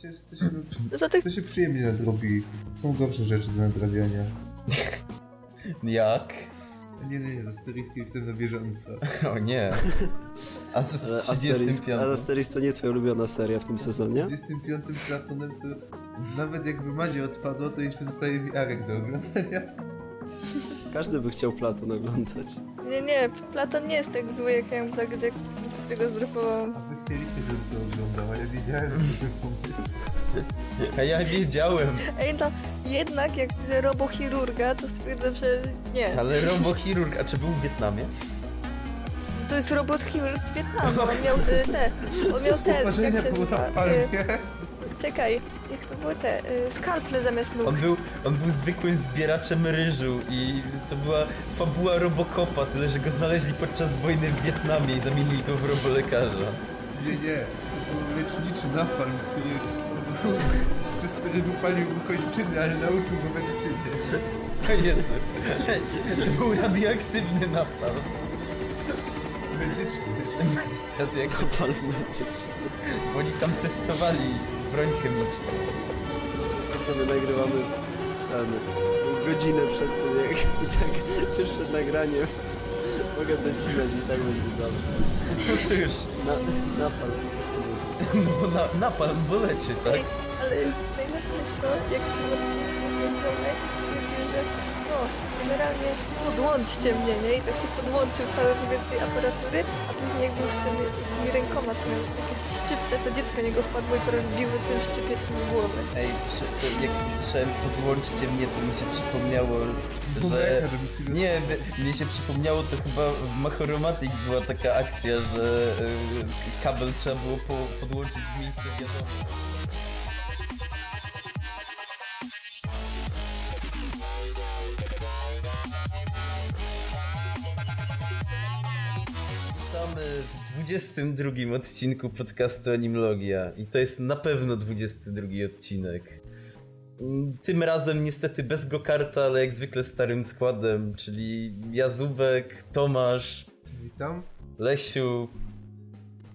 się, to, się, no to, to się przyjemnie nadrobi. Są gorsze rzeczy do nadrabiania. Jak? Nie, nie, nie, z Asterixkiem jestem na bieżąco. O nie. A z 35. A Asterix to nie twoja ulubiona seria w tym sezonie? Z 35 Platonem to nawet jakby Madzie odpadło, to jeszcze zostaje mi Arek do oglądania. Każdy by chciał Platon oglądać. Nie, nie, Platon nie jest tak zły jak Youngblood, gdzie którego zdropowałam. A wy chcieliście, żebym to oglądał, a ja wiedziałem, że pomysł. A ja wiedziałem. Ej, to jednak jak widzę robochirurga, to stwierdzam, że nie. Ale robochirurg, a czy był w Wietnamie? To jest robot chirurg z Wietnamu, on miał y, te, on miał te, jak się nazywa, y, Czekaj, jak to było te, y, skalple zamiast nóg. On był, on był zwykłym zbieraczem ryżu i to była fabuła Robocopa, tyle że go znaleźli podczas wojny w Wietnamie i zamienili go w robolekarza. Nie, nie, to był leczniczy napalm, który, przez który wypalił mu kończyny, ale nauczył go medycyny. O Jezu, to był radioaktywny napal. Medyczny. Radioaktywny. Napal medyczny. Bo oni tam testowali broń chemiczną. To co my nagrywamy ten, godzinę przed tym, jak, i tak tuż przed nagraniem mogę docinać i tak będzie dobrze. No cóż, Na, napal. no bo na, napal bo leczy, tak? Ale najlepsze jest to, jak ziomek stwierdził, że no, generalnie podłączcie mnie, nie? I tak się podłączył cały wymiar tej aparatury, a później jak był z tymi, z tymi rękoma, co miał takie szczypce, to dziecko niego wpadło i biły tym szczypieckiem w głowę. Ej, przy- to jak słyszałem podłączcie mnie, to mi się przypomniało, że... Nie, mnie się przypomniało, to chyba w Machoromatic była taka akcja, że y, kabel trzeba było po, podłączyć w miejsce wiadome. 22 odcinku podcastu Animlogia i to jest na pewno 22 odcinek. Tym razem niestety bez Gokarta, ale jak zwykle starym składem, czyli Jazubek, Tomasz, Witam. Lesiu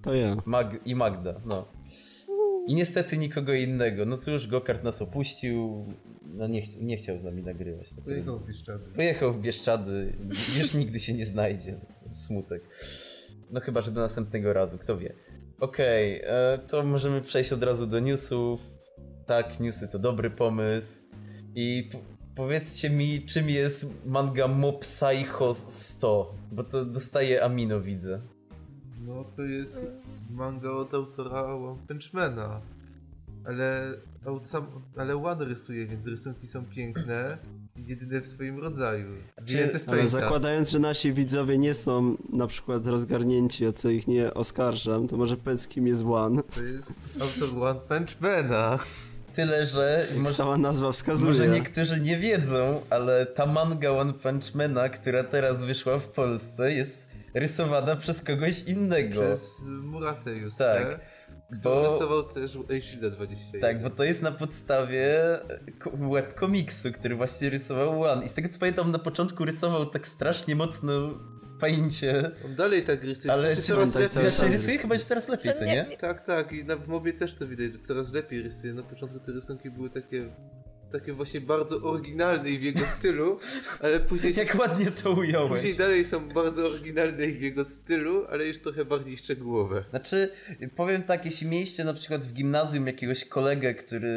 To ja. Mag i Magda, no. I niestety nikogo innego. No cóż, Gokart nas opuścił, no nie, ch- nie chciał z nami nagrywać. No, Pojechał w Bieszczady. Pojechał w Bieszczady, już nigdy się nie znajdzie, smutek. No chyba, że do następnego razu, kto wie. Okej, e, to możemy przejść od razu do newsów. Tak, newsy to dobry pomysł. I po powiedzcie mi, czym jest manga Mob Psycho 100, bo to dostaje Amino, widzę. No to jest manga od autora One Punch Mana. Ale, ale One rysuje, więc rysunki są piękne. Jedyne w swoim rodzaju. Z Ale zakładając, że nasi widzowie nie są na przykład rozgarnięci, o co ich nie oskarżam, to może powiedz kim jest One. To jest autor One Punch Mana. Tyle, że Jak może, sama nazwa wskazuje. może niektórzy nie wiedzą, ale ta manga One Punch Mana, która teraz wyszła w Polsce, jest rysowana przez kogoś innego. Przez Muratę Juskę. Tak, Bo... bo- rysował też Aishida 21. Tak, bo to jest na podstawie ko- webkomiksu, który właśnie rysował One. I z tego co pamiętam, na początku rysował tak strasznie mocno w paincie, On dalej tak rysuje. ale Znaczy, czy coraz lepiej. cały znaczy czas rysuje chyba już coraz lepiej, Że co nie- Tak, tak. I na, w mobie też to widać, że coraz lepiej rysuje. Na początku te rysunki były takie takie właśnie bardzo oryginalne i w jego stylu, ale później, Jak ładnie to ująłeś. później dalej są bardzo oryginalne i w jego stylu, ale już trochę bardziej szczegółowe. Znaczy, powiem tak, jeśli mieliście na przykład w gimnazjum jakiegoś kolegę, który,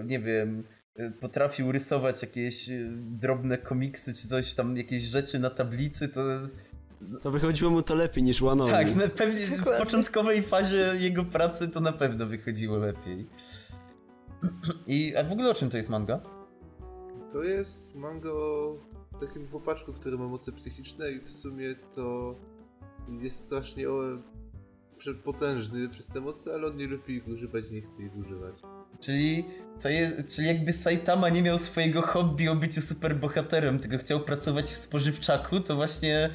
e, nie wiem, e, potrafił rysować jakieś e, drobne komiksy czy coś tam, jakieś rzeczy na tablicy, to To wychodziło mu to lepiej niż One tak, na pewnie w początkowej fazie jego pracy to na pewno wychodziło lepiej. I a w ogóle o czym to jest manga? To jest manga o takim chłopaczku, który ma moce psychiczne i w sumie to jest strasznie o, przepotężny przez te moce, ale on nie lubi ich używać, nie chce ich używać. Czyli, to jest, czyli jakby Saitama nie miał swojego hobby o byciu superbohaterem, tylko chciał pracować w spożywczaku, to właśnie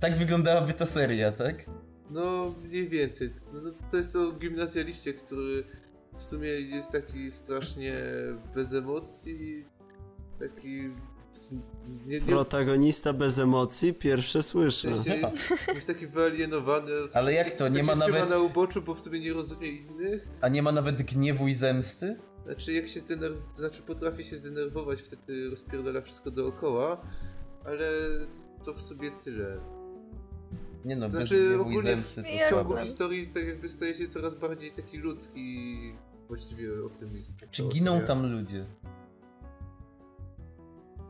tak wyglądałaby ta seria, tak? No, mniej więcej. To, no, to jest o gimnazjaliście, który w sumie jest taki strasznie bez emocji, taki Nie, nie, Protagonista bez emocji, pierwsze w słyszę. sensie jest, jest taki wyalienowany. Ale jak to? Nie ma nawet- na uboczu, bo w sobie nie rozumie innych. A nie ma nawet gniewu i zemsty? Znaczy, jak się zdenerw... znaczy potrafi się zdenerwować, wtedy rozpierdala wszystko dookoła, ale to w sobie tyle. Nie no, Znaczy, bez gniewu i ogólnie zemsty to w W ciągu historii tak jakby staje się coraz bardziej taki ludzki, właściwie optymista. Czy giną tam ludzie?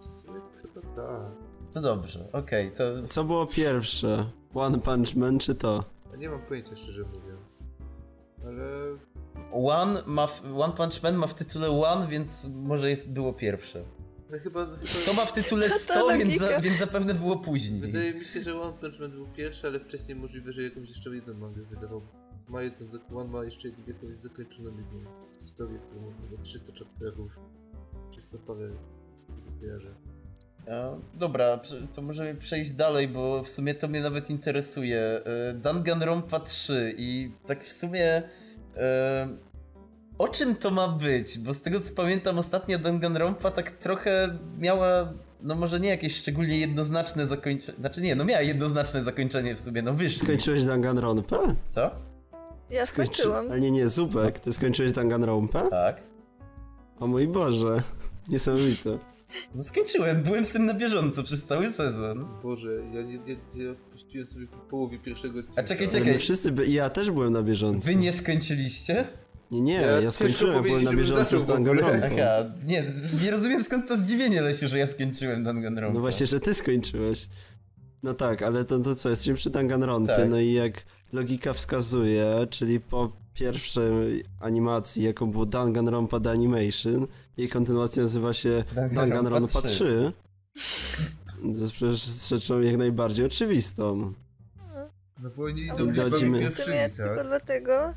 W sumie chyba tak. To dobrze, okej, to... Co było pierwsze? One Punch Man czy to? Nie mam pojęcia szczerze mówiąc. Ale One, ma w, One Punch Man ma w tytule One, więc może jest, było pierwsze. no chyba, chyba To ma w tytule To ta 100, więc, za, więc zapewne było później. Wydaje mi się, że One Punch Man był pierwszy, ale wcześniej możliwe, że jakąś jeszcze jedną mangę wydawał. Ma jedną, zak- One ma jeszcze jakąś zakończoną historię, którą ma 300 chapterów. 300 parę zbieraże. E, dobra, to możemy przejść dalej, bo w sumie to mnie nawet interesuje. E, Danganronpa 3 i tak w sumie e, o czym to ma być? Bo z tego co pamiętam ostatnia Danganronpa tak trochę miała no może nie jakieś szczególnie jednoznaczne zakończenie, znaczy nie, no miała jednoznaczne zakończenie w sumie, no wyszli. Skończyłeś Danganronpę? Co? Ja Skończy- skończyłam. Ale nie, nie, Zubek, ty skończyłeś Danganronpę? Tak. O mój Boże, niesamowite. No skończyłem, byłem z tym na bieżąco przez cały sezon. Boże, ja nie, nie, nie odpuściłem sobie po połowie pierwszego odcinka. A czekaj, Ale czekaj. wszyscy, by... ja też byłem na bieżąco. Wy nie skończyliście? Nie, nie, Ja ja, skończyłem, byłem na bieżąco z. Danganronpą. Aha, nie, nie rozumiem skąd to zdziwienie, Lesiu, że ja skończyłem Danganronpa. No właśnie, że ty skończyłeś. No tak, ale to, to co, jesteśmy przy Danganronpie, Tak. no i jak logika wskazuje, czyli po pierwszej animacji, jaką było Danganronpa The Animation, jej kontynuacja nazywa się Danganronpa Danganronpa 3. 3. To jest przecież rzeczą jak najbardziej oczywistą. No bo oni idą w sumie tak? tylko dlatego,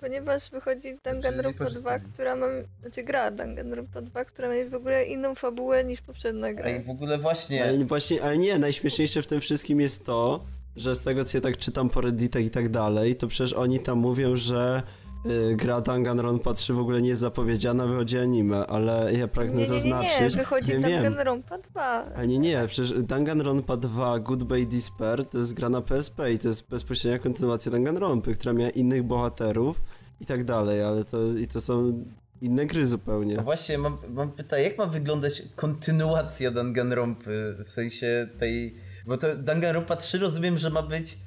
ponieważ wychodzi Danganronpa 2, korzystali. która ma, znaczy gra Danganronpa 2, która ma w ogóle inną fabułę niż poprzednia gra. Ej, w ogóle właśnie... Ale właśnie, ale nie, najśmieszniejsze w tym wszystkim jest to, że z tego co ja tak czytam po redditach i tak dalej, to przecież oni tam mówią, że y, gra Danganronpa 3 w ogóle nie jest zapowiedziana, wychodzi anime, ale ja pragnę Nie, nie, nie, zaznaczyć... nie, wychodzi wiem, wiem. Danganronpa 2. Ale nie, nie, przecież Danganronpa 2 Goodbye Despair to jest gra na PSP i to jest bezpośrednia kontynuacja Danganronpy, która miała innych bohaterów i tak dalej, ale to, i to są inne gry zupełnie. No właśnie, mam, mam pytanie, jak ma wyglądać kontynuacja Danganronpy, w sensie tej... Bo to Danganronpa 3 rozumiem, że ma być...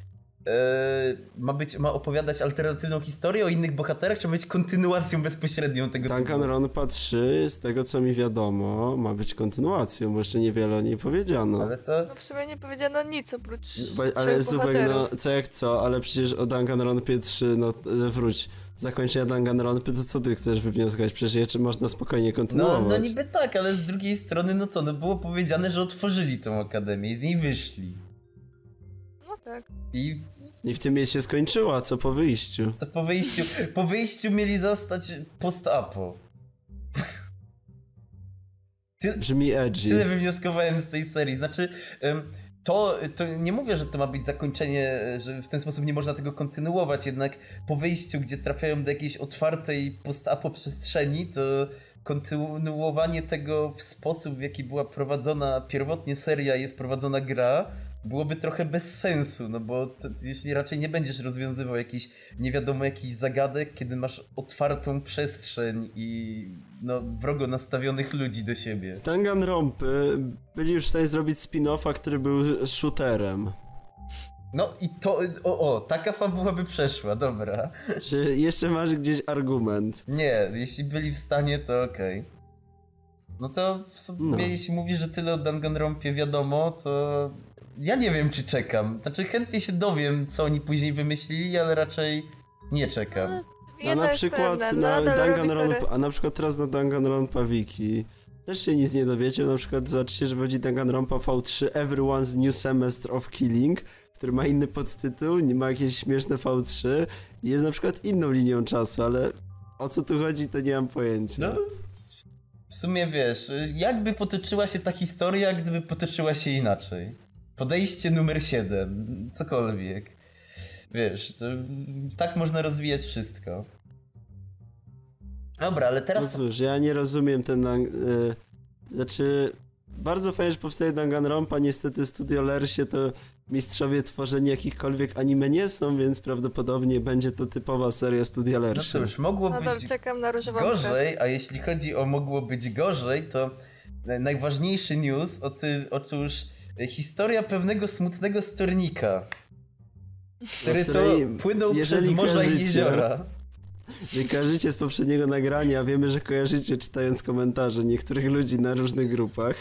E, ma być, ma opowiadać alternatywną historię o innych bohaterach, czy ma być kontynuacją bezpośrednią tego? Danganronpa 3, z tego co mi wiadomo, ma być kontynuacją, bo jeszcze niewiele o niej powiedziano. Ale to... No w sumie nie powiedziano nic oprócz trzech ale Zubek, no co jak co, ale przecież o Danganronpie 3, no e, wróć. Zakończenia Danganronpy, to co ty chcesz wywnioskować? Przecież jeszcze można spokojnie kontynuować. No, no niby tak, ale z drugiej strony, no co, no było powiedziane, że otworzyli tą akademię i z niej wyszli. No tak. I I w tym miejscu się skończyła, co po wyjściu. co po wyjściu, po wyjściu mieli zostać post-apo. Ty, Brzmi edgy. Tyle wywnioskowałem z tej serii. Znaczy, em, to, to nie mówię, że to ma być zakończenie, że w ten sposób nie można tego kontynuować, jednak po wyjściu, gdzie trafiają do jakiejś otwartej post-apo przestrzeni, to kontynuowanie tego w sposób, w jaki była prowadzona pierwotnie seria, jest prowadzona gra, byłoby trochę bez sensu, no bo to, jeśli raczej nie będziesz rozwiązywał jakichś nie wiadomo jakichś zagadek, kiedy masz otwartą przestrzeń i no, wrogo nastawionych ludzi do siebie. Z Danganronpy byli już w stanie zrobić spin-offa, który był shooterem. No i to, o, o, taka fabuła by przeszła, dobra. Czy jeszcze masz gdzieś argument? Nie, jeśli byli w stanie, to okej. No to w sumie, No. jeśli mówisz, że tyle o Danganronpie wiadomo, to ja nie wiem, czy czekam. Znaczy chętnie się dowiem, co oni później wymyślili, ale raczej nie czekam. A Jedno na przykład pewne, na robi Danganronpa, a na przykład teraz na Danganronpa Wiki też się nic nie dowiecie, na przykład zobaczycie, że będzie Danganronpa V3 Everyone's New Semester of Killing, który ma inny podtytuł, nie ma jakieś śmieszne V3 i jest na przykład inną linią czasu, ale o co tu chodzi, to nie mam pojęcia. No, w sumie wiesz, jakby potoczyła się ta historia, gdyby potoczyła się inaczej. Podejście numer 7, cokolwiek. Wiesz, to, tak można rozwijać wszystko. Dobra, ale No teraz... cóż, ja nie rozumiem ten... ang- Y, znaczy, bardzo fajnie, że powstaje Danganronpa, niestety Studio Lersie to mistrzowie tworzenia jakichkolwiek anime nie są, więc prawdopodobnie będzie to typowa seria Studia No Lersie. cóż, mogło Nadal być czekam na gorzej, a jeśli chodzi o mogło być gorzej, to na- najważniejszy news, o ty, otóż historia pewnego smutnego stornika, który to której, płynął przez morza i jeziora. Nie kojarzycie z poprzedniego nagrania, wiemy, że kojarzycie czytając komentarze niektórych ludzi na różnych grupach.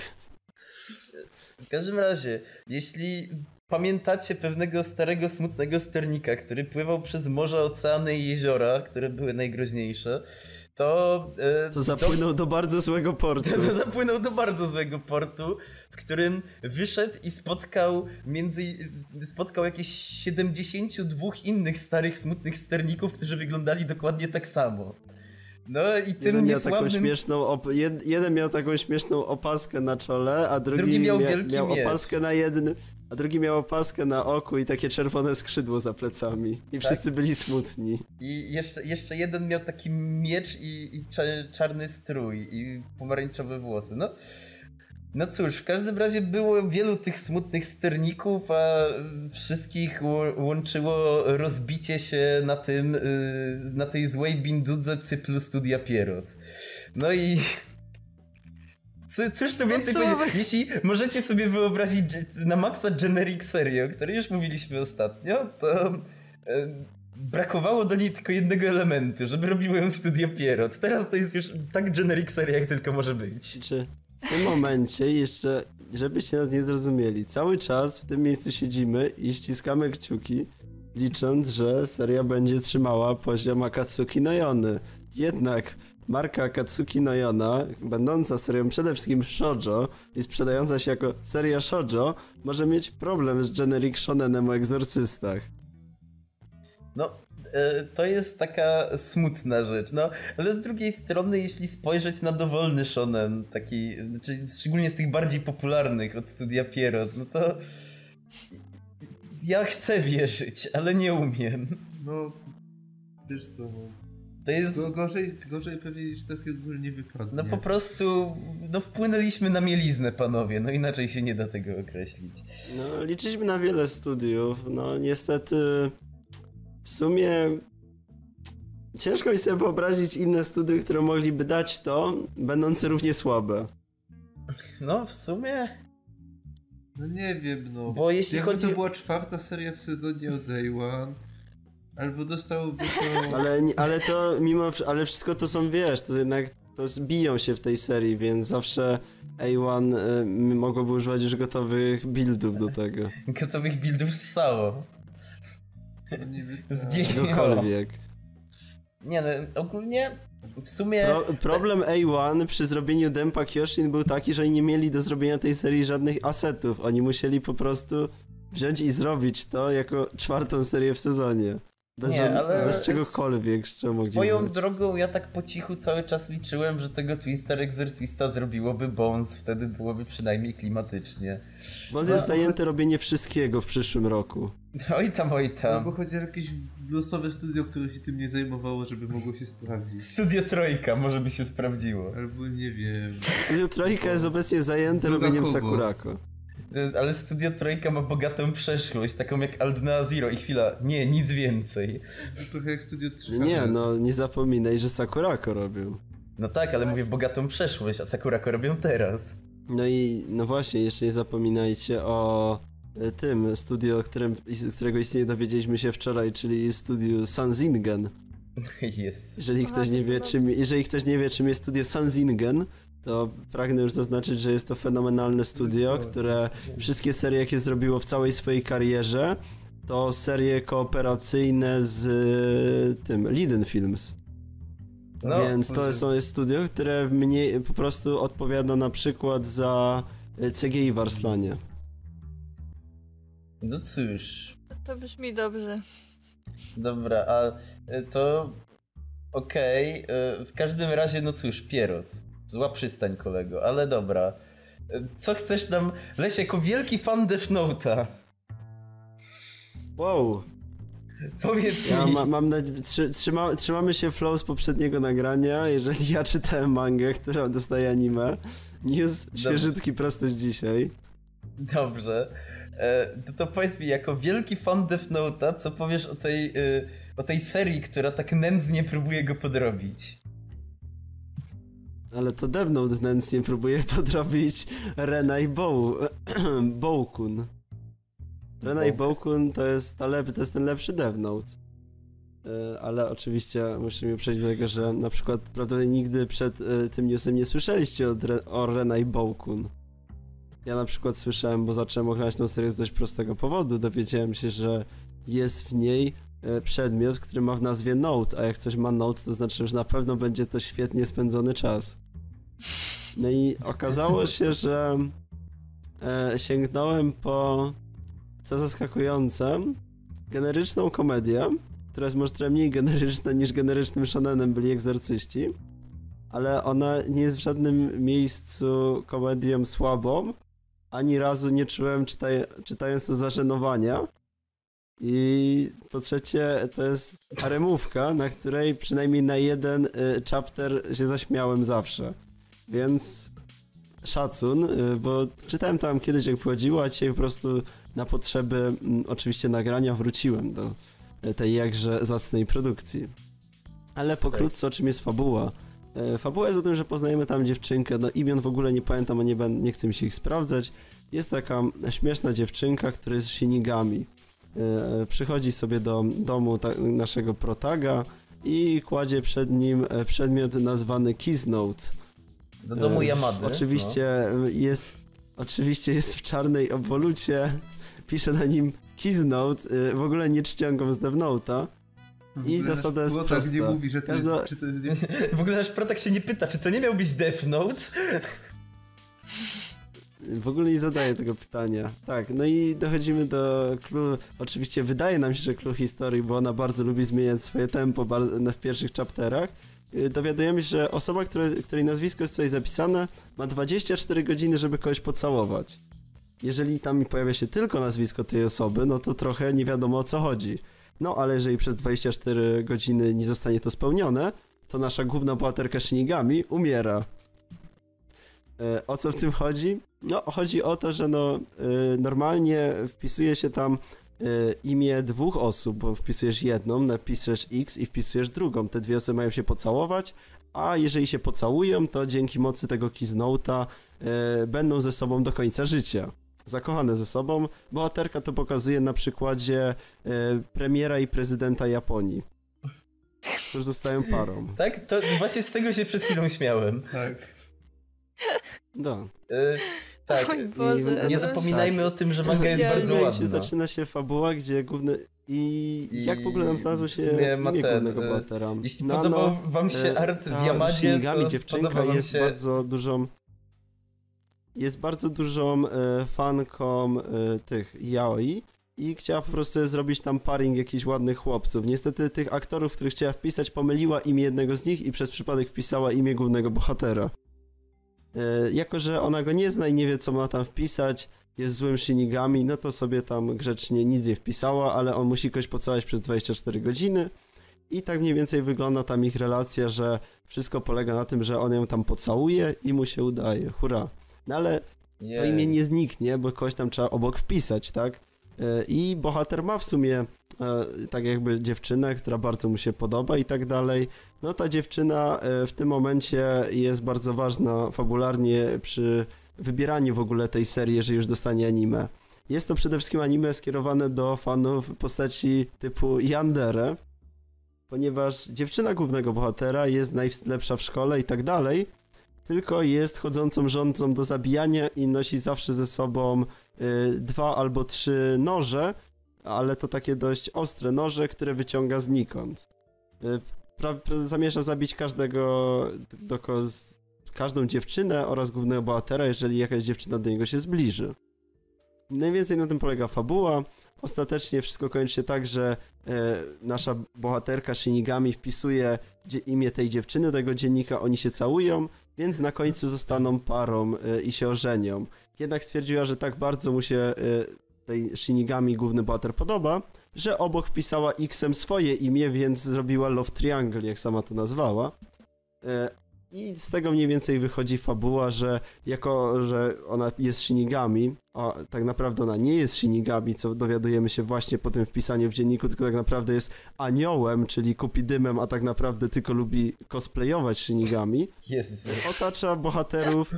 W każdym razie, jeśli pamiętacie pewnego starego, smutnego sternika, który pływał przez morza, oceany i jeziora, które były najgroźniejsze, to... e, To zapłynął do bardzo złego portu. To, to zapłynął do bardzo złego portu, w którym wyszedł i spotkał między. spotkał jakieś 72 innych starych, smutnych sterników, którzy wyglądali dokładnie tak samo. No i tym Jeden miał, taką niesławnym. śmieszną op- jed- jeden miał taką śmieszną opaskę na czole, a drugi, Drugi miał mia- wielki miał miecz. opaskę na jednym, a drugi miał opaskę na oku i takie czerwone skrzydło za plecami. I Tak. wszyscy byli smutni. I jeszcze, jeszcze jeden miał taki miecz i, i cza- czarny strój i pomarańczowe włosy. No. No cóż, w każdym razie było wielu tych smutnych sterników, a wszystkich ło- łączyło rozbicie się na tym, y, na tej złej bindudze cyklu Studia Pierrot. No i... Co- Cóż tu więcej powiedzieć? Jeśli możecie sobie wyobrazić na maksa generic serio, o której już mówiliśmy ostatnio, to e, brakowało do niej tylko jednego elementu, żeby robiło ją Studio Pierrot. Teraz to jest już tak generic seria, jak tylko może być. Czy w tym momencie jeszcze, żebyście nas nie zrozumieli, cały czas w tym miejscu siedzimy i ściskamy kciuki, licząc, że seria będzie trzymała poziom Akatsuki no Yony. Jednak marka Akatsuki no Yona, będąca serią przede wszystkim shoujo i sprzedająca się jako seria shoujo, może mieć problem z generic shonenem o egzorcystach. No, to jest taka smutna rzecz, no, ale z drugiej strony, jeśli spojrzeć na dowolny shonen, taki, znaczy szczególnie z tych bardziej popularnych od Studia Pierrot, no to ja chcę wierzyć, ale nie umiem. No, wiesz co, no. To jest... Go, gorzej, gorzej pewnie niż to ogólnie wypadnie. No po prostu, no wpłynęliśmy na mieliznę, panowie, no inaczej się nie da tego określić. No, liczyliśmy na wiele studiów. No, niestety, w sumie ciężko mi sobie wyobrazić inne studia, które mogliby dać to, będące równie słabe. No w sumie, No nie wiem, no. Bo jeśli Jakby chodzi- to była czwarta seria w sezonie o Day One, albo dostałoby to... Ale, nie- ale to mimo, ale wszystko to są, wiesz, to jednak to biją się w tej serii, więc zawsze A1 y, mogłoby używać już gotowych buildów do tego. gotowych buildów. No Zginie. Czegokolwiek. Nie no, ogólnie w sumie... Pro, problem A1 przy zrobieniu Dempa Kyoshin był taki, że oni nie mieli do zrobienia tej serii żadnych asetów. Oni musieli po prostu wziąć i zrobić to jako czwartą serię w sezonie. Bez, Nie, ale bez czegokolwiek, z czego Swoją drogą ja tak po cichu cały czas liczyłem, że tego Twin Star Exorcista zrobiłoby Bones, wtedy byłoby przynajmniej klimatycznie. Bo No, jest zajęte robienie wszystkiego w przyszłym roku. Oj tam, oj Albo tam. chociaż jakieś losowe studio, które się tym nie zajmowało, żeby mogło się sprawdzić. Studio Trojka może by się sprawdziło. Albo nie wiem. Studio Trojka jest obecnie zajęte Druga robieniem Kobo. Sakurako. E, Ale Studio Trojka ma bogatą przeszłość, taką jak Aldna Zero i chwila, nie, nic więcej. To trochę jak studio 3 Nie, no nie zapominaj, że Sakurako robił. No tak, ale mówię bogatą przeszłość, a Sakurako robią teraz. No i no właśnie, jeszcze nie zapominajcie o e, tym studio, którym, z którego istnieje dowiedzieliśmy się wczoraj, czyli studiu Sanzingen. Jest. Jeżeli ktoś nie wie czym, jeżeli ktoś nie wie czym jest studio Sanzingen, to pragnę już zaznaczyć, że jest to fenomenalne studio, które wszystkie serie jakie zrobiło w całej swojej karierze, to serie kooperacyjne z e, tym Liden Films. No, Więc to są jest studio, które mniej po prostu odpowiada na przykład za e, CGI w Arslanie. No cóż, To brzmi dobrze. dobra, a e, to okej, e, w każdym razie, no cóż, Pierrot. Zła przystań, kolego, ale dobra. Co chcesz nam, Leś, jako wielki fan Death Note'a, Wow, powiedz ja mi... ma, mam nadzieję, trzy, trzyma, trzymamy się flow z poprzedniego nagrania, jeżeli ja czytałem mangę, która dostaje anime News świeżytki prosto z dzisiaj. Dobrze. E, to, to powiedz mi, jako wielki fan Death Note'a, co powiesz o tej, y, o tej serii, która tak nędznie próbuje go podrobić? Ale to Death Note nędznie próbuje podrobić Rena i Bow... Bowkun. Rena i Bowkun to jest, ta lep, to jest ten lepszy Death Note. E, Ale oczywiście musimy przejść do tego, że na przykład prawdopodobnie nigdy przed e, tym newsem nie słyszeliście o, Rena i Bowkun. Ja na przykład słyszałem, bo zacząłem oglądać tę serię z dość prostego powodu. Dowiedziałem się, że jest w niej e, przedmiot, który ma w nazwie Note, a jak coś ma Note, to znaczy, że na pewno będzie to świetnie spędzony czas. No i okazało się, że e, sięgnąłem po, co zaskakujące, generyczną komedię, która jest może trochę mniej generyczna niż generycznym shonenem byli egzorcyści, ale ona nie jest w żadnym miejscu komedią słabą. Ani razu nie czułem czytaj, czytając to zażenowania. I po trzecie, to jest remówka, na której przynajmniej na jeden y, chapter się zaśmiałem zawsze. Więc szacun, y, bo czytałem tam kiedyś jak wchodziło, a dzisiaj po prostu na potrzeby mm, oczywiście nagrania wróciłem do y, tej jakże zacnej produkcji. Ale pokrótce o czym jest fabuła. E, Fabuła jest o tym, że poznajemy tam dziewczynkę, no imion w ogóle nie pamiętam, a nie, ben- nie chcę mi się ich sprawdzać. Jest taka śmieszna dziewczynka, która jest Shinigami. Przychodzi sobie do domu naszego protaga i kładzie przed nim e, przedmiot nazwany Kiss Note. Do domu Yamady. Oczywiście jest, oczywiście jest w czarnej obwolucie, pisze na nim Kiss Note, e, w ogóle nie czcionką z Death Note'a. I zasada jest Płotak prosta. nie mówi, że to Każda- jest... Czy to nie... No. W ogóle nasz protak się nie pyta, czy to nie miał być Death Note? W ogóle nie zadaję tego pytania. Tak, no i dochodzimy do clue. Oczywiście wydaje nam się, że clue historii, bo ona bardzo lubi zmieniać swoje tempo w pierwszych chapterach. Yy, Dowiadujemy się, że osoba, której nazwisko jest tutaj zapisane, ma 24 godziny, żeby kogoś pocałować. Jeżeli tam pojawia się tylko nazwisko tej osoby, no to trochę nie wiadomo o co chodzi. No ale jeżeli przez 24 godziny nie zostanie to spełnione, to nasza główna bohaterka Shinigami umiera. E, O co w tym chodzi? No, chodzi o to, że no, e, normalnie wpisuje się tam imię dwóch osób, bo wpisujesz jedną, napiszesz X i wpisujesz drugą. Te dwie osoby mają się pocałować, a jeżeli się pocałują, to dzięki mocy tego Kiznota e, będą ze sobą do końca życia. Zakochane ze sobą. Bohaterka to pokazuje na przykładzie e, premiera i prezydenta Japonii. Którzy zostają parą. Tak? To właśnie z tego się przed chwilą śmiałem. Tak. No. E, tak. Oj Boże. Nie zapominajmy o tym, że manga jest Ja bardzo ładna. się zaczyna się fabuła, gdzie główny... I, I jak w ogóle nam znalazło się imię ten, głównego bohatera? Jeśli Nano, podobał wam się e, art w Yamadzie, Shinigami to dziewczynka jest się... bardzo dużą... Jest bardzo dużą e, fanką e, tych yaoi i chciała po prostu zrobić tam paring jakichś ładnych chłopców. Niestety tych aktorów, których chciała wpisać, pomyliła imię jednego z nich i przez przypadek wpisała imię głównego bohatera. E, jako, że ona go nie zna i nie wie, co ma tam wpisać, jest złym Shinigami, no to sobie tam grzecznie nic nie wpisała, ale on musi kogoś pocałować przez 24 godziny. I tak mniej więcej wygląda tam ich relacja, że wszystko polega na tym, że on ją tam pocałuje i mu się udaje. Hurra. No ale to imię nie zniknie, bo kogoś tam trzeba obok wpisać, tak? E, I bohater ma w sumie e, tak jakby dziewczynę, która bardzo mu się podoba i tak dalej. No ta dziewczyna e, w tym momencie jest bardzo ważna fabularnie przy wybieraniu w ogóle tej serii, jeżeli już dostanie anime. Jest to przede wszystkim anime skierowane do fanów postaci typu Yandere, ponieważ dziewczyna głównego bohatera jest najlepsza w szkole i tak dalej, tylko jest chodzącą rządzą do zabijania i nosi zawsze ze sobą y, dwa albo trzy noże, ale to takie dość ostre noże, które wyciąga znikąd. Y, pra, zamierza zabić każdego, z, każdą dziewczynę oraz głównego bohatera, jeżeli jakaś dziewczyna do niego się zbliży. Mniej więcej na tym polega fabuła. Ostatecznie wszystko kończy się tak, że e, nasza bohaterka Shinigami wpisuje imię tej dziewczyny do jego dziennika, oni się całują, więc na końcu zostaną parą e, i się ożenią. Jednak stwierdziła, że tak bardzo mu się e, tej Shinigami główny bohater podoba, że obok wpisała X-em swoje imię, więc zrobiła Love Triangle, jak sama to nazwała. E, I z tego mniej więcej wychodzi fabuła, że jako, że ona jest Shinigami, a tak naprawdę ona nie jest Shinigami, co dowiadujemy się właśnie po tym wpisaniu w dzienniku, tylko tak naprawdę jest aniołem, czyli kupidymem, a tak naprawdę tylko lubi cosplayować Shinigami. Jezu. Otacza bohaterów,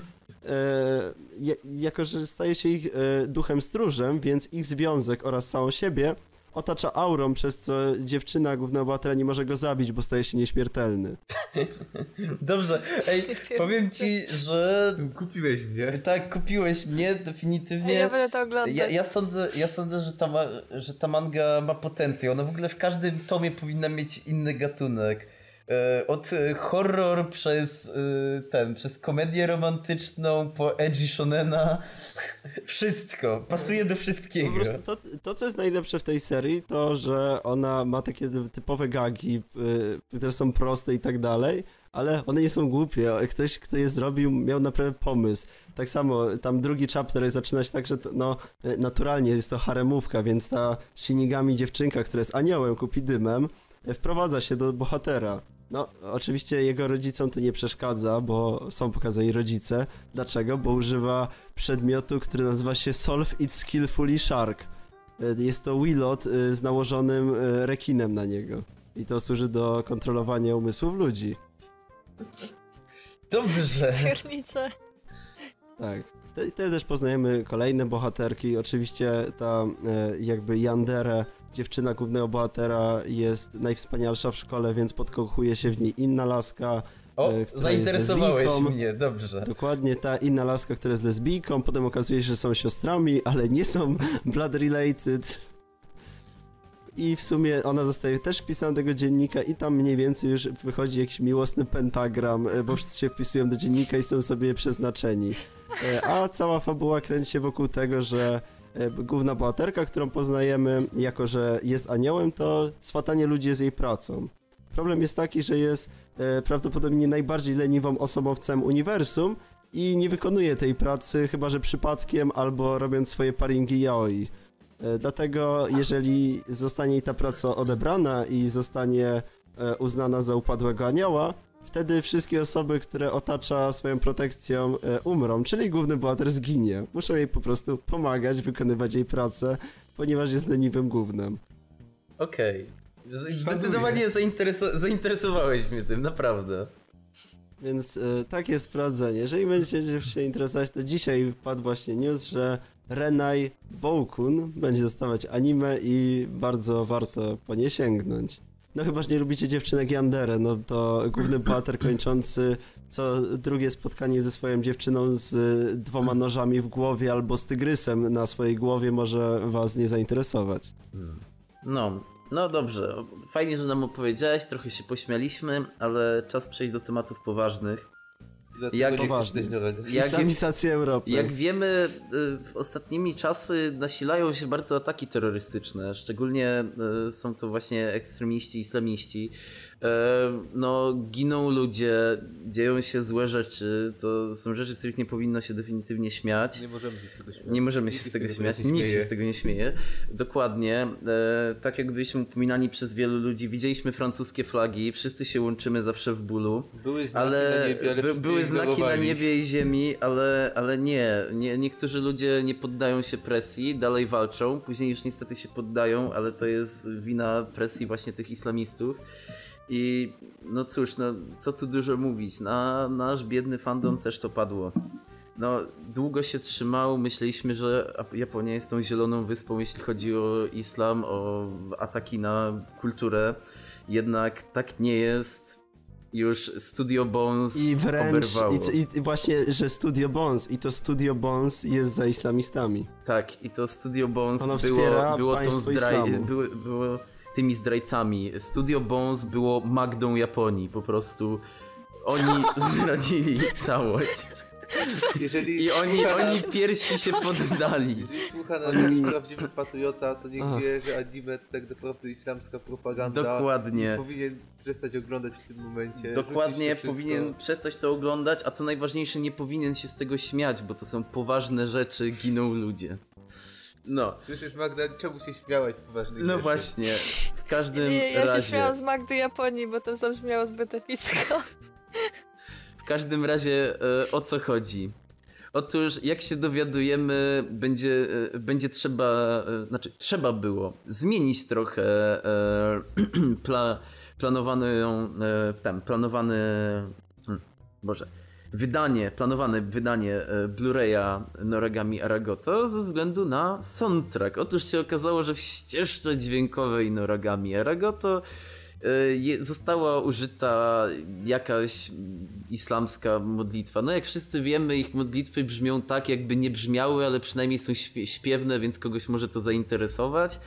jako że staje się ich e, duchem stróżem, więc ich związek oraz samą siebie otacza aurą, przez co dziewczyna głównego bohatera nie może go zabić, bo staje się nieśmiertelny. Dobrze, ej, powiem ci, że Kupiłeś mnie. tak, kupiłeś mnie Ja definitywnie. będę to oglądać. Ja, ja, sądzę, ja sądzę, że ta, ma, że ta manga ma potencjał. Ona w ogóle w każdym tomie powinna mieć inny gatunek. E, Od e, horror przez e, ten, przez komedię romantyczną po edgy shonena. Wszystko. Pasuje do wszystkiego. To, to, co jest najlepsze w tej serii, to, że ona ma takie typowe gagi, które są proste i tak dalej, ale one nie są głupie. Ktoś, kto je zrobił, miał naprawdę pomysł. Tak samo, tam drugi chapter zaczyna się tak, że to, no, naturalnie jest to haremówka, więc ta Shinigami dziewczynka, która jest aniołem, kupidymem, wprowadza się do bohatera. No, oczywiście jego rodzicom to nie przeszkadza, bo są pokazani rodzice. Dlaczego? Bo używa przedmiotu, który nazywa się Solve It Skillfully Shark. Y, Jest to Willot y, z nałożonym y, rekinem na niego. I to służy do kontrolowania umysłów ludzi. Dobrze. Piernicze. Tak. Wtedy, też poznajemy kolejne bohaterki. Oczywiście ta jakby Yandere, dziewczyna głównego bohatera, jest najwspanialsza w szkole, więc podkochuje się w niej inna laska. O, e, zainteresowałeś mnie, dobrze. Dokładnie ta inna laska, która jest lesbijką. Potem okazuje się, że są siostrami, ale nie są blood related. I w sumie ona zostaje też wpisana do tego dziennika i tam mniej więcej już wychodzi jakiś miłosny pentagram, e, bo wszyscy się wpisują do dziennika i są sobie przeznaczeni. E, A cała fabuła kręci się wokół tego, że główna bohaterka, którą poznajemy, jako że jest aniołem, to swatanie ludzi jest jej pracą. Problem jest taki, że jest e, prawdopodobnie najbardziej leniwą osobowcem uniwersum i nie wykonuje tej pracy, chyba że przypadkiem albo robiąc swoje paringi yaoi. E, Dlatego jeżeli zostanie jej ta praca odebrana i zostanie e, uznana za upadłego anioła, wtedy wszystkie osoby, które otacza swoją protekcją e, umrą, czyli główny bohater zginie. Muszą jej po prostu pomagać, wykonywać jej pracę, ponieważ jest leniwym głównym. Okej. Z- Zdecydowanie zaintereso- zainteresowałeś mnie tym, naprawdę. Więc e, takie sprawdzenie. Jeżeli będziecie się interesować, to dzisiaj wpadł właśnie news, że Renai Boukun będzie dostawać anime i bardzo warto po nie sięgnąć. No chyba, że nie lubicie dziewczynek Yandere, no to główny bohater kończący co drugie spotkanie ze swoją dziewczyną z dwoma nożami w głowie albo z tygrysem na swojej głowie może was nie zainteresować. No, no dobrze. Fajnie, że nam opowiedziałeś, trochę się pośmialiśmy, ale czas przejść do tematów poważnych. Dlatego Jak- nie chcesz Islamizacja Europy. Jak wiemy, y, w ostatnimi czasy nasilają się bardzo ataki terrorystyczne. Szczególnie y, są to właśnie ekstremiści, islamiści. E, No, giną ludzie, dzieją się złe rzeczy. To są rzeczy, z których nie powinno się definitywnie śmiać. Nie możemy się z tego śmiać. Nie możemy się Nikt z tego nie śmiać, nikt się z tego nie śmieje. Dokładnie. E, tak jak byliśmy upominani przez wielu ludzi, widzieliśmy francuskie flagi, wszyscy się łączymy zawsze w bólu. Były znaki Ale, na niebie, ale by, były znaki na niebie i ziemi, ale, ale nie, nie. Niektórzy ludzie nie poddają się presji, dalej walczą, później już niestety się poddają, ale to jest wina presji właśnie tych islamistów. I no cóż, no co tu dużo mówić, na nasz biedny fandom też to padło. No, długo się trzymał, myśleliśmy, że Japonia jest tą zieloną wyspą, jeśli chodzi o islam, o ataki na kulturę. Jednak tak nie jest. Już Studio Bones I wręcz, oberwało. i, i, właśnie, że Studio Bones, i to Studio Bones jest za islamistami. Tak, i to Studio Bones Ono było, było, tą państwo zdraj... islamu. było, było tymi zdrajcami. Studio Bones było Magdą Japonii, po prostu oni zdradzili całość. Jeżeli I oni, słucha oni nas- pierwsi się poddali. Jeżeli słucha nas jakiś prawdziwy patriota, to niech wie, że anime to tak naprawdę islamska propaganda. Dokładnie. Powinien przestać oglądać w tym momencie. Dokładnie, powinien przestać to oglądać, a co najważniejsze, nie powinien się z tego śmiać, bo to są poważne rzeczy, giną ludzie. No, Słyszysz Magda, czemu się śmiałaś z poważnych no rzeczy? właśnie, w każdym Nie, ja się razie. śmiałam z Magdy Japonii, bo to zabrzmiało zbyt epicko. W każdym razie e, o co chodzi? Otóż, jak się dowiadujemy, będzie, e, będzie trzeba, e, znaczy trzeba było zmienić trochę e, pla, planowany, e, ten, planowany, hmm, Boże, wydanie, planowane wydanie e, Blu-raya Noragami Aragoto ze względu na soundtrack. Otóż się okazało, że w ścieżce dźwiękowej Noragami Aragoto e, została użyta jakaś islamska modlitwa. No jak wszyscy wiemy, ich modlitwy brzmią tak, jakby nie brzmiały, ale przynajmniej są śpie- śpiewne, więc kogoś może to zainteresować.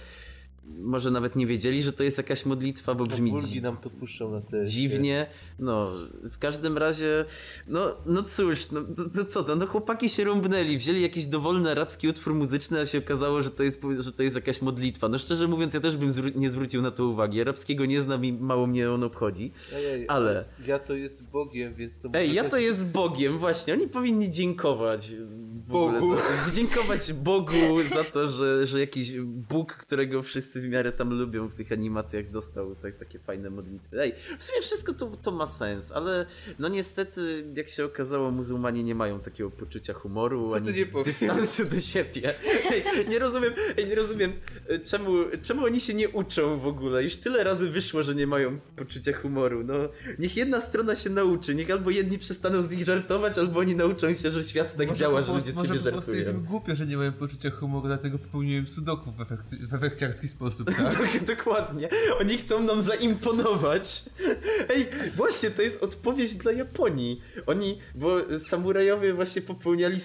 Może nawet nie wiedzieli, że to jest jakaś modlitwa, bo brzmi No, dzi- Wulgi nam to puszczą na te... dziwnie. No, w każdym razie, no, no cóż, no, to, to co to, no chłopaki się rąbnęli, wzięli jakiś dowolny arabski utwór muzyczny, a się okazało, że to jest, że to jest jakaś modlitwa. No szczerze mówiąc, ja też bym zwró- nie zwrócił na to uwagi. Arabskiego nie znam i mało mnie on obchodzi. Ej, Ale- Ja to jest Bogiem, więc to... Ej, ja to jest Bogiem, właśnie. Oni powinni dziękować. W ogóle Bogu. Za, dziękować Bogu za to, że, że jakiś Bóg, którego wszyscy w miarę tam lubią w tych animacjach, dostał tak, takie fajne modlitwy. Ej, w sumie wszystko to, to ma sens, ale no niestety, jak się okazało, muzułmanie nie mają takiego poczucia humoru, Co ani dystansu do siebie. Ej, nie rozumiem, ej, nie rozumiem, e, czemu, czemu oni się nie uczą w ogóle. Już tyle razy wyszło, że nie mają poczucia humoru. No, niech jedna strona się nauczy, niech albo jedni przestaną z nich żartować, albo oni nauczą się, że świat tak Może działa, że ludzie Może po prostu jest głupio, że nie mają poczucia humoru, dlatego popełniłem sudoku w, efekty- w efekciarski sposób, tak? Tak, dokładnie. Oni chcą nam zaimponować. Ej, właśnie, to jest odpowiedź dla Japonii. Oni, bo samurajowie właśnie popełniali,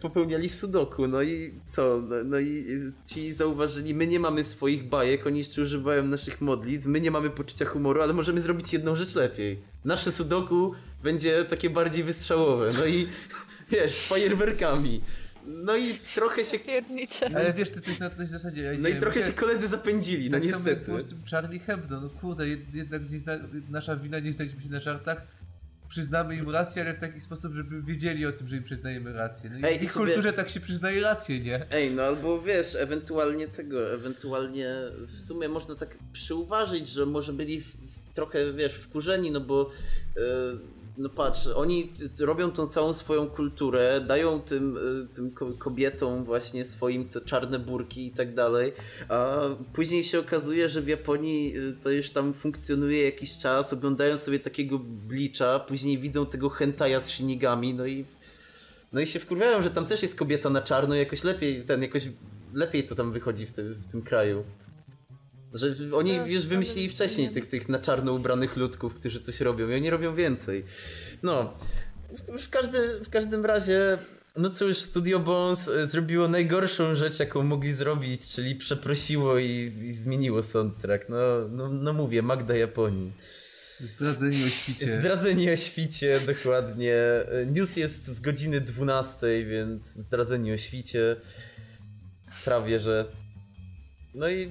popełniali sudoku, no i co? No, no i ci zauważyli, my nie mamy swoich bajek, oni jeszcze używają naszych modlitw, my nie mamy poczucia humoru, ale możemy zrobić jedną rzecz lepiej. Nasze sudoku będzie takie bardziej wystrzałowe, no i wiesz, z fajerwerkami. No i trochę się... Piernicze. Ale wiesz, to, to jest na tej zasadzie. Ja No nie i wiem, trochę się koledzy zapędzili, no tak samo niestety. z tym Charlie Hebdo, no kurde, jed- jednak nie zna, nasza wina, nie znaliśmy się na żartach. Przyznamy im rację, ale w taki sposób, żeby wiedzieli o tym, że im przyznajemy rację. No i Ej, w i ich sobie- kulturze tak się przyznaje rację, nie? Ej, no albo wiesz, ewentualnie tego, ewentualnie w sumie można tak przyuważyć, że może byli w, w, trochę, wiesz, wkurzeni, no bo e, no patrz, oni robią tą całą swoją kulturę, dają tym, e, tym ko- kobietom właśnie swoim te czarne burki i tak dalej, a później się okazuje, że w Japonii e, to już tam funkcjonuje jakiś czas, oglądają sobie takiego blicza, później widzą tego hentaja z shinigami, no i no i się wkurwiają, że tam też jest kobieta na czarno, jakoś lepiej, ten jakoś lepiej to tam wychodzi w, w tym kraju. Że oni Tak, już wymyślili wcześniej tych, tych na czarno ubranych ludków, którzy coś robią i oni robią więcej. No, w, w, każdy, w każdym razie, no cóż, Studio Bones e, zrobiło najgorszą rzecz, jaką mogli zrobić, czyli przeprosiło i, i zmieniło soundtrack. No, no, no mówię, Magda Japonii. Zdradzeni o świcie. Zdradzeni o świcie, dokładnie. News jest z godziny 12, więc zdradzeni o świcie. Prawie, że. No i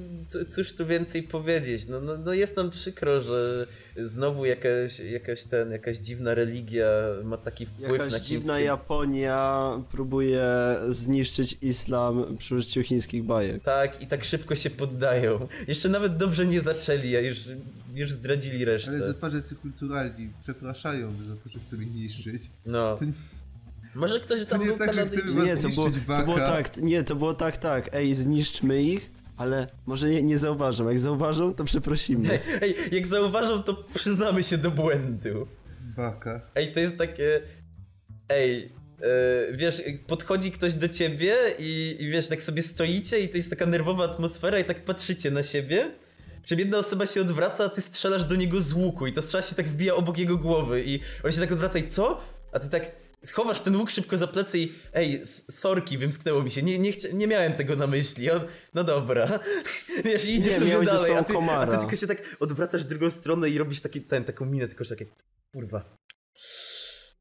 cóż tu więcej powiedzieć? No, no, no jest nam przykro, że znowu jakaś, jakaś, ten, jakaś dziwna religia ma taki wpływ Jakaś na dziwna chińskie- Japonia próbuje zniszczyć islam przy użyciu chińskich bajek. Tak, i tak szybko się poddają. Jeszcze nawet dobrze nie zaczęli, a już, już zdradzili resztę. Ale zapadzecy kulturalni przepraszają za to, że chcą ich niszczyć. No. To Może ktoś tam nie był tak, że Kanadyjczyk. chcemy was Nie, to było, zniszczyć to było tak, nie, to było tak, tak, ej, zniszczmy ich, ale może nie, nie zauważą, jak zauważą, to przeprosimy. Ej, ej, jak zauważą, to przyznamy się do błędu. Baka. Ej, to jest takie. Ej, e, wiesz, podchodzi ktoś do ciebie i, i wiesz, tak sobie stoicie i to jest taka nerwowa atmosfera i tak patrzycie na siebie. Czym jedna osoba się odwraca, a ty strzelasz do niego z łuku i ta strzela się tak wbija obok jego głowy i on się tak odwraca i co? A ty tak schowasz ten łuk szybko za plecy i ej, sorki, wymsknęło mi się, nie, nie, chcia, nie miałem tego na myśli. On, no dobra. Wiesz, i idziesz Nie, sobie dalej, a ty, a ty tylko się tak odwracasz w drugą stronę i robisz taki, ten, taką minę, tylko że takie, kurwa.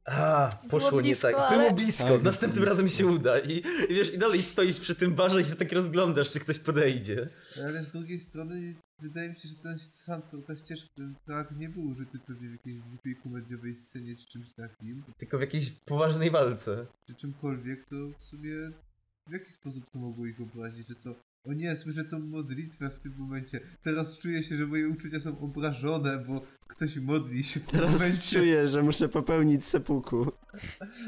A, poszło nie blisko, tak. Było ale- blisko. Tak, Następnym blisko. razem się uda. I, I wiesz, i dalej stoisz przy tym barze i się tak rozglądasz, czy ktoś podejdzie. Ale z drugiej strony wydaje mi się, że ten sam, to, ta ścieżka, ten track nie był użyty pewnie w jakiejś głupiej komediowej scenie czy czymś takim, Tylko w jakiejś poważnej walce. czy czymkolwiek, to w sumie w jaki sposób to mogło ich obrazić, że co? O nie, słyszę tą modlitwę w tym momencie. Teraz czuję się, że moje uczucia są obrażone, bo ktoś modli się w tym Teraz momencie. czuję, że muszę popełnić sepuku.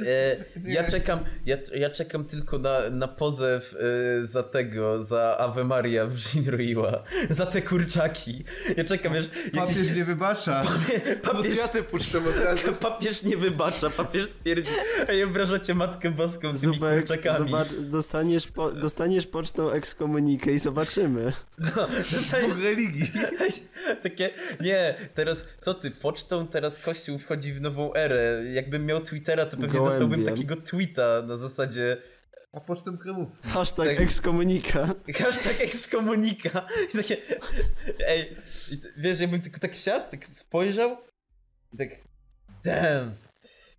E, ja czekam, ja, ja czekam tylko na, na pozew e, za tego, za Ave Maria w Shinruiwa, za te kurczaki. Ja czekam, wiesz, jakiś, Papież nie wybacza. papież, Kwiaty puszczam od razu. papież nie wybacza, papież stwierdzi, ej, obrażacie Matkę Boską tymi Zubek, kurczakami. zobacz, dostaniesz, po, dostaniesz pocztą ekskomunikę i zobaczymy. No, Bóg religii. Takie, nie, teraz co ty, pocztą teraz Kościół wchodzi w nową erę. Jakbym miał Twittera, to pewnie dostałbym Gołębiem. takiego tweeta na zasadzie A pocztą kremówki. Hashtag Tak. ekskomunika. hashtag ekskomunika. I takie, ej, i wiesz, jakbym tylko tak siadł, tak spojrzał i tak, damn,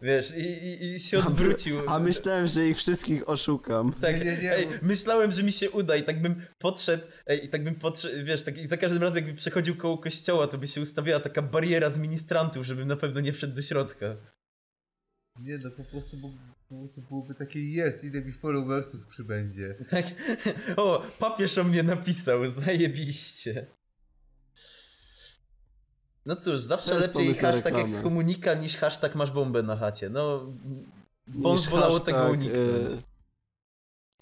wiesz, i, i, i się odwrócił. A myślałem, że ich wszystkich oszukam. Tak, Nie, nie, ej, myślałem, że mi się uda i tak bym podszedł, ej, i tak bym podszedł, wiesz, tak, i za każdym razem jakby przechodził koło kościoła, to by się ustawiała taka bariera z ministrantów, żebym na pewno nie wszedł do środka. Nie no, po prostu, bo, po prostu byłoby takie jest, ile mi followersów przybędzie. Tak, o, papież o mnie napisał, zajebiście. No cóż, zawsze jest lepiej hashtag ekskomunika niż hashtag masz bombę na chacie. No, Bądź wolało hashtag, tego uniknąć. e,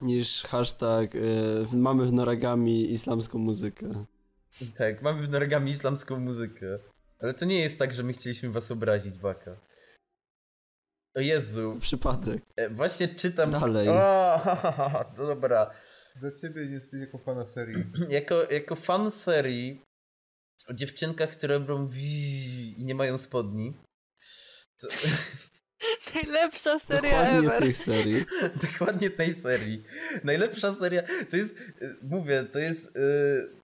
niż hashtag e, mamy w Noragami islamską muzykę. Tak, mamy w Noragami islamską muzykę. Ale to nie jest tak, że my chcieliśmy was obrazić, Baka. O Jezu, Przypadek. e, właśnie czytam... Dalej. O, ha, ha, ha, dobra. Dla ciebie nie jesteś jako pana serii. Jako, jako fan serii o dziewczynkach, które robią i nie mają spodni. To, Najlepsza seria Dokładnie ever. tych serii. dokładnie tej serii. Najlepsza seria to jest, y, mówię, to jest y,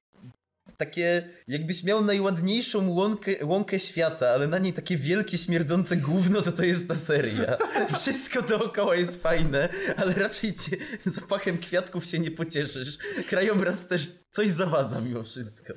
takie, jakbyś miał najładniejszą łąkę, łąkę świata, ale na niej takie wielkie, śmierdzące gówno, to to jest ta seria. Wszystko dookoła jest fajne, ale raczej cię zapachem kwiatków się nie pocieszysz. Krajobraz też coś zawadza mimo wszystko.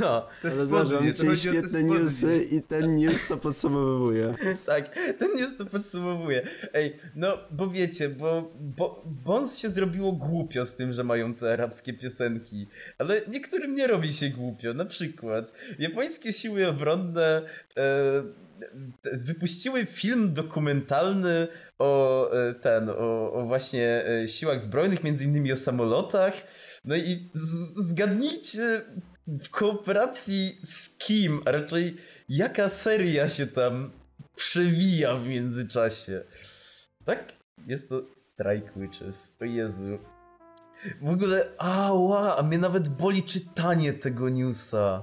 No, Te Ale spodnie, zdarza mi to się chodzi o te świetne newsy i ten news to podsumowuje. tak, ten news to podsumowuje. Ej, no, bo wiecie, bo, bo Bons się zrobiło głupio z tym, że mają te arabskie piosenki, ale niektórym nie robi się głupio. Na przykład, japońskie siły obronne e, wypuściły film dokumentalny o e, ten, o, o właśnie e, siłach zbrojnych, między innymi o samolotach. No i zgadnijcie w kooperacji z kim, a raczej jaka seria się tam przewija w międzyczasie. Tak? Jest to Strike Witches. O Jezu. W ogóle, ała, a mnie nawet boli czytanie tego newsa.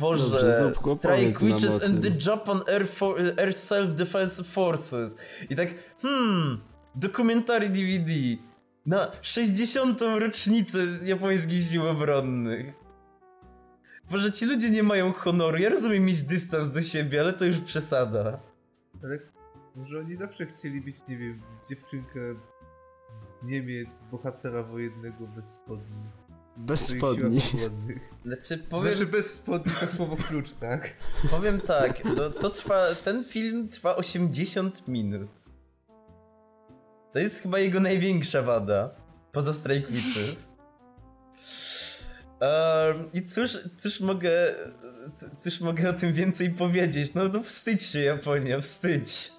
Boże, Dobrze, Zupko, Strike Witches and the. Japan Air, For Air Self-Defense Forces. I tak, hmm, dokumentary DVD na 60. rocznicę japońskich sił obronnych. Boże, ci ludzie nie mają honoru. Ja rozumiem mieć dystans do siebie, ale to już przesada. Ale może oni zawsze chcieli być, nie wiem, dziewczynkę z Niemiec, bohatera wojennego bez spodni. Bez spodni. Znaczy, powiem, Znaczy bez spodni to słowo klucz, tak? powiem tak, no, to trwa, ten film trwa 80 minut. To jest chyba jego największa wada, poza Strike Witches. Um, I cóż, cóż mogę, cóż mogę o tym więcej powiedzieć? No, no wstydź się Japonia, wstydź.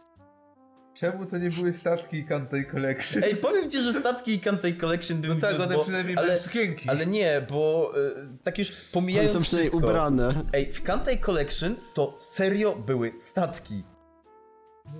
Czemu to nie były statki i Kantai Collection? Ej, powiem ci, że statki i Kantei Collection bym no tak, one bo- przynajmniej ale, mają sukienki. ale nie, bo y, tak już One pomijając są przynajmniej wszystko. ubrane. Ej, w Kantei Collection to serio były statki.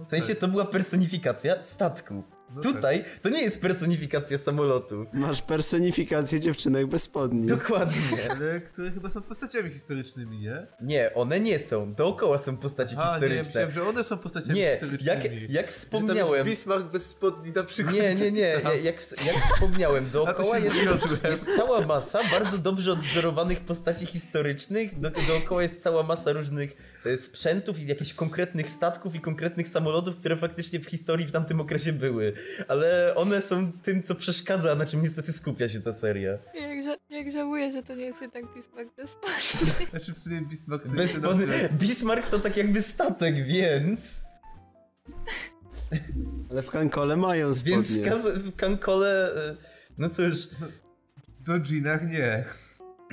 W sensie to była personifikacja statku. No Tutaj to nie jest personifikacja samolotów. Masz personifikację dziewczynek bez spodni. Dokładnie. Tak. Ale które chyba są postaciami historycznymi, nie? Nie, one nie są. Dookoła są postacie A, nie, ja historyczne. myślałem, że one są postaciami Nie, historycznymi. jak, jak Że tam wspomniałem. jest Bismarck bez spodni na przykład. Nie, nie, nie. Ja- Jak, jak wspomniałem, dookoła jest, jest cała masa bardzo dobrze odwzorowanych postaci historycznych. Do, dookoła jest cała masa różnych sprzętów i jakichś konkretnych statków i konkretnych samolotów, które faktycznie w historii w tamtym okresie były. Ale one są tym, co przeszkadza, na czym niestety skupia się ta seria. Jak, ża- jak żałuję, że to nie jest jednak Bismarck bez. Znaczy w sumie Bismarck... to Bez Bismarck to tak jakby statek, więc... Ale w Kankole mają spodnie. Więc w, Kankole... e, No cóż... W Dojinach nie.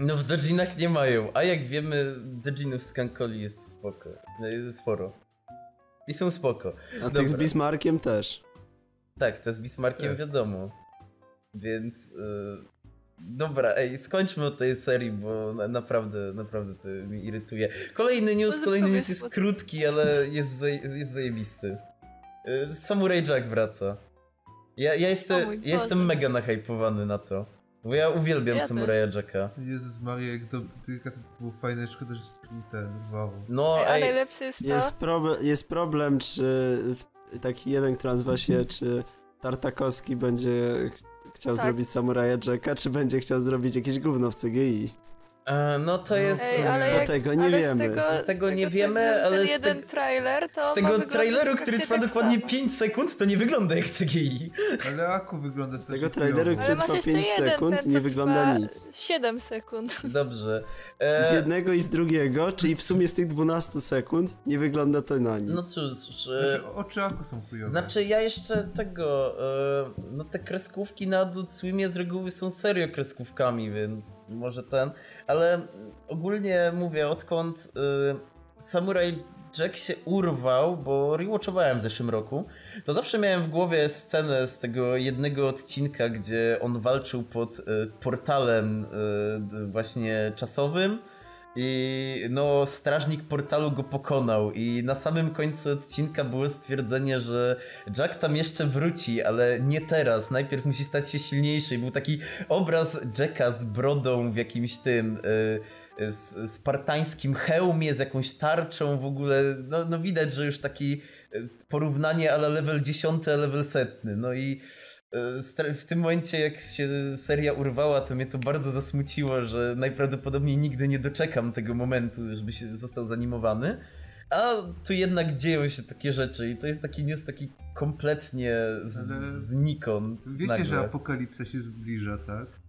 No w Dojinach nie mają, a jak wiemy, Dojinów z Kankoli jest spoko. No, Jest sporo. I są spoko. A tych z Dobra. Bismarckiem też. Tak, to z Bismarckiem Tak. wiadomo. Więc... y, Dobra, ej, skończmy od tej serii, bo na, naprawdę, naprawdę to mnie irytuje. Kolejny news, kolejny news jest krótki, ale jest, zaje, jest zajebisty. Y, Samurai Jack wraca. Ja, ja, jestem, ja jestem mega nahypowany na to. Bo ja uwielbiam Ja Samuraja Jacka. Jezus Maria, jak to, jaka to było fajne, szkoda, że się ten, wow. No, Ej, a ej, najlepsze jest to, Jest, proble- jest problem, czy taki jeden, który nazywa się, czy Tartakowski będzie ch- chciał Tak. zrobić Samuraja Jacka, czy będzie chciał zrobić jakieś gówno w CGI. E, no to No. jest... Ej, ale jak- tego nie ale wiemy. z tego, Tego z nie tego, wiemy, wiem, ale z jeden te- trailer to Z tego traileru, który trwa tak dokładnie samo. 5 sekund, to nie wygląda jak CGI. Ale Aku wygląda Z tego traileru, który trwa jeszcze 5 jeden, sekund, ten, nie wygląda trwa nic. 7 sekund. Dobrze. Z E, jednego i z drugiego, czyli w sumie z tych 12 sekund, nie wygląda to na nic. no cóż, e, oczy Aku są chujowe. znaczy ja jeszcze tego, e, no te kreskówki na Adult Swimie z reguły są serio kreskówkami, więc może ten, ale ogólnie mówię, odkąd e, Samurai Jack się urwał, bo rewatchowałem w zeszłym roku, to zawsze miałem w głowie scenę z tego jednego odcinka, gdzie on walczył pod e, portalem d- właśnie czasowym i no strażnik portalu go pokonał. I na samym końcu odcinka było stwierdzenie, że Jack tam jeszcze wróci, ale nie teraz, najpierw musi stać się silniejszy. I był taki obraz Jacka z brodą w jakimś tym... e, z spartańskim hełmie, z jakąś tarczą w ogóle, no, no widać, że już taki e, porównanie ale level 10, a level setny, no i w tym momencie jak się seria urwała, to mnie to bardzo zasmuciło, że najprawdopodobniej nigdy nie doczekam tego momentu, żeby się został zanimowany, a tu jednak dzieją się takie rzeczy i to jest taki news taki kompletnie z, Ale znikąd Wiecie, nagle. że apokalipsa się zbliża, tak?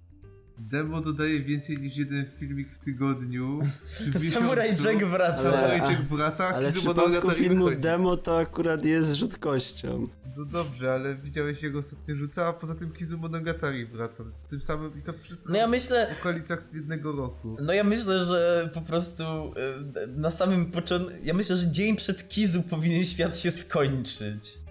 Demo dodaje więcej niż jeden filmik w tygodniu. W Samurai. Jack wraca. Samurai Jack wraca, a Ale w przypadku Monogatari filmów demo to akurat jest rzutkością. No dobrze, ale widziałeś jego ostatnio rzuca, a poza tym Kizu Monogatari wraca. Tym samym i to wszystko No ja myślę, w okolicach jednego roku. No ja myślę, że po prostu e, na samym początku. Ja myślę, że dzień przed Kizu powinien świat się skończyć.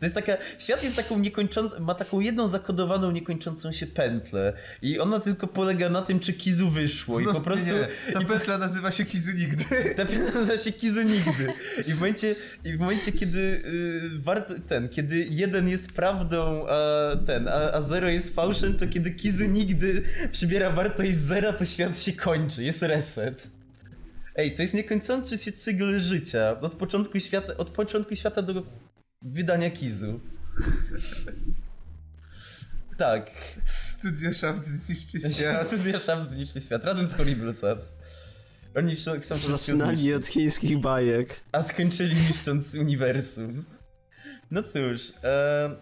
To jest taka. Świat jest taką niekończącą. Ma taką jedną zakodowaną, niekończącą się pętlę. I ona tylko polega na tym, czy Kizu wyszło. I No, po prostu. Nie, ta pętla nazywa się Kizu nigdy. Ta pętla nazywa się Kizu nigdy. I w momencie, i w momencie kiedy y, warto, ten, kiedy jeden jest prawdą, a ten, a, a zero jest fałszem, to kiedy Kizu nigdy przybiera wartość zera, to świat się kończy, jest reset. Ej, to jest niekończący się cykl życia. Od początku świata, od początku świata do wydania Kizu. Tak. Studio Shaft zniszczy świat. Studia Sham zniszczy świat razem z Horrible Subs. Oni chcą Zaczynali od chińskich bajek. A skończyli niszcząc uniwersum. No cóż, e,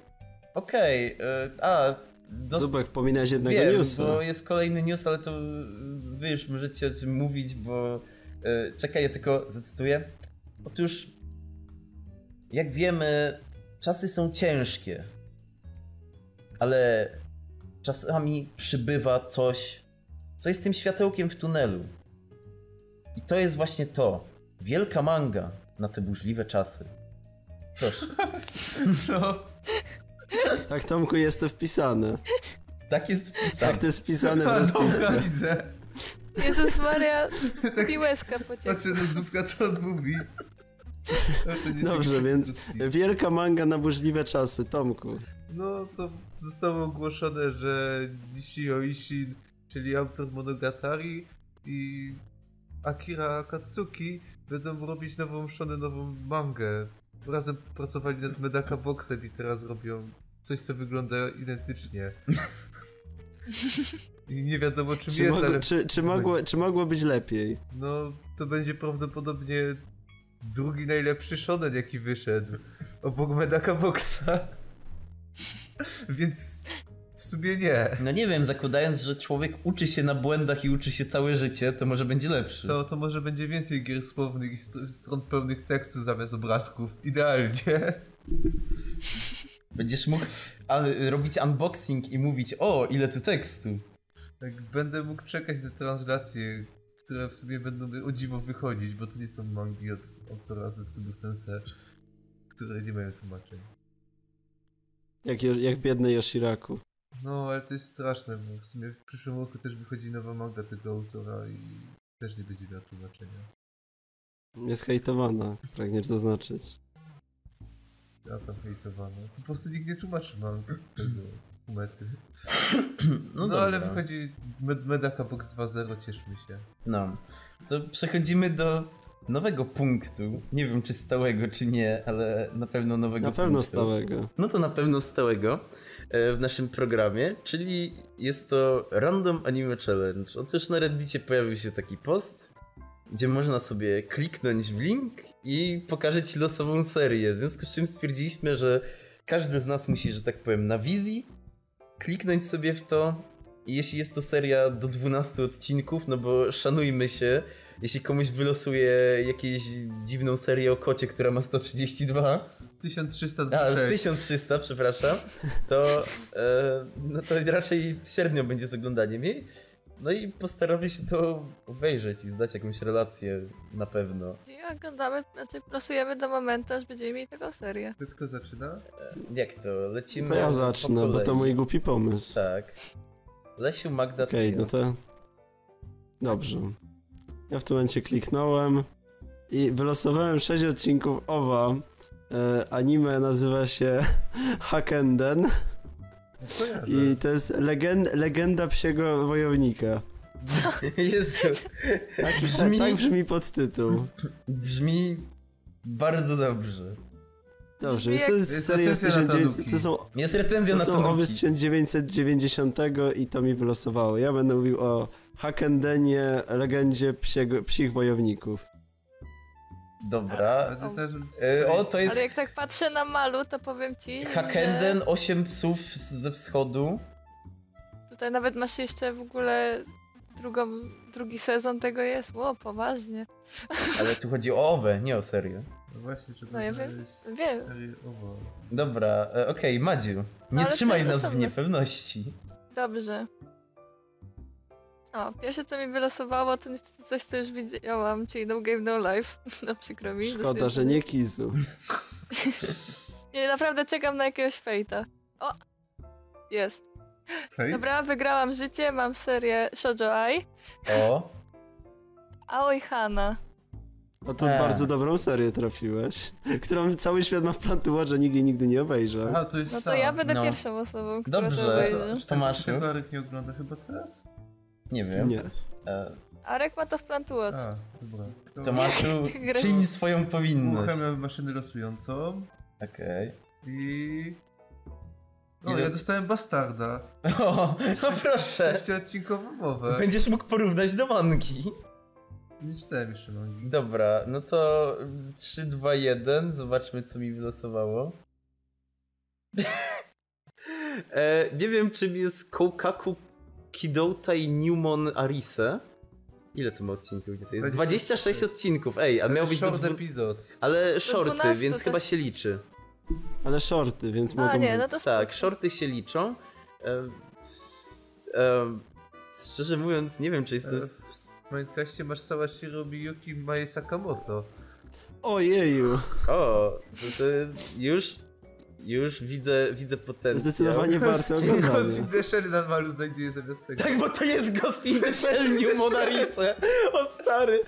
okej, e, a... dos- Zubek, pominąłeś jednego Wiem, newsa. bo jest kolejny news, ale to wy już możecie o tym mówić, bo... E, czekaj, ja tylko zacytuję. Otóż, jak wiemy, czasy są ciężkie, ale czasami przybywa coś, co jest tym światełkiem w tunelu. I to jest właśnie to. Wielka manga na te burzliwe czasy. Proszę. Co? Tak, Tomku, jest to wpisane. Tak jest wpisane. Tak, to jest wpisane w rozpisce. widzę. Jezus Maria, Tak. mi łezka pociekła. Patrzę na Zupka, co on mówi. Nie Dobrze, więc wielka manga na burzliwe czasy, Tomku. No to zostało ogłoszone, że Nishio Ishin, czyli autor Monogatari i Akira Akatsuki będą robić nową szonę, nową mangę. Razem pracowali nad Medaka Boxem i teraz robią coś, co wygląda identycznie. I nie wiadomo czym Czy, jest, mogło, ale czy, czy, mogło, czy mogło być lepiej? no to będzie prawdopodobnie drugi najlepszy shonen jaki wyszedł. Obok Medaka Boxa. Więc w sumie nie. No nie wiem, zakładając, że człowiek uczy się na błędach i uczy się całe życie, to może będzie lepszy. To, to może będzie więcej gier słownych i st- stron pełnych tekstu zamiast obrazków. Idealnie. Będziesz mógł a, robić unboxing i mówić, o, ile tu tekstu. Jak będę mógł czekać na translacje, które w sumie będą o dziwo wychodzić, bo to nie są mangi od autora Zetsubu Sensei, które nie mają tłumaczeń. Jak, jak biedny Yoshiraku. No, ale to jest straszne, bo w sumie w przyszłym roku też wychodzi nowa manga tego autora i też nie będzie miała tłumaczenia. Jest hejtowana, pragniesz zaznaczyć. A tam hejtowano. Po prostu nikt nie tłumaczy mang tego mety. No, No, ale wychodzi Med Medaka Box 2.0, cieszmy się. No, to przechodzimy do nowego punktu. Nie wiem, czy stałego, czy nie, ale na pewno nowego Na pewno punktu. stałego. No to na pewno stałego e, w naszym programie, czyli jest to Random Anime Challenge. Otóż na Reddicie pojawił się taki post, gdzie można sobie kliknąć w link i pokaże ci losową serię. W związku z czym stwierdziliśmy, że każdy z nas musi, że tak powiem, na wizji kliknąć sobie w to i jeśli jest to seria do 12 odcinków, no bo szanujmy się, jeśli komuś wylosuje jakąś dziwną serię o kocie, która ma 132, 1326. a, 1300, przepraszam. To, e, no to raczej średnio będzie z oglądaniem jej. No i postaramy się to obejrzeć i zdać jakąś relację na pewno. I oglądamy, znaczy pracujemy do momentu, aż będziemy mieli taką serię. To Kto zaczyna? Jak to? Lecimy To ja po zacznę, bo to mój głupi pomysł. Tak. Lesiu, Magda, Okej, ty. no to... Dobrze. Ja w tym momencie kliknąłem i wylosowałem 6 odcinków OWA. E, anime nazywa się Hakenden. I to jest legend, legenda psiego wojownika. Jezu, Tak Brzmi- tak brzmi podtytuł. brzmi bardzo dobrze. Dobrze, to jest Jest seria z recenzja na 1900, Tanuki. to są, Jest recenzja to na są owy z Tanuki. 1990 i to mi wylosowało. Ja będę mówił o Hakendenie, legendzie psiego, psich wojowników. Dobra. E, o, to jest Ale jak tak patrzę na Malu, to powiem ci, Hakenden, że 8 psów ze wschodu. tutaj nawet masz jeszcze w ogóle drugą, drugi sezon tego jest. Ło, poważnie. Ale tu chodzi o owę, nie o serię. No właśnie, trzeba No ja wiem, znaleźć wiem. Dobra, e, okej, Madziu. Nie Ale trzymaj nas w niepewności. Dobrze. O, pierwsze co mi wylosowało to niestety coś, co już widziałam, czyli No Game No Life. No przykro mi. Szkoda, że nie Kizu. Nie, naprawdę czekam na jakiegoś fejta. O! Jest. Hej? Dobra, wygrałam życie, mam serię Shoujo Ai. O, Aoi Hana. No to E. bardzo dobrą serię trafiłeś, którą cały świat ma w plan to watch, a nikt jej nigdy nie obejrzał. Aha, to jest No to ta. ja będę No. pierwszą osobą, która Dobrze. to obejrzy. Czy tego- Tomaszu? Tego Arek nie ogląda chyba teraz? Nie wiem. Nie. E, Arek ma to w plan to watch. A, dobra. To Tomaszu, czyń swoją powinność. Uruchamiam maszynę losującą Okej. i... O, Ile- ja dostałem Bastarda. O, no proszę. Sześciodcinkową mowę. Będziesz mógł porównać do mangi. Nie czytałem jeszcze mangi. Dobra, no to 3, 2, 1. Zobaczmy, co mi wylosowało. e, nie wiem, czym jest Koukaku Kidouta i Newmon Arise. Ile to ma odcinków? Gdzie to jest? 26 odcinków, ej, a miał być Short dwu... episodes. Ale shorty, 12 więc to- chyba się liczy. Ale shorty, więc A mogą nie, no to Tak, shorty się liczą. E, e, szczerze mówiąc, nie wiem, czy jest to... E, W Minecrafcie masz Sawashiro Miyuki Mae Sakamoto. Ojeju, O, to, to już, już widzę, widzę potencjał. zdecydowanie warto Ghost in the Shell na malu znajduje zamiast tego. Tak, bo to jest Ghost in the Shell New Monarise. O stary.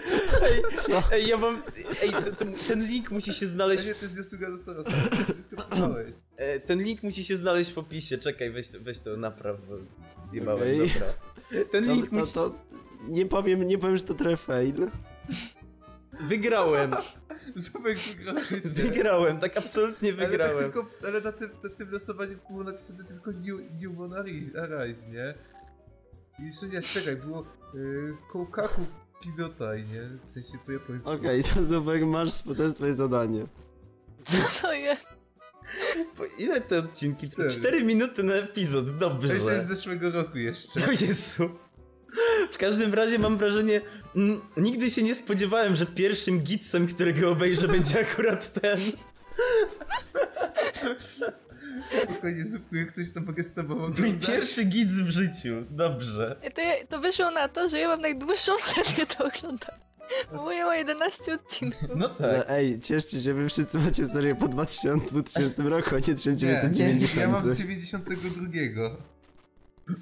Ej, Co? ej ja mam... Ej, to, to, ten link musi się znaleźć... nie, to jest Yasuga do Sorasa. Wszystko przeczytałeś. E, ten link musi się znaleźć w opisie. Czekaj, weź, to- weź to napraw, bo zjebałem, Okej. dobra. Ten link no musi... to nie powiem, nie powiem, że to trochę fail. Wygrałem. Zubek wygrał życie. Wygrałem, tak absolutnie Ale, tak wygrałem. tylko, ale na, tym, na tym losowaniu było napisane tylko New, New Mon Arise, nie? I jeszcze nie, czekaj, było y, Koukaku Kidotai, nie? W sensie po japońsku. Okej, to Zubek, masz, to jest twoje zadanie. Co to jest? Po ile te odcinki? Cztery. 4 minuty na epizod, dobrze. Ej, to jest z zeszłego roku jeszcze. O Jezu. W każdym razie mam wrażenie, nigdy się nie spodziewałem, że pierwszym gitsem, którego obejrzę, będzie akurat ten. Spokojnie, Zupku, jak coś to mogę z tobą Mój oglądać. pierwszy gids w życiu. Dobrze. To, to wyszło na to, że ja mam najdłuższą serię do oglądania. Bo moja ma 11 odcinków. No No, tak. ej, cieszcie się, wy wszyscy macie serię po 2000, 2000 roku, a nie Nie, 1990. nie, ja mam z 92.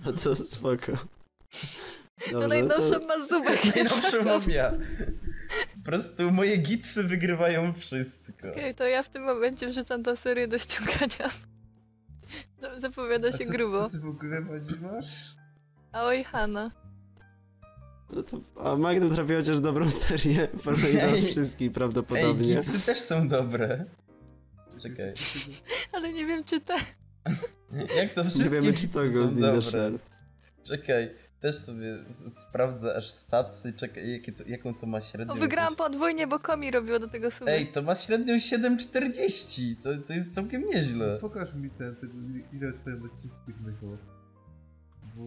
No co, spoko. No Dobrze, najnowszą ma Zubek. Najnowszą mam ja. Po prostu moje gidsy wygrywają wszystko. Okej, to ja w tym momencie wrzucam tę serię do ściągania. No, zapowiada A się co, grubo. Co ty w ogóle masz? Aoi Hanna. No to, a Magda trafiła chociaż dobrą serię, w porównaniu do nas Ej. wszystkich Ej, prawdopodobnie. gidsy też są dobre. Czekaj. Ale nie wiem czy te. Jak to wszystkie Nie wiemy, czy to dobre. Shell. Czekaj, też sobie sprawdzę aż stacy, czekaj, jakie to, jaką to ma średnią. O, wygrałam podwójnie, bo Komi robiło do tego sumy. Ej, to ma średnią 7,40. To, to jest całkiem nieźle. Pokaż mi ten, tego, ile twoje odcinki tego. Bo...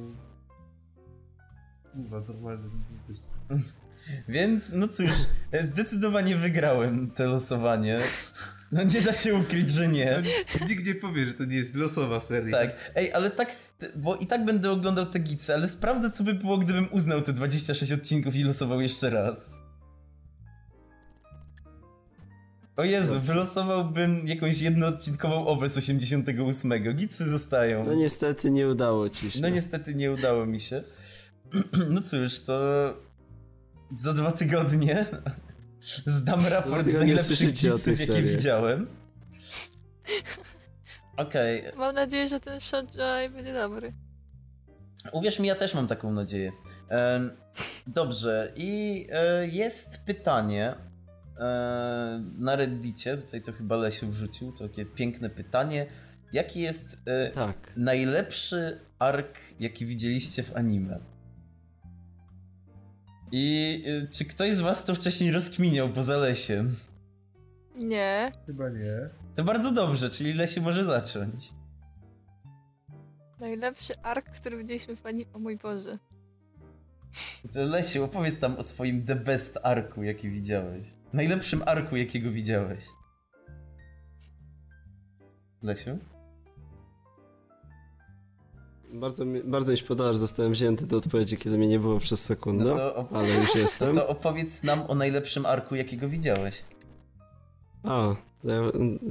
Kurwa, długość. Więc, no cóż, e, zdecydowanie wygrałem to losowanie. No nie da się ukryć, że nie. Nikt nie powie, że to nie jest losowa seria. Tak. Ej, ale tak, bo i tak będę oglądał te gicy, ale sprawdzę, co by było, gdybym uznał te 26 odcinków i losował jeszcze raz. O Jezu, wylosowałbym jakąś jednoodcinkową obę z 88. Gicy zostają. No niestety nie udało ci się. No niestety nie udało mi się. No cóż, to za dwa tygodnie zdam raport z tygodnie najlepszych tych jakie widziałem. Okej, Mam nadzieję, że ten Shotjai będzie dobry. uwierz mi, ja też mam taką nadzieję. Dobrze, i e, jest pytanie e, na Reddicie, tutaj to chyba Lesiu wrzucił, to takie piękne pytanie. Jaki jest e, Tak. najlepszy ark, jaki widzieliście w anime? I y, czy ktoś z was to wcześniej rozkminiał poza Lesiem? Nie. Chyba nie. To bardzo dobrze, czyli Lesiu może zacząć. Najlepszy ark, który widzieliśmy w ani... O mój Boże. To Lesiu, opowiedz tam o swoim the best arku, jaki widziałeś. Najlepszym arku, jakiego widziałeś. Lesiu? Bardzo mi, bardzo mi się podoba, że zostałem wzięty do odpowiedzi, kiedy mnie nie było przez sekundę, No to, op- ale już jestem. to opowiedz nam o najlepszym arku, jakiego widziałeś. A,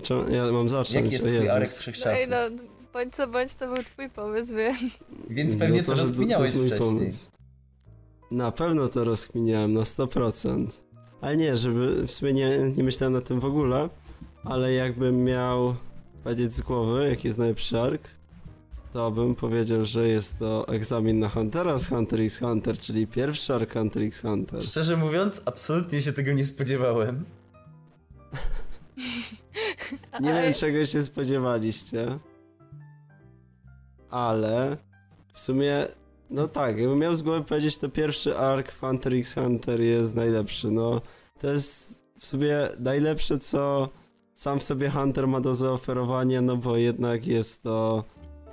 to ja, ja mam zacząć, Jaki jest o twój arek Jezus. No wszechczasów? ej, no, bądź co bądź, to był twój pomysł, więc... Więc pewnie No to, że rozkminiałeś jest mój wcześniej. pomysł. Na pewno to rozkminiałem, na 100%. Ale nie, żeby w sumie nie, nie myślałem na tym w ogóle, ale jakbym miał powiedzieć z głowy, jaki jest najlepszy ark, to bym powiedział, że jest to egzamin na Huntera z Hunter x Hunter, czyli pierwszy ark Hunter x Hunter. Szczerze mówiąc, absolutnie się tego nie spodziewałem. Nie wiem, czego się spodziewaliście, ale w sumie, no tak, jakbym miał z głowy powiedzieć, to pierwszy ark w Hunter x Hunter jest najlepszy. No, to jest w sumie najlepsze, co sam w sobie Hunter ma do zaoferowania, no bo jednak jest to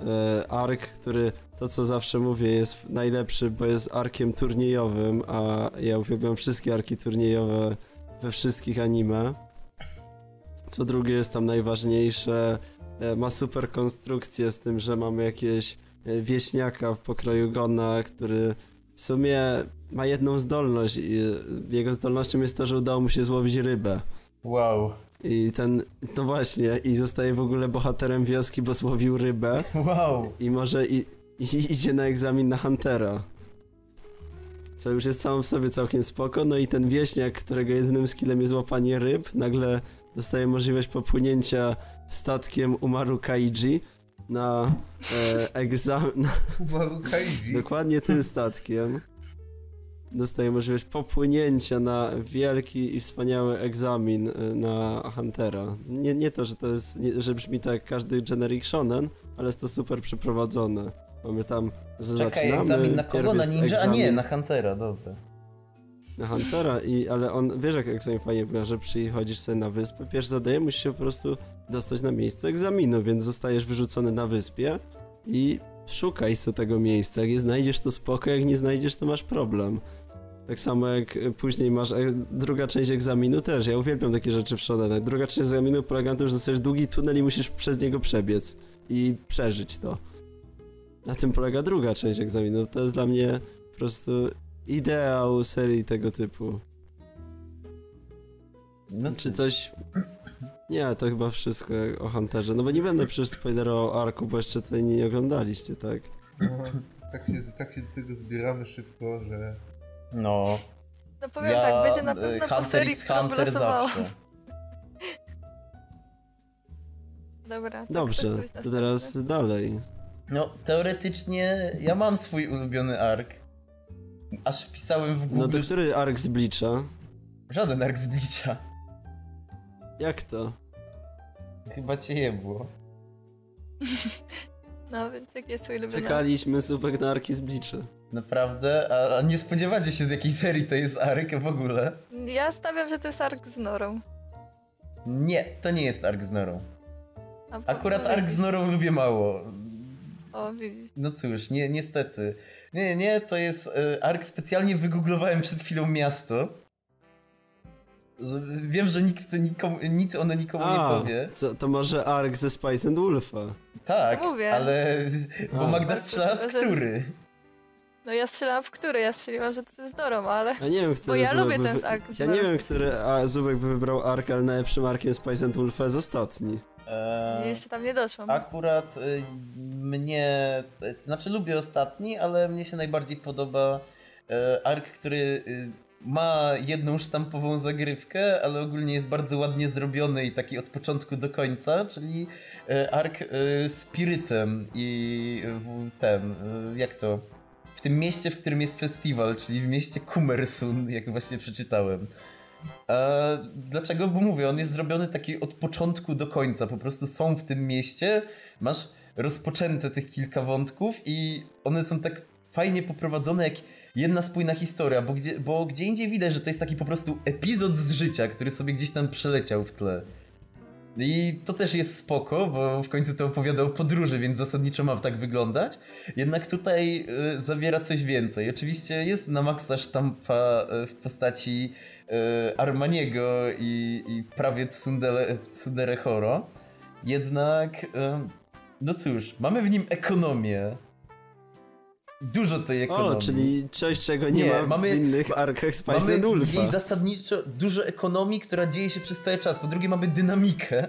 e, ark, który, to co zawsze mówię, jest najlepszy, bo jest arkiem turniejowym, a ja uwielbiam wszystkie arki turniejowe we wszystkich anime. Co drugie jest tam najważniejsze. e, Ma super konstrukcję z tym, że mamy jakieś e, wieśniaka w pokroju Gona, który w sumie ma jedną zdolność i jego zdolnością jest to, że udało mu się złowić rybę. Wow. I ten, no właśnie, i zostaje w ogóle bohaterem wioski, bo złowił rybę Wow. i może i, i, idzie na egzamin na Huntera. Co już jest samą w sobie całkiem spoko, no i ten wieśniak, którego jedynym skillem jest łapanie ryb, nagle dostaje możliwość popłynięcia statkiem Umaru Kaiji na e, egzamin, Umaru Kaiji. dokładnie tym statkiem. Dostaje możliwość popłynięcia na wielki i wspaniały egzamin e, na Huntera. Nie, nie to, że to jest, nie, że brzmi to jak każdy generic shonen, ale jest to super przeprowadzone. Mamy tam, że Czekaj, zaczynamy, egzamin na kogo? Na ninja? A nie, na Huntera, dobra. na Huntera, i, ale on, wiesz jak egzamin fajnie wygląda, że przychodzisz sobie na wyspę, pierwsze zadanie musisz się po prostu dostać na miejsce egzaminu, więc zostajesz wyrzucony na wyspie i szukaj sobie tego miejsca, jak je znajdziesz to spoko, jak nie znajdziesz to masz problem. Tak samo jak y, później masz e, druga część egzaminu też. Ja uwielbiam takie rzeczy w shonenach. Druga część egzaminu polega na tym, że dostajesz długi tunel i musisz przez niego przebiec i przeżyć to. Na tym polega druga część egzaminu. To jest dla mnie po prostu ideał serii tego typu. No, Czy coś... Nie, to chyba wszystko o Hunterze. No bo nie będę przecież spoilerował arku, bo jeszcze tutaj nie oglądaliście, tak? No, tak, się, tak się do tego zbieramy szybko, że... no. No powiem ja, tak, będzie na e, pewno po Hunter serii, x którą Hunter zawsze. Dobra. to Dobrze, to teraz dalej. No, teoretycznie ja mam swój ulubiony ark. Aż wpisałem w Google No to który ark z Bleacha? żaden ark z Bleacha. Jak to? Chyba cię jebło. No, więc jaki jest twój ulubiony? Czekaliśmy słupek na arki z Bleacha. Naprawdę? A, a nie spodziewacie się z jakiej serii to jest ark w ogóle? Ja stawiam, że to jest ark z Norą. Nie, to nie jest ark z Norą. A, Akurat no, ark z Norą lubię mało. O, widzisz. No cóż, nie, niestety. Nie, nie, to jest y, ark, specjalnie wygooglowałem przed chwilą miasto. Wiem, że nikt nikomu, nic ono nikomu nie powie. co, to może ark ze Spice and Wolfa. Tak, mówię. ale... Bo A. Magda strzela w który? No ja strzelałam w który? Ja strzeliłam, że to jest Norą, ale... Ja nie wiem, który ja Zubek lubię by ten z Ja nie wiem, który a, Zubek by wybrał ark, ale najlepszym arkiem Spice and Wolfa jest ostatni. Eee, Jeszcze tam nie doszłam. Akurat y, mnie, y, to znaczy lubię ostatni, ale mnie się najbardziej podoba y, ark, który y, ma jedną sztampową zagrywkę, ale ogólnie jest bardzo ładnie zrobiony i taki od początku do końca, czyli y, ark y, Spirytem i y, ten, y, jak to, w tym mieście, w którym jest festiwal, czyli w mieście Kumersun, jak właśnie przeczytałem. E, dlaczego? Bo mówię, on jest zrobiony taki od początku do końca. Po prostu są w tym mieście, masz rozpoczęte tych kilka wątków i one są tak fajnie poprowadzone jak jedna spójna historia, bo gdzie, bo gdzie indziej widać, że to jest taki po prostu epizod z życia, który sobie gdzieś tam przeleciał w tle. I to też jest spoko, bo w końcu to opowiada o podróży, więc zasadniczo ma tak wyglądać. Jednak tutaj y, zawiera coś więcej. Oczywiście jest na maksa sztampa y, w postaci y, Armaniego i, i prawie Tsundere Horo. Jednak, y, no cóż, mamy w nim ekonomię. Dużo tej ekonomii. O, czyli coś, czego nie, Nie, ma mamy- w innych arkach Spice Mamy Wolfa. jej zasadniczo dużo ekonomii, która dzieje się przez cały czas. Po drugie mamy dynamikę.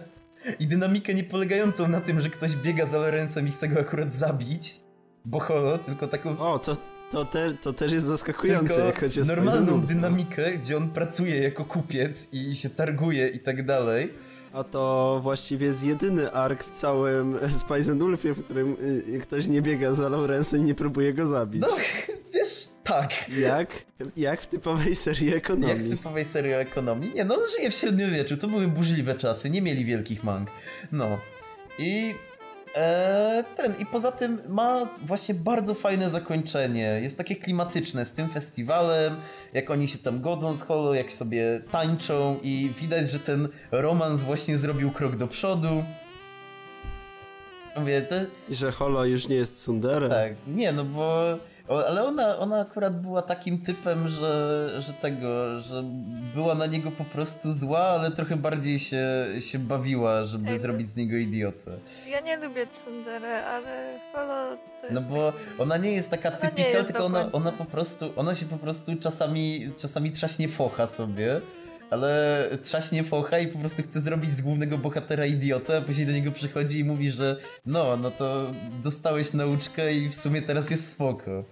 I dynamikę nie polegającą na tym, że ktoś biega za Lorenzem i chce go akurat zabić. Bo holo, tylko taką O, to, to, te, to też jest zaskakujące, tylko jak chodzi o normalną dynamikę, gdzie on pracuje jako kupiec i się targuje i tak dalej. A to właściwie jest jedyny ark w całym Spice and Wolfie, w którym y, ktoś nie biega za Laurensem i nie próbuje go zabić. No, wiesz, tak. Jak? Jak w typowej serii Jak ekonomii. w typowej serii ekonomii. Nie, no żyje w średniowieczu, to były burzliwe czasy, nie mieli wielkich mang. No. I e, ten, i poza tym ma właśnie bardzo fajne zakończenie. Jest takie klimatyczne z tym festiwalem, jak oni się tam godzą z Holo, jak sobie tańczą i widać, że ten romans właśnie zrobił krok do przodu. Mówię, te, I że Holo już nie jest Sundere. tak, nie, no bo. Ale ona, ona akurat była takim typem, że, że tego, że była na niego po prostu zła, ale trochę bardziej się, się bawiła, żeby Ej, zrobić z niego idiotę. Ja nie lubię Tsundere, ale Holo to jest... No bo ona nie jest taka typika, jest tylko ona, ona po prostu, ona się po prostu czasami, czasami trzaśnie focha sobie. Ale trzaśnie focha i po prostu chce zrobić z głównego bohatera idiotę, a później do niego przychodzi i mówi, że no, no to dostałeś nauczkę i w sumie teraz jest spoko.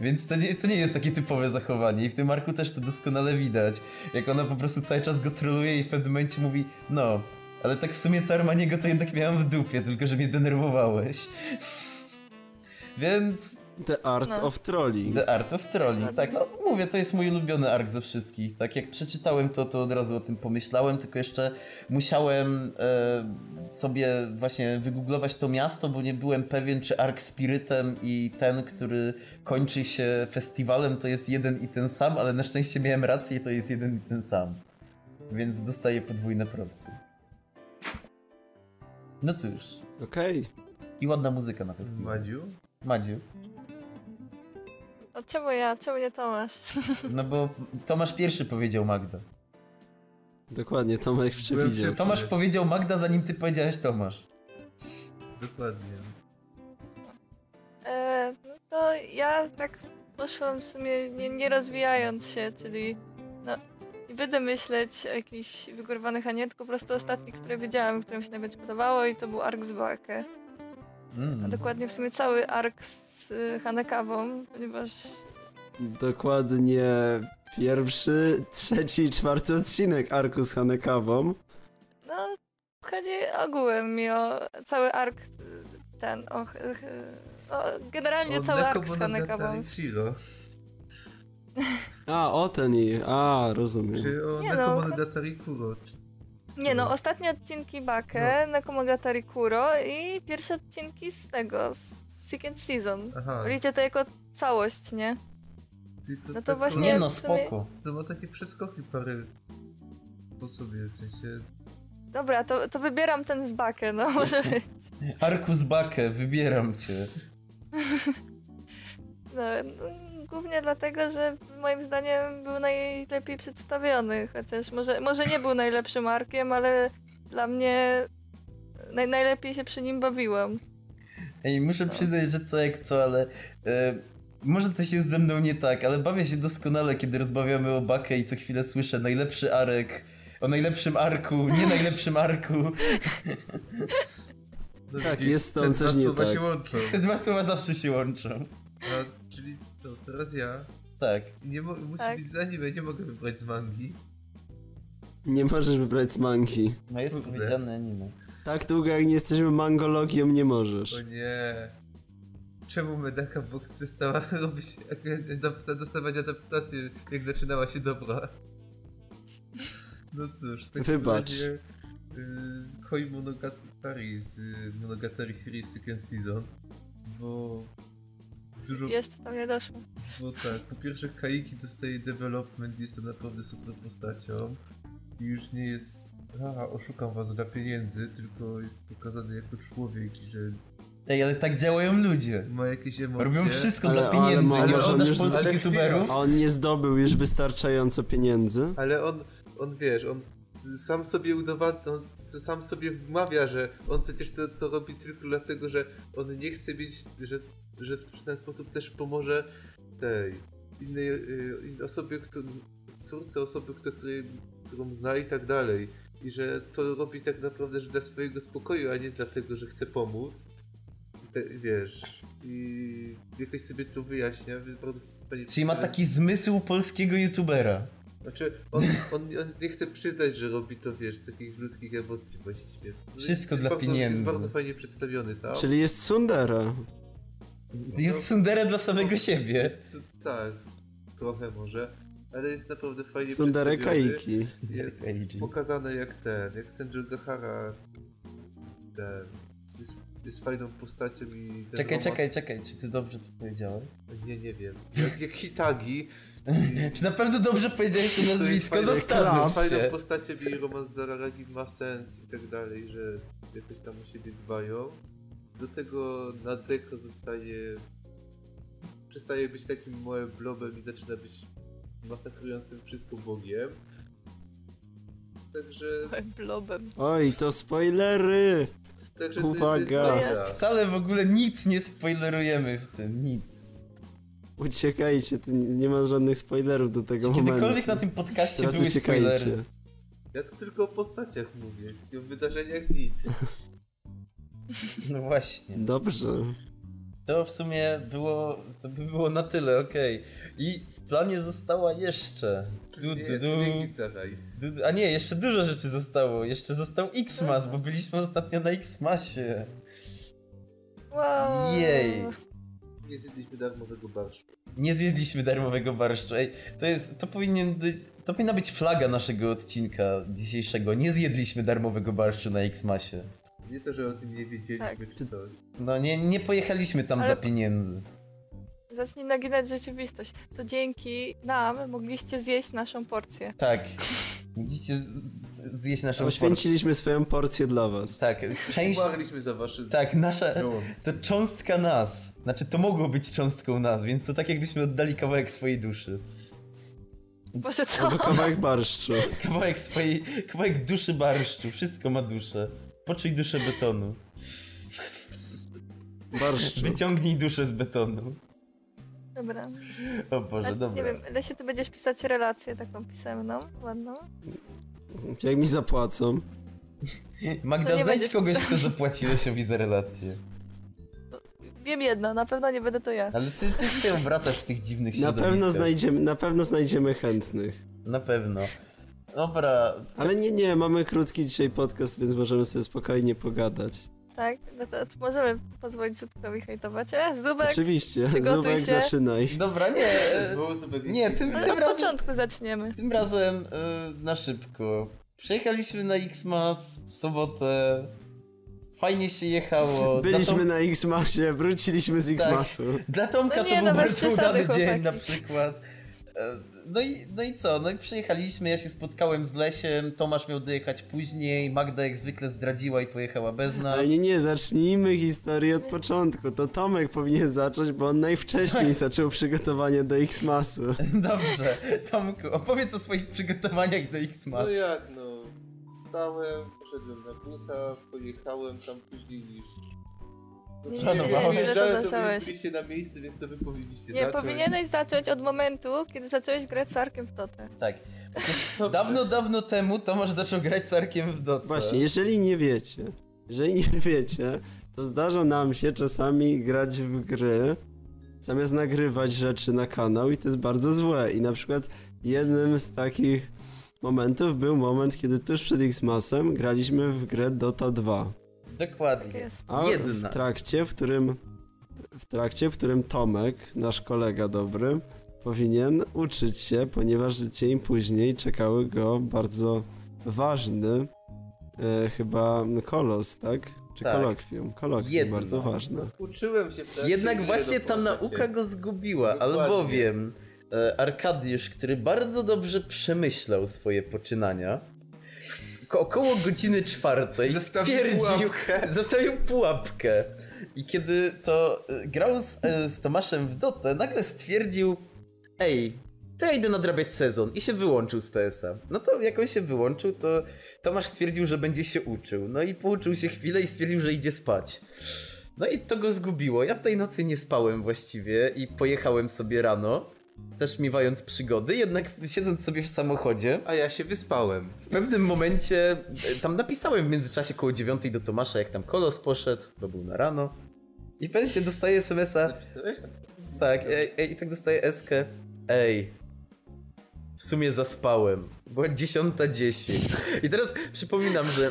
Więc to nie, to nie jest takie typowe zachowanie i w tym arku też to doskonale widać. Jak ona po prostu cały czas go troluje i w pewnym momencie mówi, no, ale tak w sumie to Armaniego to jednak miałam w dupie, tylko że mnie denerwowałeś. Więc The Art No. of Trolling. The Art of Trolling, tak, no mówię, to jest mój ulubiony ark ze wszystkich. Tak jak przeczytałem to, to od razu o tym pomyślałem, tylko jeszcze musiałem e, sobie właśnie wygooglować to miasto, bo nie byłem pewien, czy ark Spirytem i ten, który kończy się festiwalem, to jest jeden i ten sam, ale na szczęście miałem rację i to jest jeden i ten sam. Więc dostaję podwójne propsy. No cóż, Okej. i ładna muzyka na festiwalu. Madziu? Madziu. No czemu ja? Czemu nie Tomasz? No bo Tomasz pierwszy powiedział Magda. Dokładnie, Tomek przewidział. Tomasz powiedział Magda, zanim ty powiedziałeś Tomasz. Dokładnie. E, no to ja tak poszłam w sumie nie, nie rozwijając się, czyli no nie będę myśleć o jakichś wygórowanych, a nie, tylko po prostu ostatni, który wiedziałam, które mi się najbardziej podobało i to był ark z Bakę. A Mm. dokładnie w sumie cały ark z Hanekawą, ponieważ Dokładnie pierwszy, trzeci i czwarty odcinek Arku z Hanekawą. no chodzi ogółem mi o cały ark ten, o, o generalnie Od cały ark z Nekomonogatari Hanekawą. A, o ten i... A, rozumiem. Czy o Nie no. Nekomonogatari Kuro. Czy- Nie no, ostatnie odcinki Bake, Nakomogatari Kuro i pierwsze odcinki z tego, z Second Season. Aha. Widzicie to jako całość, nie? Tylko No to tak właśnie- Nie no, sumie- spoko. To ma takie przeskoki parę po sobie, w sensie... Dobra, to, to wybieram ten z Bake, no może być. Arkus Bakę, wybieram cię. No, no, głównie dlatego, że moim zdaniem był najlepiej przedstawiony, chociaż może, może nie był najlepszym arkiem, ale dla mnie naj, najlepiej się przy nim bawiłam. Ej, muszę przyznać, że co jak co, ale e, może coś jest ze mną nie tak, ale bawię się doskonale, kiedy rozmawiamy o Bakę i co chwilę słyszę najlepszy arek, o najlepszym arku, nie najlepszym arku. No Tak, jest dwa coś nie słowa tak. się łączą. Te dwa słowa zawsze się łączą. A, czyli co, teraz ja? Tak. Nie mo- musi Tak. być z anime, nie mogę wybrać z mangi. Nie możesz wybrać z mangi. No jest Kurde. powiedziane anime. Tak długo jak nie jesteśmy mangologią, nie możesz. O nie. Czemu Medaka Box przestała robić, dostawać adaptację, jak zaczynała się dobra? No cóż, w takim Wybacz. razie y, Koi Monogatari z y, Monogatari Series Second Season, bo dużo, Jeszcze tam nie doszło. bo tak, po pierwsze Kaiki dostaje development, jest tam naprawdę super postacią i już nie jest a, oszukam was dla pieniędzy, tylko jest pokazany jako człowiek i że Ej, ale tak działają ludzie. ma jakieś emocje. Robią wszystko Ale- dla ale pieniędzy. może nie oglądasz polskich ale youtuberów? A on nie zdobył już wystarczająco pieniędzy. Ale on, on wiesz, on sam sobie udowadnia, on sam sobie wmawia, że on przecież to, to robi tylko dlatego, że on nie chce mieć, że, że w ten sposób też pomoże tej innej y, osobie, którą, córce osoby, kto- której, którą zna i tak dalej. I że to robi tak naprawdę, że dla swojego spokoju, a nie dlatego, że chce pomóc. Te, wiesz, i jakoś sobie to wyjaśnia. Czyli ma sobie- taki zmysł polskiego youtubera. znaczy, on, on, on nie chce przyznać, że robi to, wiesz, z takich ludzkich emocji właściwie. No Wszystko jest dla bardzo, pieniędzy. Jest bardzo fajnie przedstawiony tam. Czyli jest Sundera. Jest Sundere dla samego siebie. Jest, tak, trochę może, ale jest naprawdę fajnie Sundere. Kaiki. Jest Kaiji. pokazane jak ten, jak Senju Gahara ten, jest, jest fajną postacią i ten Czekaj, romans- czekaj, czekaj, czy ty dobrze to powiedziałeś? Nie, nie wiem. Jak, jak Hitagi. Czy na pewno dobrze powiedziałeś to nazwisko? fajne- Zastanów jest fajną się. postacią i romans z Zararagi ma sens i tak dalej, że jakoś tam o siebie dbają. Do tego Nadeko zostaje... Przestaje być takim małym blobem i zaczyna być masakrującym wszystko bogiem. Także... Blobem. Oj, to spoilery! także to- to Uwaga. jest dobra. Wcale w ogóle nic nie spoilerujemy w tym, nic. Uciekajcie, tu nie ma żadnych spoilerów do tego Czy kiedykolwiek momentu. na tym podcaście Teraz były spoilery? uciekajcie. Ja to tylko o postaciach mówię. I o wydarzeniach nic. No właśnie. Dobrze. To w sumie było, to by było na tyle, okej. I w planie została jeszcze... Du, Nie, du, du, du, du, a nie, jeszcze dużo rzeczy zostało. Jeszcze został X-Mas, bo byliśmy ostatnio na X-Masie. Wow. Jej. Nie zjedliśmy darmowego barszu. Nie zjedliśmy darmowego barszczu. Ej, to jest, to powinien być, to powinna być flaga naszego odcinka dzisiejszego. Nie zjedliśmy darmowego barszczu na X-Masie. Nie to, że o tym nie wiedzieliśmy Tak. czy coś. No nie, nie pojechaliśmy tam Ale- dla pieniędzy. Zacznij naginać rzeczywistość. To dzięki nam mogliście zjeść naszą porcję. Tak. Z- zjeść naszą porcję. Poświęciliśmy swoją porcję dla was. Tak, część... Umarliśmy za waszym Tak, nasza... To cząstka nas. Znaczy, to mogło być cząstką nas, więc to tak jakbyśmy oddali kawałek swojej duszy. Boże, co? Albo kawałek barszczu. Kawałek swojej... Kawałek duszy barszczu. Wszystko ma duszę. Poczuj duszę betonu. Barszczu. Wyciągnij duszę z betonu. Dobra. O Boże, A, dobra. nie wiem, Lesiu, ty będziesz pisać relację taką pisemną, ładną? Jak mi zapłacą. Magda, znajdź kogoś, pisał. kto zapłaci Lesiowi za relację. Wiem jedno, na pewno nie będę to ja. Ale ty, ty się obracasz w tych dziwnych Na pewno, znajdziemy, na pewno znajdziemy chętnych. Na pewno. Dobra, Ale nie, nie, mamy krótki dzisiaj podcast, więc możemy sobie spokojnie pogadać. Tak? No to możemy pozwolić Zubkowi hejtować. E, Zubek! Oczywiście, Zubek się. zaczynaj. dobra, nie. e, Nie, tym, Ale tym od razem, początku zaczniemy. tym razem e, na szybko. Przyjechaliśmy na Xmas w sobotę. Fajnie się jechało. Byliśmy Tom, na X-Masie, wróciliśmy z X-Masu. dla Tomka No nie, to no był bez bardzo przesady, udany dzień na przykład. No i, no i co? No i przyjechaliśmy, ja się spotkałem z Lesiem, Tomasz miał dojechać później, Magda jak zwykle zdradziła i pojechała bez nas. Ale nie, nie, zacznijmy historię od początku. To Tomek powinien zacząć, bo on najwcześniej zaczął przygotowanie do X-Masu. Dobrze, Tomku, opowiedz o swoich przygotowaniach do X-Mas. No jak no, wstałem, poszedłem na busa, pojechałem tam później niż... No, Nie, źle to zacząłeś. byliście na miejscu, więc to wy powinniście Nie, zacząć. powinieneś zacząć od momentu, kiedy zacząłeś grać z Arkiem w Totę. Tak. Dawno, dawno temu Tomasz zaczął grać z Arkiem w Dotę. Właśnie, jeżeli nie wiecie, jeżeli nie wiecie, to zdarza nam się czasami grać w gry, zamiast nagrywać rzeczy na kanał i to jest bardzo złe. I na przykład jednym z takich momentów był moment, kiedy tuż przed X-Masem graliśmy w grę Dota 2. Tak Dokładnie. jest. A Jedna. w trakcie, w którym w trakcie, w którym Tomek, nasz kolega dobry, powinien uczyć się, ponieważ dzień później czekały go bardzo ważny e, chyba kolos, tak? Czy Tak. kolokwium? Kolokwium, Jedno. bardzo ważne. Uczyłem się w Jednak właśnie ta nauka go zgubiła, Dokładnie. albowiem e, Arkadiusz, który bardzo dobrze przemyślał swoje poczynania, około godziny czwartej Zostawił stwierdził, pułapkę. zostawił pułapkę. I kiedy to e, grał z, e, z Tomaszem w Dotę, nagle stwierdził, ej, to ja idę nadrabiać sezon i się wyłączył z TS-a. No to jak on się wyłączył, to Tomasz stwierdził, że będzie się uczył. No i pouczył się chwilę i stwierdził, że idzie spać. No i to go zgubiło. Ja w tej nocy nie spałem właściwie i pojechałem sobie rano, też miewając przygody, jednak siedząc sobie w samochodzie, A ja się wyspałem. w pewnym momencie, e, tam napisałem w międzyczasie koło dziewiątej do Tomasza, jak tam kolos poszedł, to był na rano. I momencie dostaję SMS-a, Napisałeś tam? tak, ej, ej, i tak dostaję eskę, ej, w sumie zaspałem, była 10.10. I teraz przypominam, że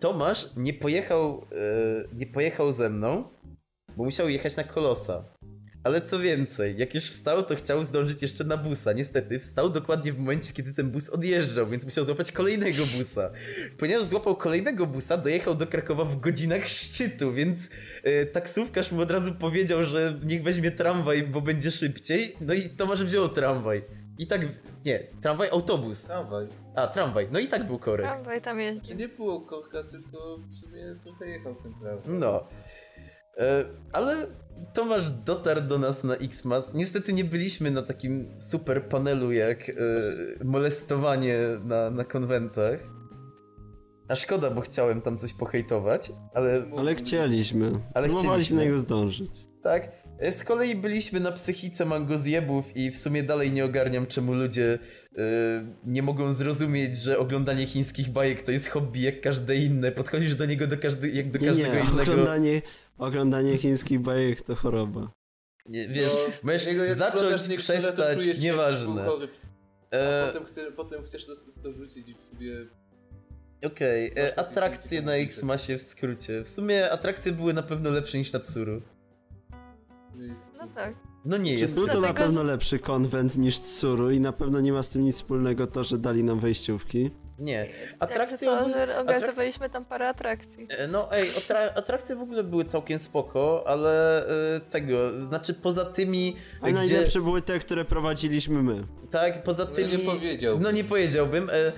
Tomasz nie pojechał, e, nie pojechał ze mną, bo musiał jechać na kolosa. Ale co więcej, jak już wstał, to chciał zdążyć jeszcze na busa. Niestety, wstał dokładnie w momencie, kiedy ten bus odjeżdżał, więc musiał złapać kolejnego busa. Ponieważ złapał kolejnego busa, dojechał do Krakowa w godzinach szczytu, więc e, taksówkarz mu od razu powiedział, że niech weźmie tramwaj, bo będzie szybciej. No i Tomasz wziął tramwaj. I tak, nie, tramwaj, autobus. Tramwaj. A, tramwaj, no i tak był korek. Tramwaj tam jeździ. To nie było korka, tylko w sumie trochę jechał ten tramwaj. No. E, ale Tomasz dotarł do nas na Xmas. Niestety nie byliśmy na takim super panelu jak e, molestowanie na, na konwentach. A szkoda, bo chciałem tam coś pohejtować, ale Ale chcieliśmy. Ale Próbowaliśmy chcieliśmy. na niego zdążyć. tak. E, Z kolei byliśmy na psychice mangozjebów i w sumie dalej nie ogarniam, czemu ludzie e, nie mogą zrozumieć, że oglądanie chińskich bajek to jest hobby jak każde inne. Podchodzisz do niego do każdy, jak do Nie, każdego nie, innego. oglądanie, oglądanie chińskich bajek to choroba. Nie, wiesz, No, zacząć, to przestać, nieważne. E, potem, chce, potem chcesz to, to rzucić i w sobie... Okej, e, Ostatnie atrakcje na sekund. X-Masie w skrócie. W sumie atrakcje były na pewno lepsze niż na Tsuru. No tak. No nie Czy jest. był to na Dlatego, pewno że- lepszy konwent niż Tsuru i na pewno nie ma z tym nic wspólnego to, że dali nam wejściówki. Nie. Atrakcje to, ogólnie... że organizowaliśmy tam parę atrakcji. E, No ej, atra- atrakcje w ogóle były całkiem spoko, ale e, tego, znaczy poza tymi, A gdzie... najlepsze były te, które prowadziliśmy my. Tak, poza No tymi... nie powiedziałbym. No nie powiedziałbym. E, e,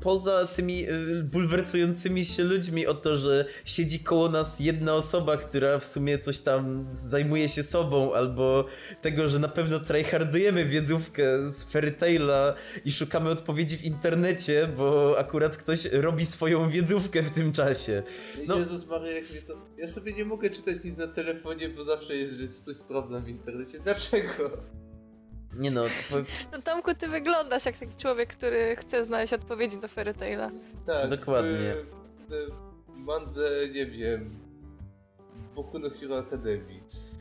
poza tymi y, bulwersującymi się ludźmi o to, że siedzi koło nas jedna osoba, która w sumie coś tam zajmuje się sobą, albo tego, że na pewno tryhardujemy wiedzówkę z Fairy Taila i szukamy odpowiedzi w internecie, bo akurat ktoś robi swoją wiedzówkę w tym czasie. No. Jezus Maria, jak mnie to... Ja sobie nie mogę czytać nic na telefonie, bo zawsze jest, że coś sprawdzam w internecie. Dlaczego? Nie no, to, No Tomku, ty wyglądasz jak taki człowiek, który chce znaleźć odpowiedzi do Fairy Taila. Tak. Dokładnie. W, w mandze, nie wiem... Boku no Hero Academy.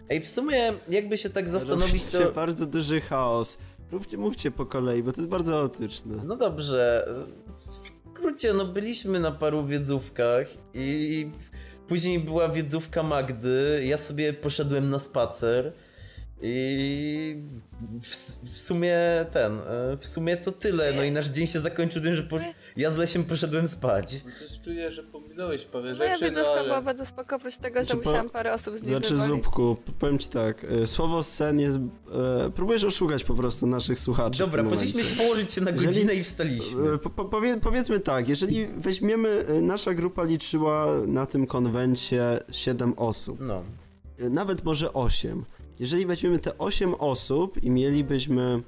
ej, w sumie jakby się tak zastanowić, to... bardzo duży chaos. Róbcie, mówcie po kolei, bo to jest bardzo chaotyczne. No dobrze, w skrócie, no byliśmy na paru wiedzówkach i później była wiedzówka Magdy, ja sobie poszedłem na spacer i w, w sumie ten, e, w sumie to tyle, no i nasz dzień się zakończył tym, że po, ja z Lesiem poszedłem spać. No Coś czuję, że pominąłeś parę Moja rzeczy, no wiedzówka ale... była bardzo spoko, oprócz tego, że Znaczy, musiałam parę osób z Znaczy wywalić. Zupku, powiem ci tak, e, słowo sen jest... E, próbujesz oszukać po prostu naszych słuchaczy Dobra, poszliśmy momencie. położyć się na Jeżeli- godzinę i wstaliśmy. E, Po, po, powie, powiedzmy tak, jeżeli weźmiemy, nasza grupa liczyła na tym konwencie 7 osób, No, nawet może 8. Jeżeli weźmiemy te 8 osób i mielibyśmy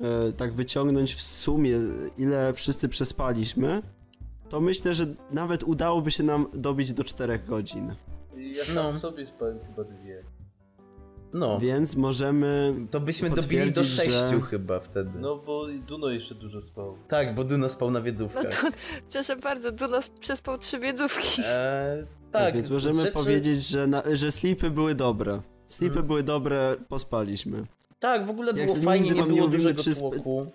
e, tak wyciągnąć w sumie, ile wszyscy przespaliśmy, to myślę, że nawet udałoby się nam dobić do 4 godzin. Ja sam No. sobie spałem chyba dwie. no. Więc możemy To byśmy dobili do potwierdzić, że- sześciu chyba wtedy. No bo Duno jeszcze dużo spał. Tak, bo Duna spał na No wiedzówkach. to, proszę bardzo, Dunos przespał trzy wiedzówki. Eee, Tak, tak, więc możemy rzeczy- powiedzieć, że, na, że slipy były dobre. Slipy Mhm. były dobre, pospaliśmy. Tak, w ogóle było fajnie, nie było dużego czy tłoku.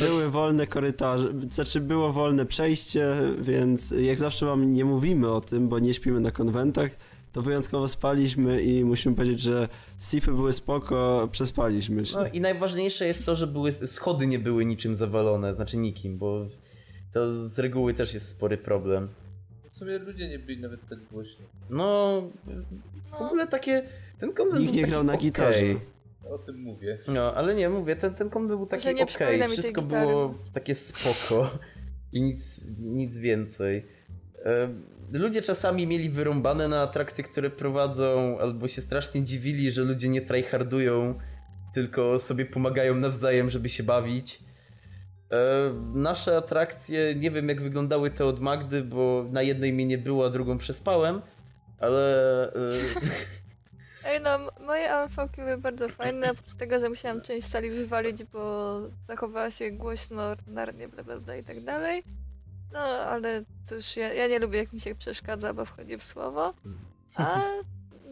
Były wolne korytarze, znaczy było wolne przejście, więc jak zawsze wam nie mówimy o tym, bo nie śpimy na konwentach, to wyjątkowo spaliśmy i musimy powiedzieć, że slipy były spoko, przespaliśmy się. No i najważniejsze jest to, że były, schody nie były niczym zawalone, znaczy nikim, bo to z reguły też jest spory problem. W sumie ludzie nie byli nawet tak głośno. No, w ogóle takie, ten konwent Nikt nie grał na gitarze. O tym mówię. No, ale nie, mówię, ten, ten konwent był taki okej, tej wszystko było takie spoko i nic, nic więcej. E, Ludzie czasami mieli wyrąbane na atrakcje, które prowadzą, albo się strasznie dziwili, że ludzie nie tryhardują, tylko sobie pomagają nawzajem, żeby się bawić. E, Nasze atrakcje, nie wiem jak wyglądały te od Magdy, bo na jednej mnie nie było, a drugą przespałem, ale... e, Ej no, moje AMV były bardzo fajne, oprócz tego, że musiałam część sali wywalić, bo zachowała się głośno, ordynarnie, bla bla bla i tak dalej. No, ale cóż, ja, ja nie lubię jak mi się przeszkadza, bo wchodzi w słowo. A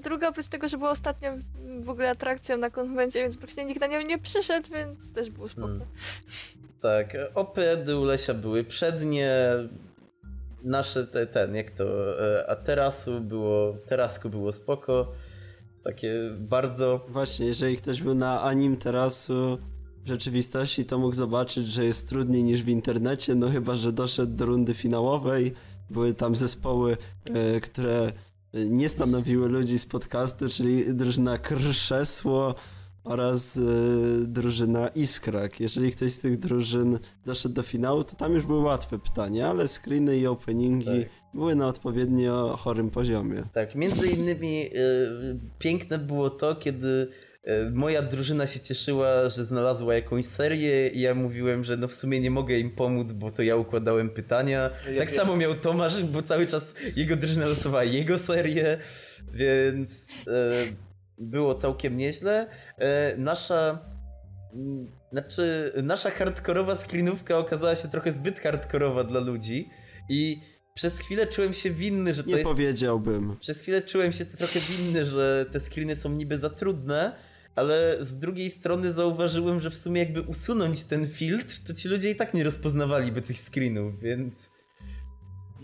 druga oprócz tego, że była ostatnią w ogóle atrakcją na konwencie, więc praktycznie nikt na nią nie przyszedł, więc też było spoko. Mm. Tak, opedy u Lesia były przednie, nasze te, ten, jak to, e, a terasu było, terasku było spoko, takie bardzo, Właśnie, jeżeli ktoś był na anim terasu w rzeczywistości, to mógł zobaczyć, że jest trudniej niż w internecie, no chyba, że doszedł do rundy finałowej. Były tam zespoły, e, które nie stanowiły ludzi z podcastu, czyli drużyna Krzesło oraz e, drużyna Iskrak. Jeżeli ktoś z tych drużyn doszedł do finału, to tam już były łatwe pytania, ale screeny i openingi Tak. były na odpowiednio chorym poziomie. tak, między innymi e, piękne było to, kiedy e, moja drużyna się cieszyła, że znalazła jakąś serię i ja mówiłem, że no w sumie nie mogę im pomóc, bo to ja układałem pytania. Ja tak wiem. samo miał Tomasz, bo cały czas jego drużyna losowała jego serię, więc było całkiem nieźle. E, nasza mm, znaczy, nasza hardkorowa screenówka okazała się trochę zbyt hardkorowa dla ludzi i przez chwilę czułem się winny, że to Nie jest powiedziałbym. przez chwilę czułem się trochę winny, że te screeny są niby za trudne, ale z drugiej strony zauważyłem, że w sumie jakby usunąć ten filtr, to ci ludzie i tak nie rozpoznawaliby tych screenów, więc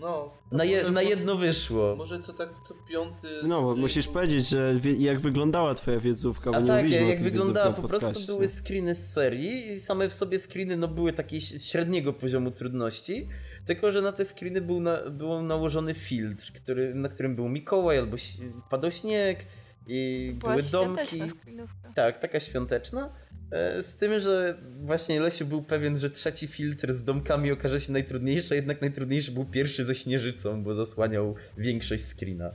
No. na, je, na jedno wyszło. Może co tak co piąty... No, bo musisz powiedzieć, że wie, jak wyglądała twoja wiedzówka, bo A nie tak, mówiliśmy jak, o jak wyglądała, po prostu były screeny z serii i same w sobie screeny no, były takiej średniego poziomu trudności, tylko że na te screeny był na, był nałożony filtr, który, na którym był Mikołaj albo padał śnieg I Była były domki. Tak, taka świąteczna. E, Z tym, że właśnie Lesiu był pewien, że trzeci filtr z domkami okaże się najtrudniejszy, a jednak najtrudniejszy był pierwszy ze śnieżycą, bo zasłaniał większość screena.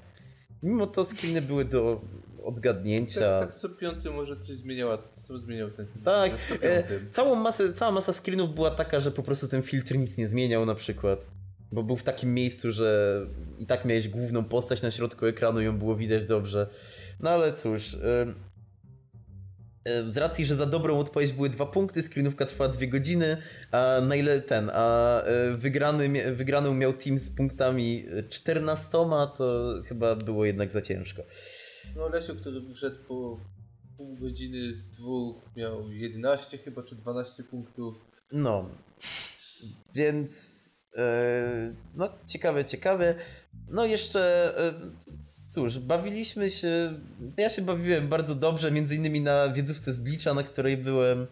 Mimo to screeny były do odgadnięcia. Tak, tak co piąty może coś zmieniała, co zmieniał ten film. Tak, co e, całą masę, cała masa screenów była taka, że po prostu ten filtr nic nie zmieniał na przykład. Bo był w takim miejscu, że i tak miałeś główną postać na środku ekranu i ją było widać dobrze. No ale cóż. e, Z racji, że za dobrą odpowiedź były dwa punkty, screenówka trwała dwie godziny, a na ile ten, a e, wygrany, wygraną miał team z punktami 14, to chyba było jednak za ciężko. No Lesiu, który wyszedł po pół godziny z dwóch, miał 11 chyba, czy 12 punktów. No. Więc. E, no, ciekawe, ciekawe. No, jeszcze. E, cóż, bawiliśmy się. Ja się bawiłem bardzo dobrze, między innymi na wiedzówce z Blicza, na której byłem.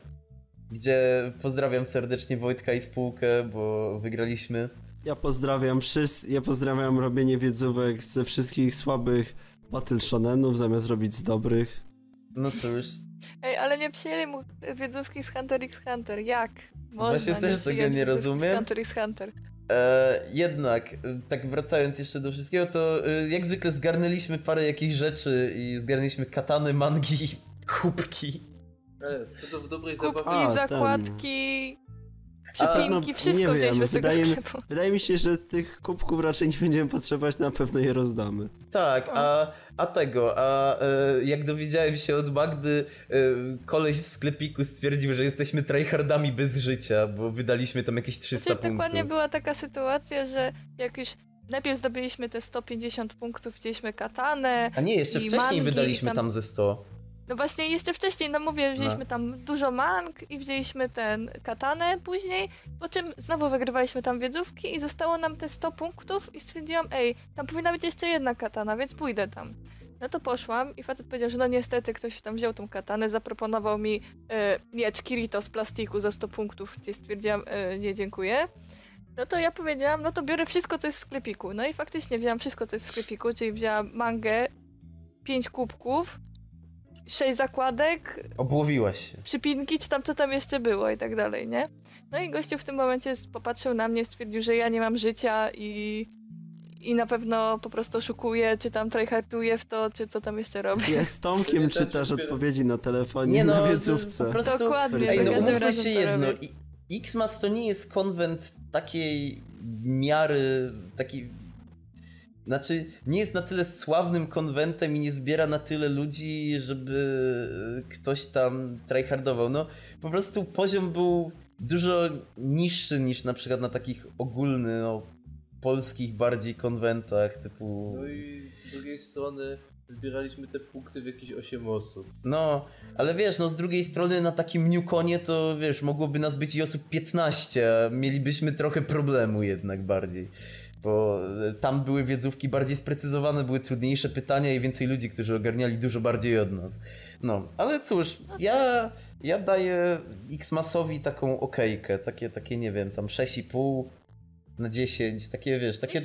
Gdzie pozdrawiam serdecznie Wojtka i spółkę, bo wygraliśmy. Ja pozdrawiam wszyscy, ja pozdrawiam robienie wiedzówek ze wszystkich słabych battle shonenów zamiast robić z dobrych. No cóż, Ej, ale nie przyjęli mu wiedzówki z Hunter x Hunter. Jak? Można Właśnie nie też tego nie rozumiem. Z Hunter x Hunter. E, jednak, e, tak wracając jeszcze do wszystkiego, to e, jak zwykle zgarnęliśmy parę jakichś rzeczy i zgarnęliśmy katany, mangi, kubki. Ale to, to w dobrej Kubki, ten. zakładki, przypinki, no, wszystko wzięliśmy z tego wydaje mi- sklepu. Wydaje mi się, że tych kubków raczej nie będziemy potrzebować, na pewno je rozdamy. Tak, a, a tego, a e, jak dowiedziałem się od Magdy, e, koleś w sklepiku stwierdził, że jesteśmy tryhardami bez życia, bo wydaliśmy tam jakieś 300 Znaczy, punktów. dokładnie była taka sytuacja, że jak już najpierw zdobyliśmy te 150 punktów, wzięliśmy katanę, A nie, jeszcze i wcześniej mangi, wydaliśmy tam- tam ze 100. No właśnie jeszcze wcześniej, no mówię, wzięliśmy No. tam dużo mang i wzięliśmy ten katanę później, po czym znowu wygrywaliśmy tam wiedzówki i zostało nam te 100 punktów i stwierdziłam, ej, tam powinna być jeszcze jedna katana, więc pójdę tam. No to poszłam i facet powiedział, że no niestety ktoś tam wziął tą katanę, zaproponował mi e, miecz Kirito z plastiku za 100 punktów, gdzie stwierdziłam, e, nie dziękuję. No to ja powiedziałam, no to biorę wszystko, co jest w sklepiku. No i faktycznie wzięłam wszystko, co jest w sklepiku, czyli wzięłam mangę, 5 kubków, 6 zakładek, Obłowiłaś się. przypinki, czy tam co tam jeszcze było i tak dalej, nie? No i gościu w tym momencie popatrzył na mnie, stwierdził, że ja nie mam życia i, i na pewno po prostu oszukuje, czy tam tryharduje w to, czy co tam jeszcze robi. Ja z Tomkiem tak czytasz odpowiedzi na telefonie Nie na no, wiedzówce. po prostu... Dokładnie, Ej, za no każdym umówmy razem się to jedno. Xmas to nie jest konwent takiej miary, taki... Znaczy, nie jest na tyle sławnym konwentem i nie zbiera na tyle ludzi, żeby ktoś tam tryhardował. No, po prostu poziom był dużo niższy niż na przykład na takich ogólnych, no, polskich bardziej konwentach typu... No i z drugiej strony zbieraliśmy te punkty w jakieś 8 osób. No, ale wiesz, no z drugiej strony na takim Newconie to wiesz, mogłoby nas być i osób 15, a mielibyśmy trochę problemu jednak bardziej. Bo e, tam były wiedzówki bardziej sprecyzowane, były trudniejsze pytania i więcej ludzi, którzy ogarniali dużo bardziej od nas. No, ale cóż, ja, ja daję X-Masowi taką okejkę, takie, takie nie wiem, tam 6,5 na 10, takie wiesz, takie...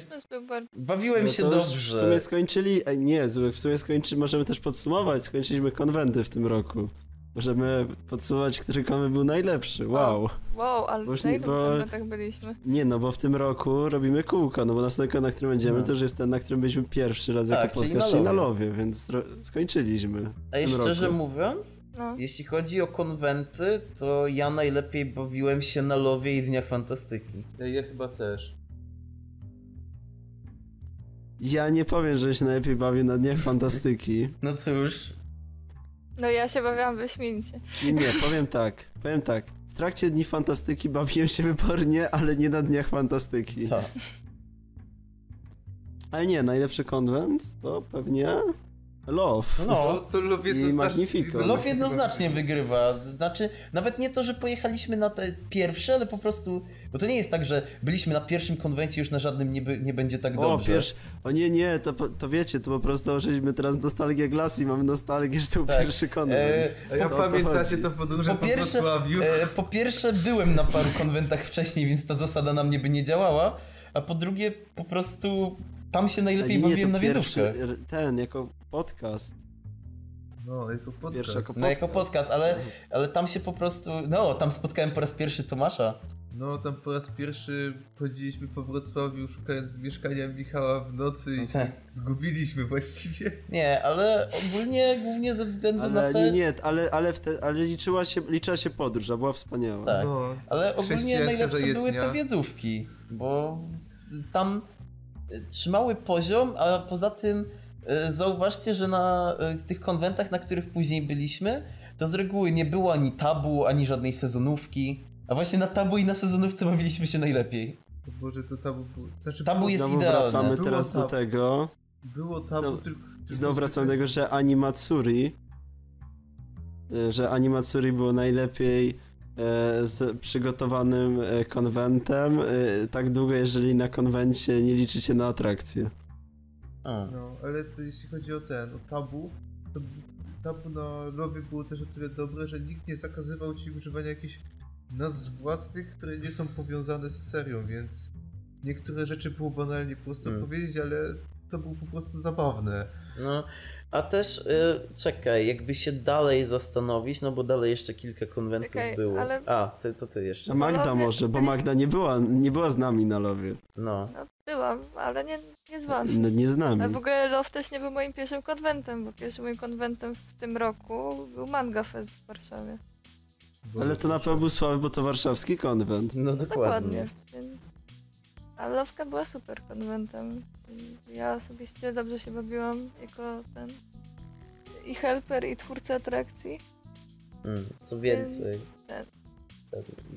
Bawiłem No się dobrze. W sumie skończyli. Nie, w sumie skończy, możemy też podsumować. Skończyliśmy konwenty w tym roku. Możemy podsumować, który konwent był najlepszy. Wow. Wow, ale Bo już na nie- ilu bo- konwentach byliśmy? Nie no, bo w tym roku robimy kółko, no bo następny, na którym będziemy, No. to już jest ten, na którym byliśmy pierwszy raz Tak, jako czyli podcast, na czyli na Lowie. więc skończyliśmy. tym szczerze roku. mówiąc, No. Jeśli chodzi o konwenty, to ja najlepiej bawiłem się na Lowie i Dniach Fantastyki. Ja, ja chyba też. Ja nie powiem, że się najlepiej bawię na Dniach Fantastyki. No cóż, no ja się bawiłam wyśmienicie. Nie, nie, powiem tak, powiem tak. W trakcie Dni Fantastyki bawiłem się wybornie, ale nie na Dniach Fantastyki. tak. Ale nie, najlepszy konwent to pewnie Love. No, to Love jednoznacznie-. Love jednoznacznie wygrywa. Znaczy, nawet nie to, że pojechaliśmy na te pierwsze, ale po prostu. Bo to nie jest tak, że byliśmy na pierwszym konwencie, już na żadnym nie, by, nie będzie tak O, dobrze. pierwszy. O nie, nie, to, po- to wiecie, to po prostu użyliśmy teraz nostalgię Glass i mamy nostalgię, że to był Tak. pierwszy konwent. E, ja To o to pamiętacie to podróże po po pierwsze, Wrocławiu? e, po pierwsze, byłem na paru konwentach wcześniej, więc ta zasada na mnie by nie działała. A po drugie, po prostu tam się najlepiej nie, bawiłem na r- Ten, jako podcast. No, jako podcast. Pierwszy jako No jako podcast. podcast, ale, ale tam się po prostu, no tam spotkałem po raz pierwszy Tomasza. No, tam po raz pierwszy chodziliśmy po Wrocławiu szukając mieszkania Michała w nocy i się Tak. zgubiliśmy właściwie. Nie, ale ogólnie głównie ze względu na Ale te... nie, nie, ale, ale, wte, ale liczyła, się, liczyła się podróż, a była wspaniała. Tak. No, Ale ogólnie najlepsze były te wiedzówki, bo tam trzymały poziom, a poza tym y, zauważcie, że na y, tych konwentach, na których później byliśmy, to z reguły nie było ani tabu, ani żadnej sezonówki. A właśnie na tabu i na sezonówce bawiliśmy się najlepiej. Boże, to tabu było... Znaczy, Tabu jest Znowu idealne. wracamy Było teraz do tabu. tego. było tabu, Znowu- tylko... Znowu wracamy do tego, że Animatsuri, y, że Animatsuri było najlepiej e, z przygotowanym e, konwentem, e, tak długo, jeżeli na konwencie nie liczy się na atrakcje. A. No, ale to jeśli chodzi o ten, o tabu, to tabu na lobby było też o tyle dobre, że nikt nie zakazywał ci używania jakichś nazw własnych, które nie są powiązane z serią, więc niektóre rzeczy było banalnie po prostu Hmm. powiedzieć, ale to było po prostu zabawne. No, a też y, czekaj, jakby się dalej zastanowić, no bo dalej jeszcze kilka konwentów Czekaj, było. ale- A, ty, to ty jeszcze. A Magda Panowie, może, bo Magda nie była, nie była z nami na lowie. No. No, byłam, ale nie, nie z wami. N- Nie z nami. Ale w ogóle Love też nie był moim pierwszym konwentem, bo pierwszym moim konwentem w tym roku był Manga Fest w Warszawie. Ale to na pewno był słaby, bo to warszawski konwent. No dokładnie. Dokładnie. A Lowka była super konwentem. Ja osobiście dobrze się bawiłam jako ten i helper, i twórca atrakcji. Mm, co więcej. Więc ten,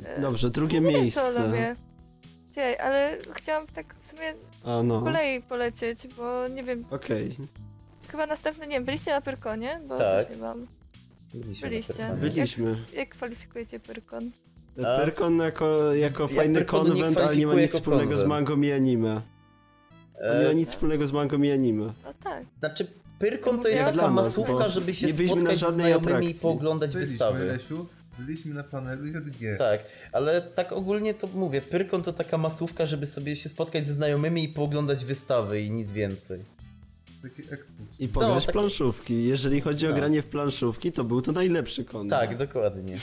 e, Dobrze, drugie co miejsce. Czekaj, ale chciałam tak w sumie A po no, kolei polecieć, bo nie wiem, okej. chyba następny, nie wiem, byliście na Pyrkonie? Bo Tak. też nie na Byliście. Byliśmy. Jak, jak kwalifikujecie Pyrkon? A? Pyrkon jako, jako Ja fajny nie konwent, ale nie ma nic wspólnego z konwent. mangą i anime. On nie ma E, nic wspólnego z mangą i anime. No tak. Znaczy, Pyrkon to jest Ja taka nas, masówka, żeby się spotkać z znajomymi i atrakcji. pooglądać Byliśmy, wystawy. Lesiu, byliśmy na panelu JG. Tak, ale tak ogólnie to mówię, Pyrkon to taka masówka, żeby sobie się spotkać ze znajomymi i pooglądać wystawy i nic więcej. Taki. I pograć w takie- planszówki. Jeżeli chodzi o No. granie w planszówki, to był to najlepszy konwent. Tak, dokładnie.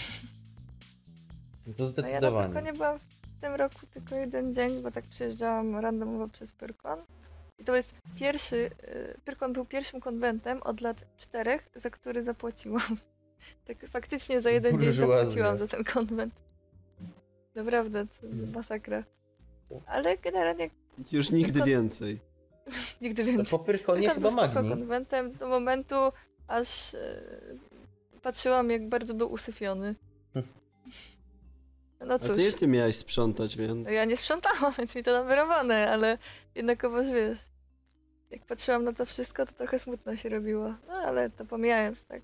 To No ja zdecydowanie. Pyrkonie byłam w tym roku tylko jeden dzień, bo tak przejeżdżałam randomowo przez Pyrkon. I to jest pierwszy, y, Pyrkon był pierwszym konwentem od lat czterech, za który zapłaciłam. Tak faktycznie za jeden dzień Burżuazja. zapłaciłam za ten konwent. Naprawdę, to masakra. Ale generalnie Już nigdy Kon- więcej. nigdy To więcej. po Pyrkonie Pyrkon chyba Magni. konwentem do momentu, aż y, patrzyłam, jak bardzo był usyfiony. No A cóż. ty, ty miałeś sprzątać, więc... No ja nie sprzątałam, więc mi to namerowane, ale jednakowoż wiesz, jak patrzyłam na to wszystko, to trochę smutno się robiło. No ale to pomijając, tak.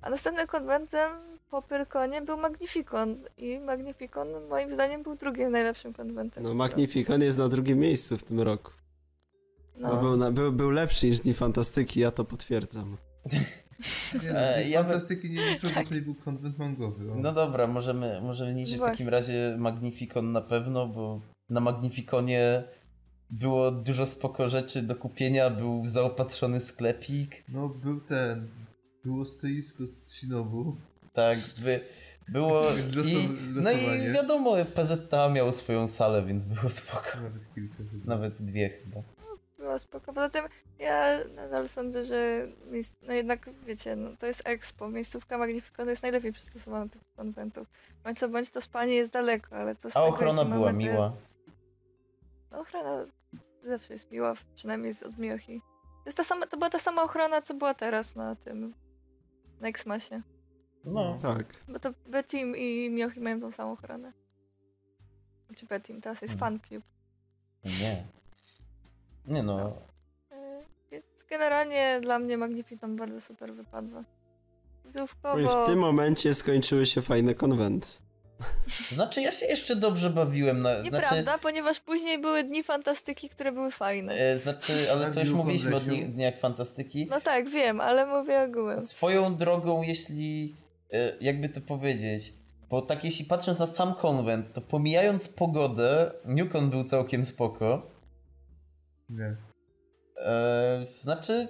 A następnym konwentem po Pyrkonie był Magnificon i Magnificon moim zdaniem był drugim najlepszym konwentem. No Magnificon jest na drugim miejscu w tym roku. roku. No. No. Był, na, był, był lepszy niż Dni Fantastyki, ja to potwierdzam. Nie, E, no, ja fantastyki nie liczył, Tak. bo to nie był konwent mangowy. O. No dobra, możemy, możemy liczyć w Właśnie. takim razie Magnificon na pewno, bo na Magnificonie było dużo spoko rzeczy do kupienia, był zaopatrzony sklepik, No był ten, było stoisko z Shinobu. tak, by, było Loso- i, no i wiadomo, PZTA miał swoją salę, więc było spoko. Nawet kilka chyba. Nawet dwie chyba. Było spoko. Poza tym ja nadal sądzę, że miejsc... no jednak wiecie, no to jest Expo, miejscówka Magnificonu jest najlepiej przystosowana do tych konwentów. Bądź co bądź to spanie jest daleko, ale co z A tego, ochrona była mamy miła. No ochrona zawsze jest miła, przynajmniej z od Miyohi. To, jest ta sama, to była ta sama ochrona, co była teraz na tym, na Xmasie. No, Tak. Bo to Betim i Miyohi mają tą samą ochronę. Czy Betim, teraz jest Mhm. FanCube. nie. Nie no. E, Więc generalnie dla mnie Magnificon bardzo super wypadła. I Widzówkowo... w tym momencie skończyły się fajne konwenty. znaczy ja się jeszcze dobrze bawiłem na... Nieprawda, Znaczy, ponieważ później były dni fantastyki, które były fajne. e, znaczy, ale to już mówiliśmy o dni, Dniach Fantastyki. No tak, wiem, ale mówię ogółem. Swoją drogą, jeśli e, jakby to powiedzieć, bo tak jeśli patrząc na sam konwent, to pomijając pogodę, Newcon był całkiem spoko. Nie. E, znaczy,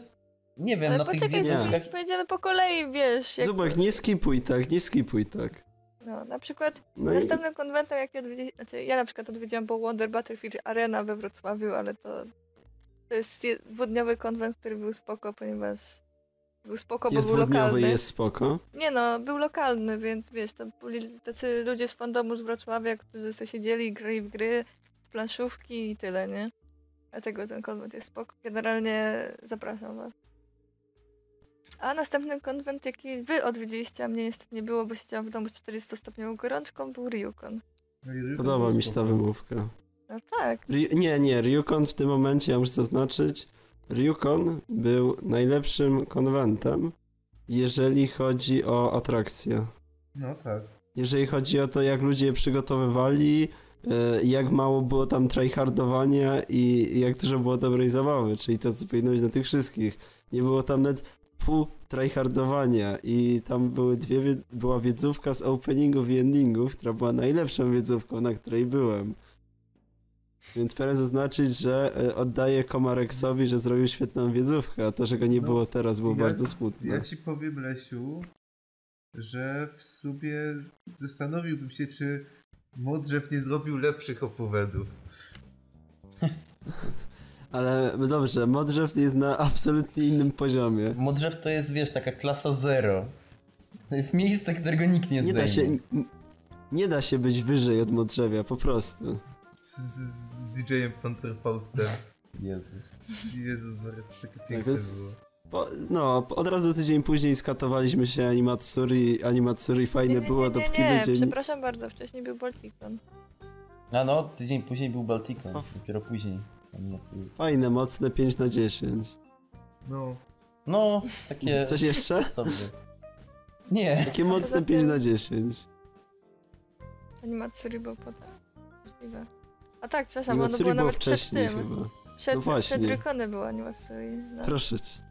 Nie wiem, Ale na tych poczekaj, wiedzówkach... Zubik, pojedziemy po kolei, wiesz. Jak... Zubek, nie skipuj tak, nie skipuj tak. No, na przykład No i następnym konwentem, jaki odwiedziłam, znaczy ja na przykład odwiedziłam po Wonder Battlefield Arena we Wrocławiu, ale to, to jest je- dwudniowy konwent, który był spoko, ponieważ był spoko, bo jest był dwudniowy, lokalny. jest spoko. Nie no, był lokalny, więc wiesz, to byli tacy ludzie z fandomu z Wrocławia, którzy sobie siedzieli, grali w gry, w planszówki i tyle, nie? Dlatego ten konwent jest spoko. Generalnie zapraszam was. A następny konwent, jaki wy odwiedziliście, a mnie niestety nie było, bo siedziałam w domu z 40-stopniową gorączką, był Ryukon. No Podoba mi się ta wymówka. No tak, Ryu, nie, nie, Ryukon w tym momencie, ja muszę zaznaczyć, Ryukon był najlepszym konwentem, jeżeli chodzi o atrakcje. No tak. Jeżeli chodzi o to, jak ludzie je przygotowywali, jak mało było tam tryhardowania i jak dużo było dobrej zabawy, czyli to, co powinno być na tych wszystkich. Nie było tam nawet pół tryhardowania i tam były dwie, wie- była wiedzówka z openingów i endingów, która była najlepszą wiedzówką, na której byłem. Więc pragnę zaznaczyć, że e, oddaję Komareksowi, że zrobił świetną wiedzówkę, a to, że go nie No, było teraz, było ja- bardzo smutne. Ja ci powiem, Lesiu, że w sumie zastanowiłbym się, czy Modrzew nie zrobił lepszych opowiadów. Ale dobrze, Modrzew jest na absolutnie innym poziomie. Modrzew to jest, wiesz, taka klasa zero. To jest miejsce, którego nikt nie Nie zdejmie. da się. Nie da się być wyżej od Modrzewia, po prostu. Z, z DJ-em Panzerfaustem. Jezu. Jezus Maria, to takie piękne więc- było. Po, no, od razu tydzień później skatowaliśmy się Animatsuri. Animatsuri fajne nie, nie, było, nie, dopóki nie, nie, ludzie. przepraszam bardzo, wcześniej był Balticon. A no, tydzień później był Balticon. Dopiero później. Jest- Fajne, mocne 5 na 10. No, No, takie... Coś jeszcze? sobie. Nie. Takie mocne Poza 5 tym- na 10. Animatsuri był potem. Możliwe. A tak, przepraszam, ono Animatsuri było było nawet przed wcześniej tym. chyba. Przed, No właśnie. przed Rykony było Animatsuri. No. Proszę cię.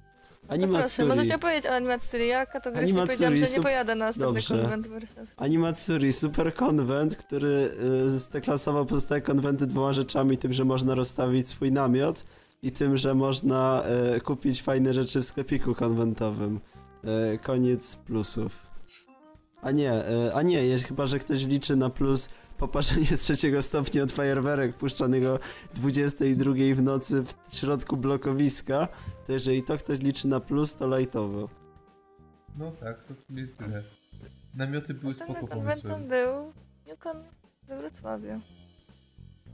Proszę, Animatsuri. możecie opowiedzieć o Animatsuri. Ja kategorycznie powiedziałam, że nie pojadę na następny Dobrze. konwent warszawski. Animatsuri, super konwent, który y, zdeklasował pozostałe konwenty dwoma rzeczami, tym, że można rozstawić swój namiot i tym, że można y, kupić fajne rzeczy w sklepiku konwentowym. Y, koniec plusów. A nie, y, a nie, jest, chyba, że ktoś liczy na plus poparzenie trzeciego stopnia od fajerwerek puszczanego 22 w nocy w środku blokowiska, to jeżeli to ktoś liczy na plus, to lajtowo. no tak, to sumie tyle. Namioty były spoko konwentem był Newcon we Wrocławiu.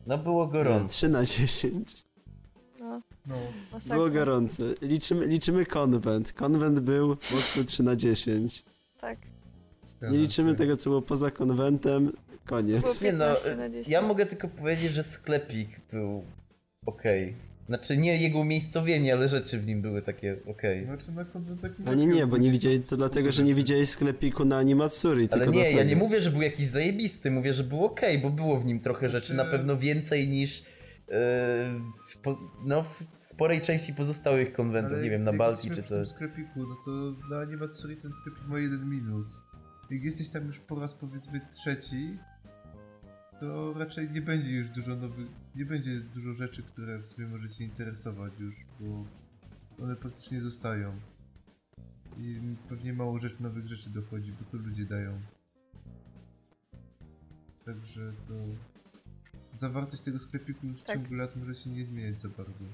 No było gorąco. 3 na 10. No, No. Było gorące. Liczymy, liczymy konwent. Konwent był mocno 3 na 10. Tak. Nie liczymy tego, co było poza konwentem. Koniec. Nie no, 15 na 10. ja mogę tylko powiedzieć, że sklepik był okej. Znaczy nie jego umiejscowienie, ale rzeczy w nim były takie okej. Znaczy na konwentach nie A nie, nie, bo nie widzieli, to dlatego, że nie widziałeś sklepiku na Animatsuri. Ale nie, ja nie mówię, że był jakiś zajebisty, mówię, że był okej, bo było w nim trochę rzeczy, na Znaczy- pewno więcej niż yy, w, po, no, w sporej części pozostałych konwentów, Ale nie wiem, na jak Balti jesteśmy czy w coś. sklepiku, no to na Animatsuri ten sklepik ma jeden minus. Jak jesteś tam już po raz powiedzmy trzeci, to raczej nie będzie już dużo nowych, nie będzie dużo rzeczy, które w sumie może cię interesować już, bo one praktycznie zostają. I pewnie mało rzeczy, nowych rzeczy dochodzi, bo to ludzie dają. Także to... Zawartość tego sklepiku w Tak. ciągu lat może się nie zmieniać za bardzo.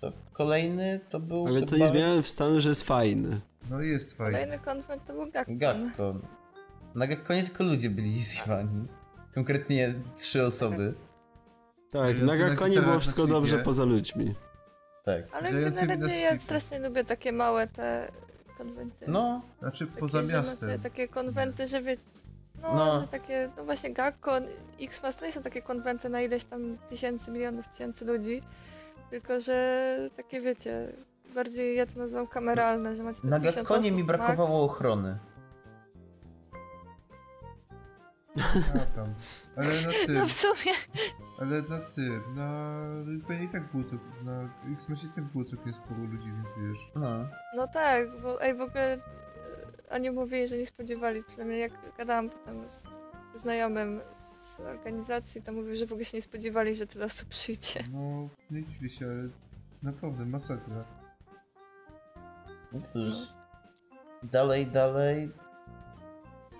To kolejny to był Ale to nie zmieniałem w stanu, że jest fajny. No jest fajnie. Kolejny konwent to był Gakkon. Gakkon. Na Gakkonie tylko ludzie byli zjewani. Konkretnie trzy osoby. Tak, na gitarach było wszystko dobrze poza ludźmi. Tak. Ale generalnie ja strasznie lubię takie małe te konwenty. No, Znaczy Takie, poza miastem. Macie takie konwenty, że wie... No, No. że takie, no właśnie Gakkon, X-Mas to nie są takie konwenty na ileś tam tysięcy, milionów, tysięcy ludzi, tylko że takie wiecie, bardziej ja to nazywam kameralne, że macie na osób mi max. brakowało ochrony. A, tam. Ale na tym, No w sumie, ale na tym, na Rykonie i tak było całkiem, na X-Masie tak było całkiem sporo ludzi, więc wiesz. No. no tak, bo ej w ogóle e, oni mówili, że nie spodziewali, przynajmniej jak gadałam potem z znajomym z organizacji, to mówił, że w ogóle się nie spodziewali, że tyle osób przyjdzie. No, nie dziwię się, ale naprawdę masakra. No cóż. Dalej, dalej.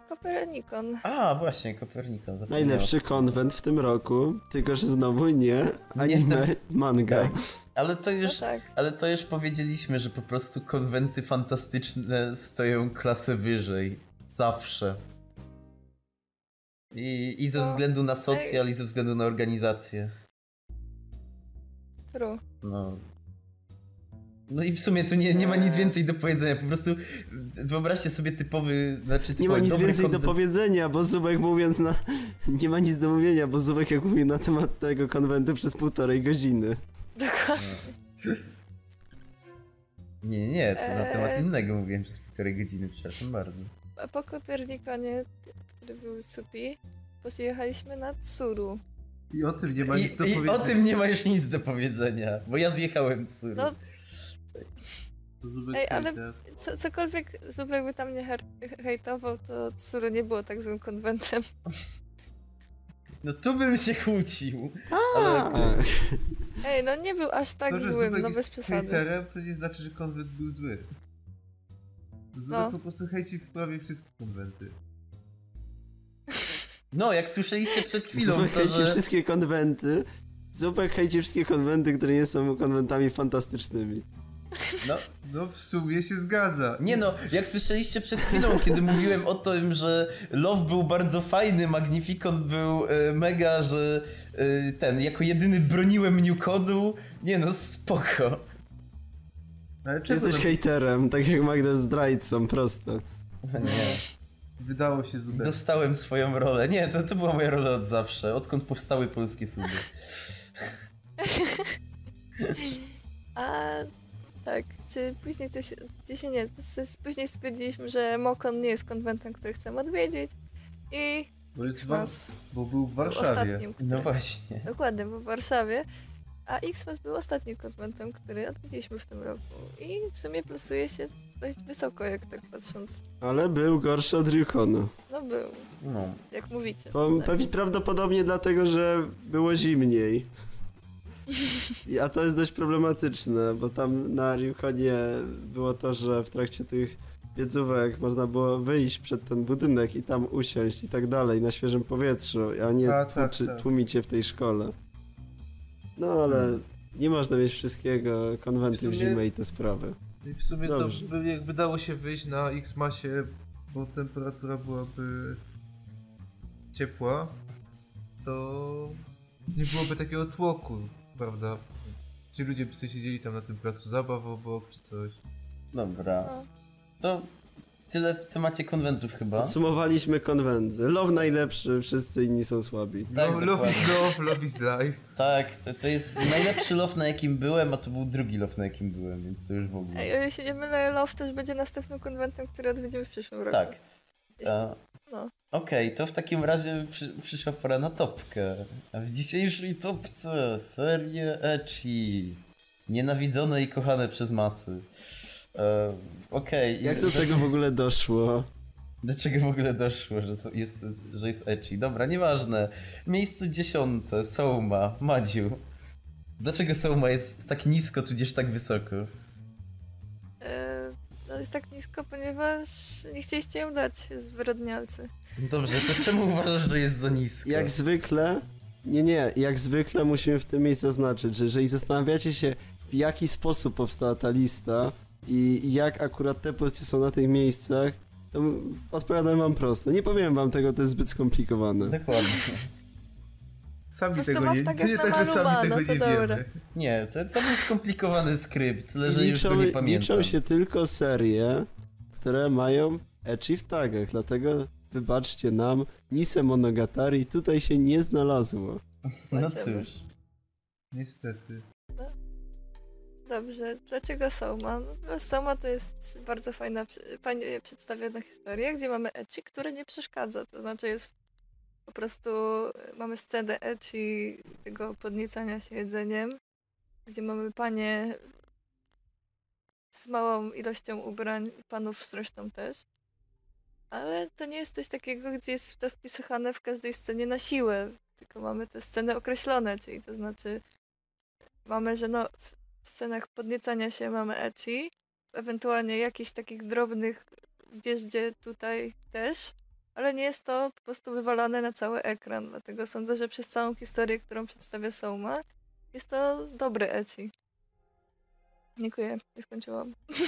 Kopernikon. A, właśnie, Kopernikon. zapomniałem. Najlepszy konwent w tym roku, tylko że znowu nie anime, manga. Tak. Ale to No już, tak. ale to już powiedzieliśmy, że po prostu konwenty fantastyczne stoją klasę wyżej. Zawsze. I, i ze No. względu na socjal, i ze względu na organizację. True. No. No i w sumie tu nie, nie ma nic więcej do powiedzenia. Po prostu wyobraźcie sobie typowy, znaczy typowy, Nie ma nic więcej do powiedzenia, bo Zubek mówiąc na... Nie ma nic do mówienia, bo Zubek jak mówił na temat tego konwentu przez półtorej godziny. Dokładnie. Nie, nie, to na temat Eee. innego mówiłem przez półtorej godziny, przepraszam bardzo. A po Kopernikonie, który był supi, pojechaliśmy na Tsuru. I o tym nie ma I, nic do I powiedzenia. o tym nie ma już nic do powiedzenia, bo ja zjechałem z Suru. No, Zubek Ej, ale- co, cokolwiek Zubek by tam nie hejtował, to Tsuru nie było tak złym konwentem. No tu bym się kłócił. Ale Ej, no nie był aż tak to, złym, Zubek no bez przesady. hejterem, to nie znaczy, że konwent był zły. Zubek No. po prostu hejci w prawie wszystkie konwenty. No, jak słyszeliście przed chwilą, Zubek to hejci że... wszystkie konwenty. Zubek hejci wszystkie konwenty, które nie są konwentami fantastycznymi. No, No w sumie się zgadza. nie no, jak słyszeliście przed chwilą, kiedy mówiłem o tym, że Love był bardzo fajny, Magnificon był e, mega, że e, ten, jako jedyny broniłem Newcodu. Nie no, spoko. Ale czego Jesteś nam hejterem, tak jak Magda z zdrajcą, proste. Nie, wydało się Zubek? dostałem swoją rolę. Nie, to, to była moja rola od zawsze, odkąd powstały polskie suby. A tak, czy później coś, gdzieś nie, później stwierdziliśmy, że Mokon nie jest konwentem, który chcemy odwiedzić i Bo, jest wa- Xmas bo był w był Warszawie. ostatnim, który, No właśnie. dokładnie, był w Warszawie, a Xmas był ostatnim konwentem, który odwiedziliśmy w tym roku i w sumie plusuje się dość wysoko, jak tak patrząc, Ale był gorszy od Ryukonu. no był, No. jak mówicie. Bo Tak. pewnie prawdopodobnie dlatego, że było zimniej. A to jest dość problematyczne, bo tam na Ryukonie było to, że w trakcie tych wiedzówek można było wyjść przed ten budynek i tam usiąść i tak dalej, na świeżym powietrzu, a nie A, tak, tłuczy, tak. tłumić się w tej szkole. No ale nie można mieć wszystkiego, konwenty W w, sumie- zimę i te sprawy. I w sumie Dobrze. to by, jakby dało się wyjść na X-Masie, bo temperatura byłaby ciepła, to nie byłoby takiego tłoku, prawda? Ci ludzie by sobie siedzieli tam na tym placu zabaw obok czy coś. Dobra. No. To tyle w temacie konwentów chyba. Podsumowaliśmy konwenty. Love najlepszy, wszyscy inni są słabi. Tak, no, love is love, love is life. Tak, to, to jest najlepszy love na jakim byłem, a to był drugi love na jakim byłem, więc to już w ogóle. Ej, o ile się nie mylę, Love też będzie następnym konwentem, który odwiedzimy w przyszłym roku. Tak. Jeśli- E, No. Okej, to w takim razie przy, przyszła pora na topkę. A w dzisiejszej topce serie Ecchi. Nienawidzone i kochane przez masy. E, Okej. Jak i- do tego w ogóle doszło? Do czego w ogóle doszło, że to jest, że jest ecchi? Dobra, nieważne. Miejsce dziesiąte, Souma, Madziu. Dlaczego Souma jest tak nisko, tudzież tak wysoko? Jest tak nisko, ponieważ nie chcieliście ją dać zwyrodnialcy. Dobrze, to czemu uważasz, że jest za nisko? Jak zwykle, nie, nie, jak zwykle musimy w tym miejscu zaznaczyć, że jeżeli zastanawiacie się, w jaki sposób powstała ta lista i jak akurat te pozycje są na tych miejscach, to odpowiadam wam prosto. Nie powiem wam tego, to jest zbyt skomplikowane. Dokładnie. Sami tego nie, tak nie tak, że sami tego no to nie dobra. wiemy. Nie, to, to był skomplikowany skrypt, tyle że już go liczą, nie pamiętam. liczą się tylko serie, które mają ecchi w tagach, dlatego wybaczcie nam, Nise Monogatari tutaj się nie znalazło. No cóż. Niestety. Dobrze, dlaczego Soma? No, Soma to jest bardzo fajna, fajnie przedstawiona historia, gdzie mamy ecchi, które nie przeszkadza. To znaczy jest po prostu, e, mamy scenę ecchi tego podniecania się jedzeniem, gdzie mamy panie z małą ilością ubrań, panów zresztą też. Ale to nie jest coś takiego, gdzie jest to wpisane w każdej scenie na siłę, tylko mamy te sceny określone, czyli to znaczy mamy, że no w scenach podniecania się mamy ecchi, ewentualnie jakichś takich drobnych gdzieś, gdzie tutaj też, ale nie jest to po prostu wywalane na cały ekran, dlatego sądzę, że przez całą historię, którą przedstawia Soma, jest to dobry ecchi. Dziękuję, nie skończyłam.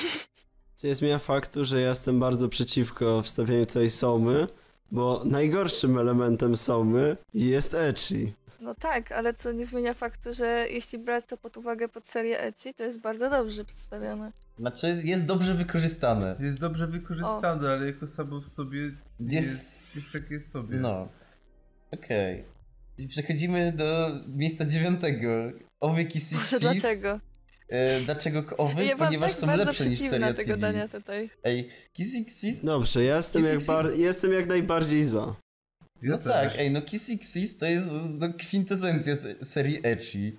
To nie zmienia faktu, że ja jestem bardzo przeciwko wstawianiu tutaj somy, bo najgorszym elementem somy jest ecchi. No tak, ale co nie zmienia faktu, że jeśli brać to pod uwagę pod serię ecchi, to jest bardzo dobrze przedstawione. Znaczy, jest dobrze wykorzystane. Jest dobrze wykorzystane, ale jako samo w sobie Jest- jest, jest takie sobie. No. Okej. I Przechodzimy do miejsca dziewiątego. Owy Kiss Boże, dlaczego? E, dlaczego owy? Ja Ponieważ tak są lepsze niż seria tego TV. dania tutaj. Ej, Kiss Xis? Dobrze, ja jestem, jak, bar- jestem jak najbardziej za. Ja No też. tak, ej, no Kiss Xis to jest no, kwintesencja se- serii Ecchi.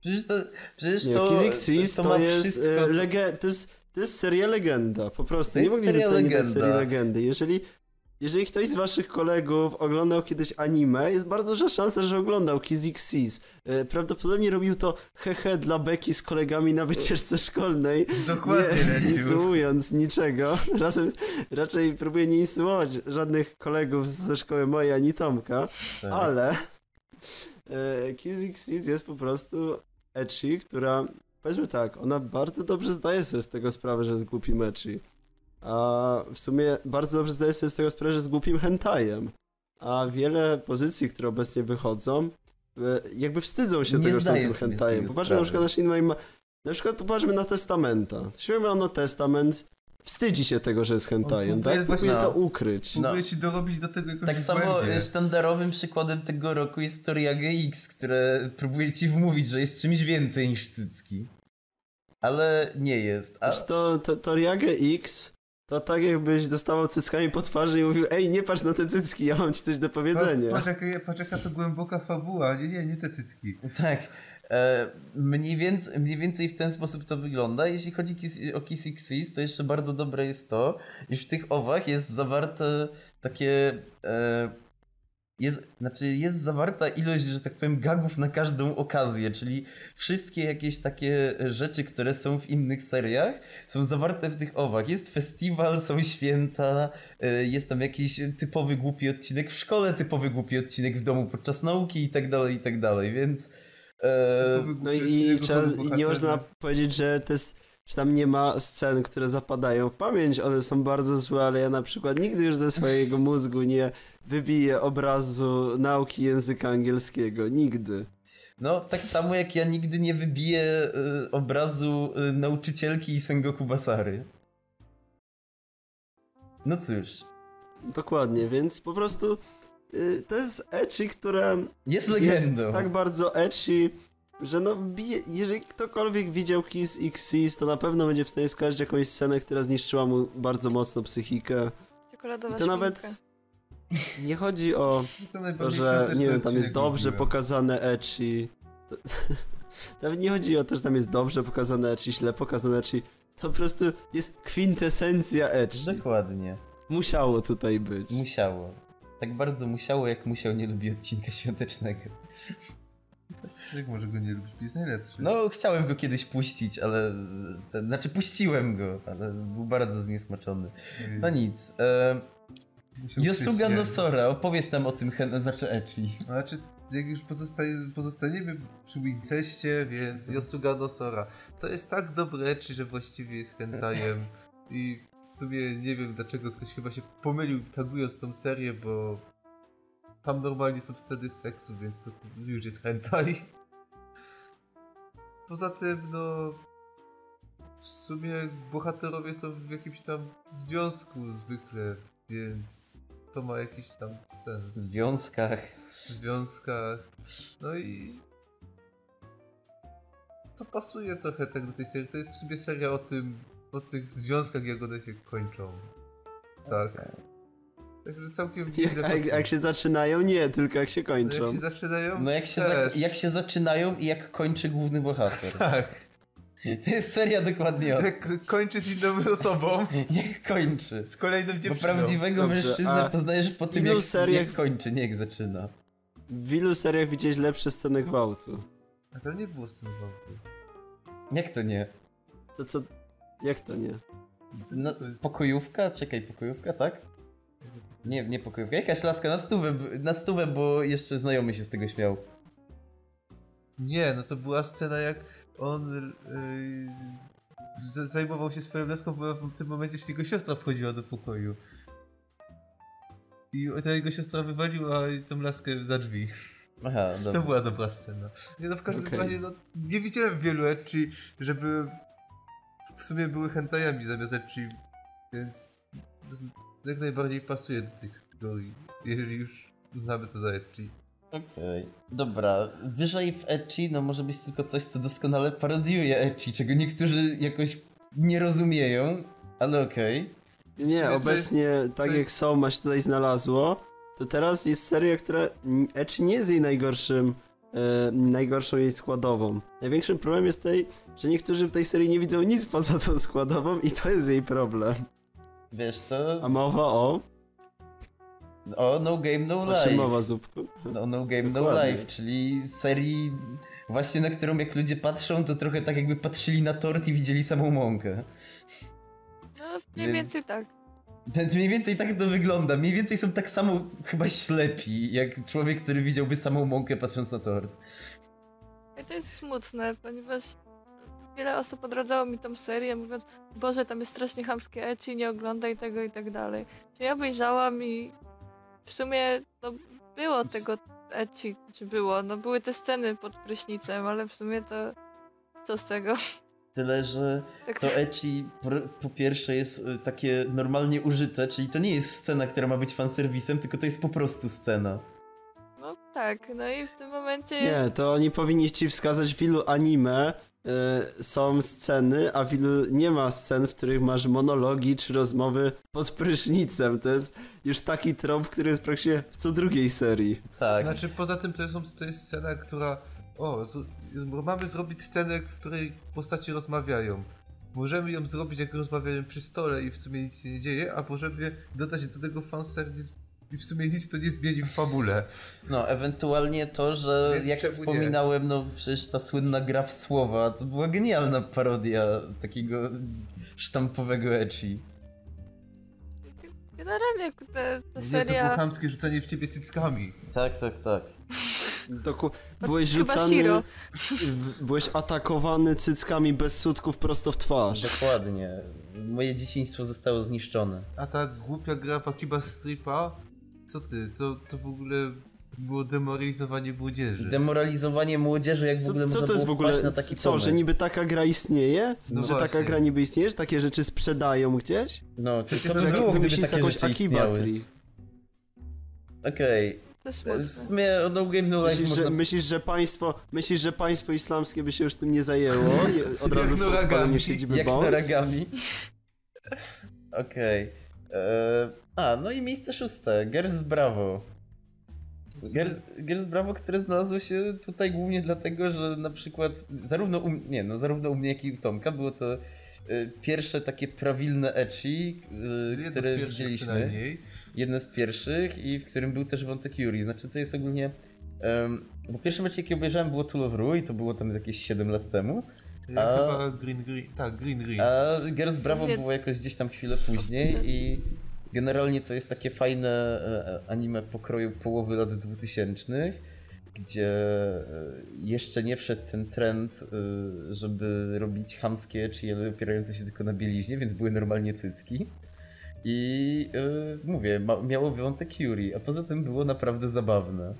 Przecież to, przecież Nie, to, Kiss Exist to, to, ma jest, wszystko, e, co- lege- to jest to jest seria legenda, po prostu. To nie nie dać legenda. serii legendy. Jeżeli, jeżeli ktoś z waszych kolegów oglądał kiedyś anime, jest bardzo duża szansa, że oglądał Kiss Xis. E, Prawdopodobnie robił to hehe dla Beki z kolegami na wycieczce szkolnej. Dokładnie nie insynuując niczego. Razem, raczej próbuję nie insynuować żadnych kolegów ze szkoły mojej ani Tomka, Tak. ale e, Kiss Xis jest po prostu ecchi, która powiedzmy tak, ona bardzo dobrze zdaje sobie z tego sprawę, że jest głupim ecchi. A w sumie bardzo dobrze zdaje sobie z tego sprawę, że jest głupim hentajem. A wiele pozycji, które obecnie wychodzą, e, jakby wstydzą się Nie tego, że są tym hentajem. Popatrzmy na przykład na Shin na przykład popatrzmy na Testamenta. Siemano Testament wstydzi się tego, że jest hentajem, tak? próbuje Próbuje właśnie- to ukryć. No. Próbuję ci dorobić do tego jakąś Tak samo głębię. e, sztandarowym przykładem tego roku jest Toria GX, które próbuje ci wmówić, że jest czymś więcej niż cycki. Ale nie jest. A... Znaczy to, to, to Riage X to tak jakbyś dostawał cyckami po twarzy i mówił ej, nie patrz na te cycki, ja mam ci coś do powiedzenia. Patrz, jaka, patrz jaka to głęboka fabuła. Nie, nie, nie te cycki. Tak. E, mniej, więcej, mniej więcej w ten sposób to wygląda. Jeśli chodzi o Kiss to jeszcze bardzo dobre jest to, iż w tych owach jest zawarte takie. E, jest, znaczy jest zawarta ilość, że tak powiem, gagów na każdą okazję, czyli wszystkie jakieś takie rzeczy, które są w innych seriach, są zawarte w tych owach. Jest festiwal, są święta, e, jest tam jakiś typowy głupi odcinek w szkole, typowy głupi odcinek w domu podczas nauki i tak dalej, i tak dalej, więc... E, Typowy No i, trzeba, nie można powiedzieć, że to jest, że tam nie ma scen, które zapadają w pamięć, one są bardzo złe, ale ja na przykład nigdy już ze swojego mózgu nie wybiję obrazu nauki języka angielskiego. Nigdy. No, tak samo jak ja nigdy nie wybiję e, obrazu e, nauczycielki i Sengoku Basary. No cóż, Dokładnie, więc po prostu y, to jest ecchi, które jest jest legendą. tak bardzo ecchi, że no jeżeli ktokolwiek widział Kiss X's, to na pewno będzie w stanie skojarzyć jakąś scenę, która zniszczyła mu bardzo mocno psychikę. Czekoladowa I to nawet szminka. nie chodzi o To że nie wiem, tam jest dobrze lubiłem. pokazane ecchi. To, nawet nie chodzi o to, że tam jest dobrze pokazane ecchi, źle pokazane ecchi. To po prostu jest kwintesencja ecchi. Dokładnie. Musiało tutaj być. Musiało. Tak bardzo musiało, jak musiał nie lubi odcinka świątecznego. Jak może go nie lubić? Jest najlepszy. No, chciałem go kiedyś puścić, ale... Ten, znaczy, puściłem go, ale był bardzo zniesmaczony. No nic. E, Yosuga przyjść, no Sora, opowiedz nam o tym, hen- znaczy Echi. Znaczy, jak już pozostaniemy przy Winceście, więc Yosuga no Sora. To jest tak dobre ecchi, że właściwie jest hentajem. I w sumie nie wiem dlaczego ktoś chyba się pomylił tagując tą serię, bo tam normalnie są sceny seksu, więc to już jest hentai. Poza tym, no... W sumie bohaterowie są w jakimś tam związku zwykle, więc to ma jakiś tam sens. W związkach. w związkach. No i to pasuje trochę tak do tej serii. To jest w sumie seria o tym, o tych związkach, jak one się kończą. Tak. Także całkiem Jak, nieźle jak, jak się zaczynają, nie, tylko jak się No kończą. jak się zaczynają? No jak się, za, jak się zaczynają i jak kończy główny bohater. Tak. To jest seria dokładnie o tym. Jak kończy z inną osobą, Jak kończy. z kolejną Bo dziewczyną. prawdziwego Dobrze, mężczyznę a poznajesz po tym, jak, seriach- jak kończy, nie jak zaczyna. W ilu seriach widziałeś lepsze sceny gwałtu? A tam nie było sceny gwałtu. Jak to nie? To co, Jak to nie? No, To pokojówka? Czekaj, pokojówka, tak? Nie, nie pokojówka. Jakaś laska na stówę, na stówę, bo jeszcze znajomy się z tego śmiał. Nie, no to była scena jak on yy, zajmował się swoją leską, bo w tym momencie jeszcze jego siostra wchodziła do pokoju. I ta jego siostra wywaliła tą laskę za drzwi. Aha, To dobra. była dobra scena. Nie no, w każdym Okej. razie, no, nie widziałem wielu ecchi, żeby w sumie były hentajami zamiast ecchi, więc jak najbardziej pasuje do tych kategorii, jeżeli już uznamy to za ecchi. Okej. Dobra, wyżej w ecchi no może być tylko coś, co doskonale parodiuje ecchi, czego niektórzy jakoś nie rozumieją, ale okej. Nie, sumie to obecnie, tak to jak jest- Soma się tutaj znalazło, to teraz jest seria, która... Edge nie jest jej najgorszym... E, najgorszą jej składową. Największym problemem jest tej, że niektórzy w tej serii nie widzą nic poza tą składową i to jest jej problem. Wiesz to... A mowa o... O No Game No O czym mowa, Life. Zupku? No, no Game No. Life, czyli serii właśnie na którą jak ludzie patrzą, to trochę tak jakby patrzyli na tort i widzieli samą mąkę. No, mniej Więc- więcej tak. Mniej więcej tak to wygląda. Mniej więcej są tak samo chyba ślepi, jak człowiek, który widziałby samą mąkę patrząc na tort. I to jest smutne, ponieważ wiele osób odradzało mi tą serię, mówiąc, Boże, tam jest strasznie chamskie ecchi, nie oglądaj tego i tak dalej. Czyli ja obejrzałam i w sumie no, było tego ecchi, czy było, no były te sceny pod prysznicem, ale w sumie to co z tego? Tyle, że Tak, to ecchi po, pierwsze jest y, takie normalnie użyte, czyli to nie jest scena, która ma być fanserwisem, tylko to jest po prostu scena. no tak, no i w tym momencie... Nie, to oni powinni ci wskazać w ilu anime y, są sceny, a w ilu nie ma scen, w których masz monologi czy rozmowy pod prysznicem. To jest już taki trop, który jest praktycznie w co drugiej serii. Tak. Znaczy, poza tym to jest, to jest scena, która... O, z, mamy zrobić scenę, w której postaci rozmawiają. Możemy ją zrobić, jak rozmawiają przy stole i w sumie nic się nie dzieje, a możemy dodać do tego fanserwis i w sumie nic to nie zmieni w fabule. No, ewentualnie to, że Więc jak czemu nie? wspominałem, no przecież ta słynna gra w słowa, to była genialna parodia takiego sztampowego ecchi. Generalnie ta, ta Nie, to było seria... chamskie rzucenie w ciebie cyckami. Tak, tak, tak. Doku byłeś Chyba rzucany, byłeś atakowany cyckami bez sutków prosto w twarz. Dokładnie. Moje dzieciństwo zostało zniszczone. A ta głupia gra w Akiba Stripa? Co ty? To, to w ogóle było demoralizowanie młodzieży. Demoralizowanie młodzieży, jak w Co, ogóle co można to jest w ogóle, na taki co, pomysł. że niby taka gra istnieje? No że taka właśnie. gra niby istnieje, że takie rzeczy sprzedają gdzieś? No, to, co by jak było, gdyby takie rzeczy Akiba istniały? Okej. To jest W smutne. sumie o No Game No Life Myślisz, można... że, myślisz, że państwo, myślisz, że państwo islamskie by się już tym nie zajęło? Od razu Jak po spaleniu siedziby Jak Bones? Noragami. Okej. Eee, A, no i miejsce szóste. Gers Bravo. Gers Bravo, które znalazło się tutaj głównie dlatego, że na przykład zarówno u, nie, no, zarówno u mnie, jak i u Tomka było to e, pierwsze takie prawilne ecchi, e, które widzieliśmy. Jedne z pierwszych i w którym był też wątek Yuri. Znaczy to jest ogólnie... Um, bo pierwsze mecze jakie obejrzałem było Tool of Rue i to było tam jakieś 7 lat temu. Ja A- chyba Green Green. Tak, Green Green. A Girls Bravo Nie- było jakoś gdzieś tam chwilę później i generalnie to jest takie fajne e, anime pokroju połowy lat 2000 gdzie e, jeszcze nie wszedł ten trend, e, żeby robić chamskie, czy opierające się tylko na bieliźnie, więc były normalnie cycki. I e, mówię, ma, miało wątek Yuri, a poza tym było naprawdę zabawne.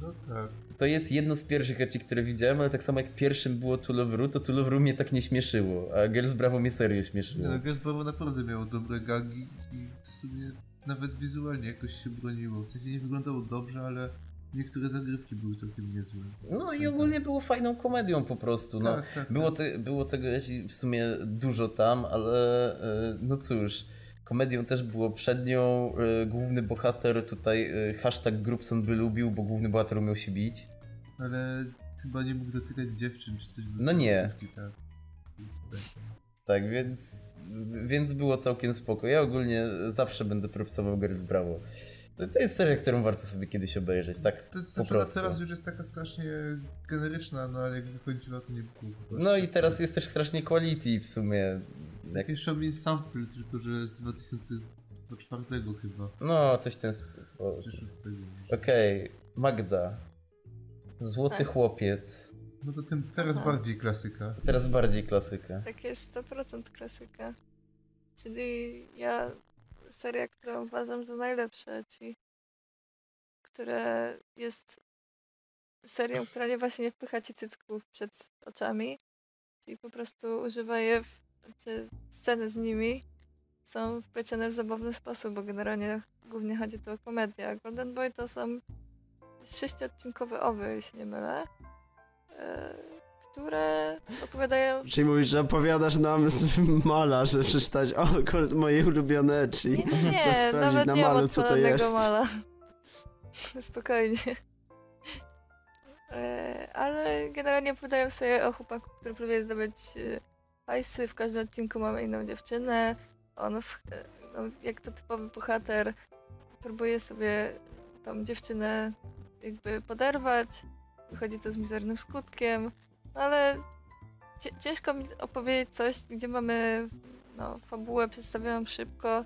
No tak. To jest jedno z pierwszych ecchi, które widziałem, ale tak samo jak pierwszym było Rue, to Rue mnie tak nie śmieszyło, a Girls Bravo mnie serio śmieszyło. Nie, no, Girls Bravo naprawdę miało dobre gagi i w sumie nawet wizualnie jakoś się broniło. W sensie nie wyglądało dobrze, ale niektóre zagrywki były całkiem niezłe. No i ogólnie było fajną komedią po prostu. No. Tak, tak, Było, tak. te, było tego w sumie dużo tam, ale e, no cóż, komedią też było przed nią e, główny bohater tutaj e, hashtag Grubson by lubił, bo główny bohater umiał się bić. Ale chyba nie mógł dotykać dziewczyn czy coś. No nie. Tak. Więc tak. Tak, więc, więc było całkiem spoko. Ja ogólnie zawsze będę propsował Girls Bravo. To, to jest seria, którą warto sobie kiedyś obejrzeć, tak To po znaczy, ona prostu. teraz już jest taka strasznie generyczna, no ale jak wychodziła to nie było. No i teraz jest też strasznie quality w sumie. Jak, Jakiś Shomin Sample, tylko że z 2004 chyba. no, coś ten sposób. Czy 6. Okej, Magda. Złoty Tak. chłopiec. No to tym teraz Aha. bardziej klasyka. Teraz bardziej klasyka. Takie 100% klasyka. Czyli ja, seria, którą uważam za najlepsze, czyli które jest serią, która nie właśnie nie wpycha ci cycków przed oczami, czyli po prostu używa je, w, czy sceny z nimi są wplecione w zabawny sposób, bo generalnie głównie chodzi tu o komedię, a Golden Boy to są sześciodcinkowe owy, jeśli nie mylę, e, które opowiadają Czyli mówisz, że opowiadasz nam z mala, że przeczytać o, moje ulubione ecchi. Nie, nie, nie nawet na nie mam malu, co to jest. mala. Spokojnie. E, Ale generalnie opowiadają sobie o chłopaku, który próbuje zdobyć e, hajsy. W każdym odcinku mamy inną dziewczynę. On, w, e, no, jak to typowy bohater, próbuje sobie tą dziewczynę jakby poderwać. Wychodzi to z mizernym skutkiem, no ale ciężko mi opowiedzieć coś, gdzie mamy no, fabułę przedstawioną szybko,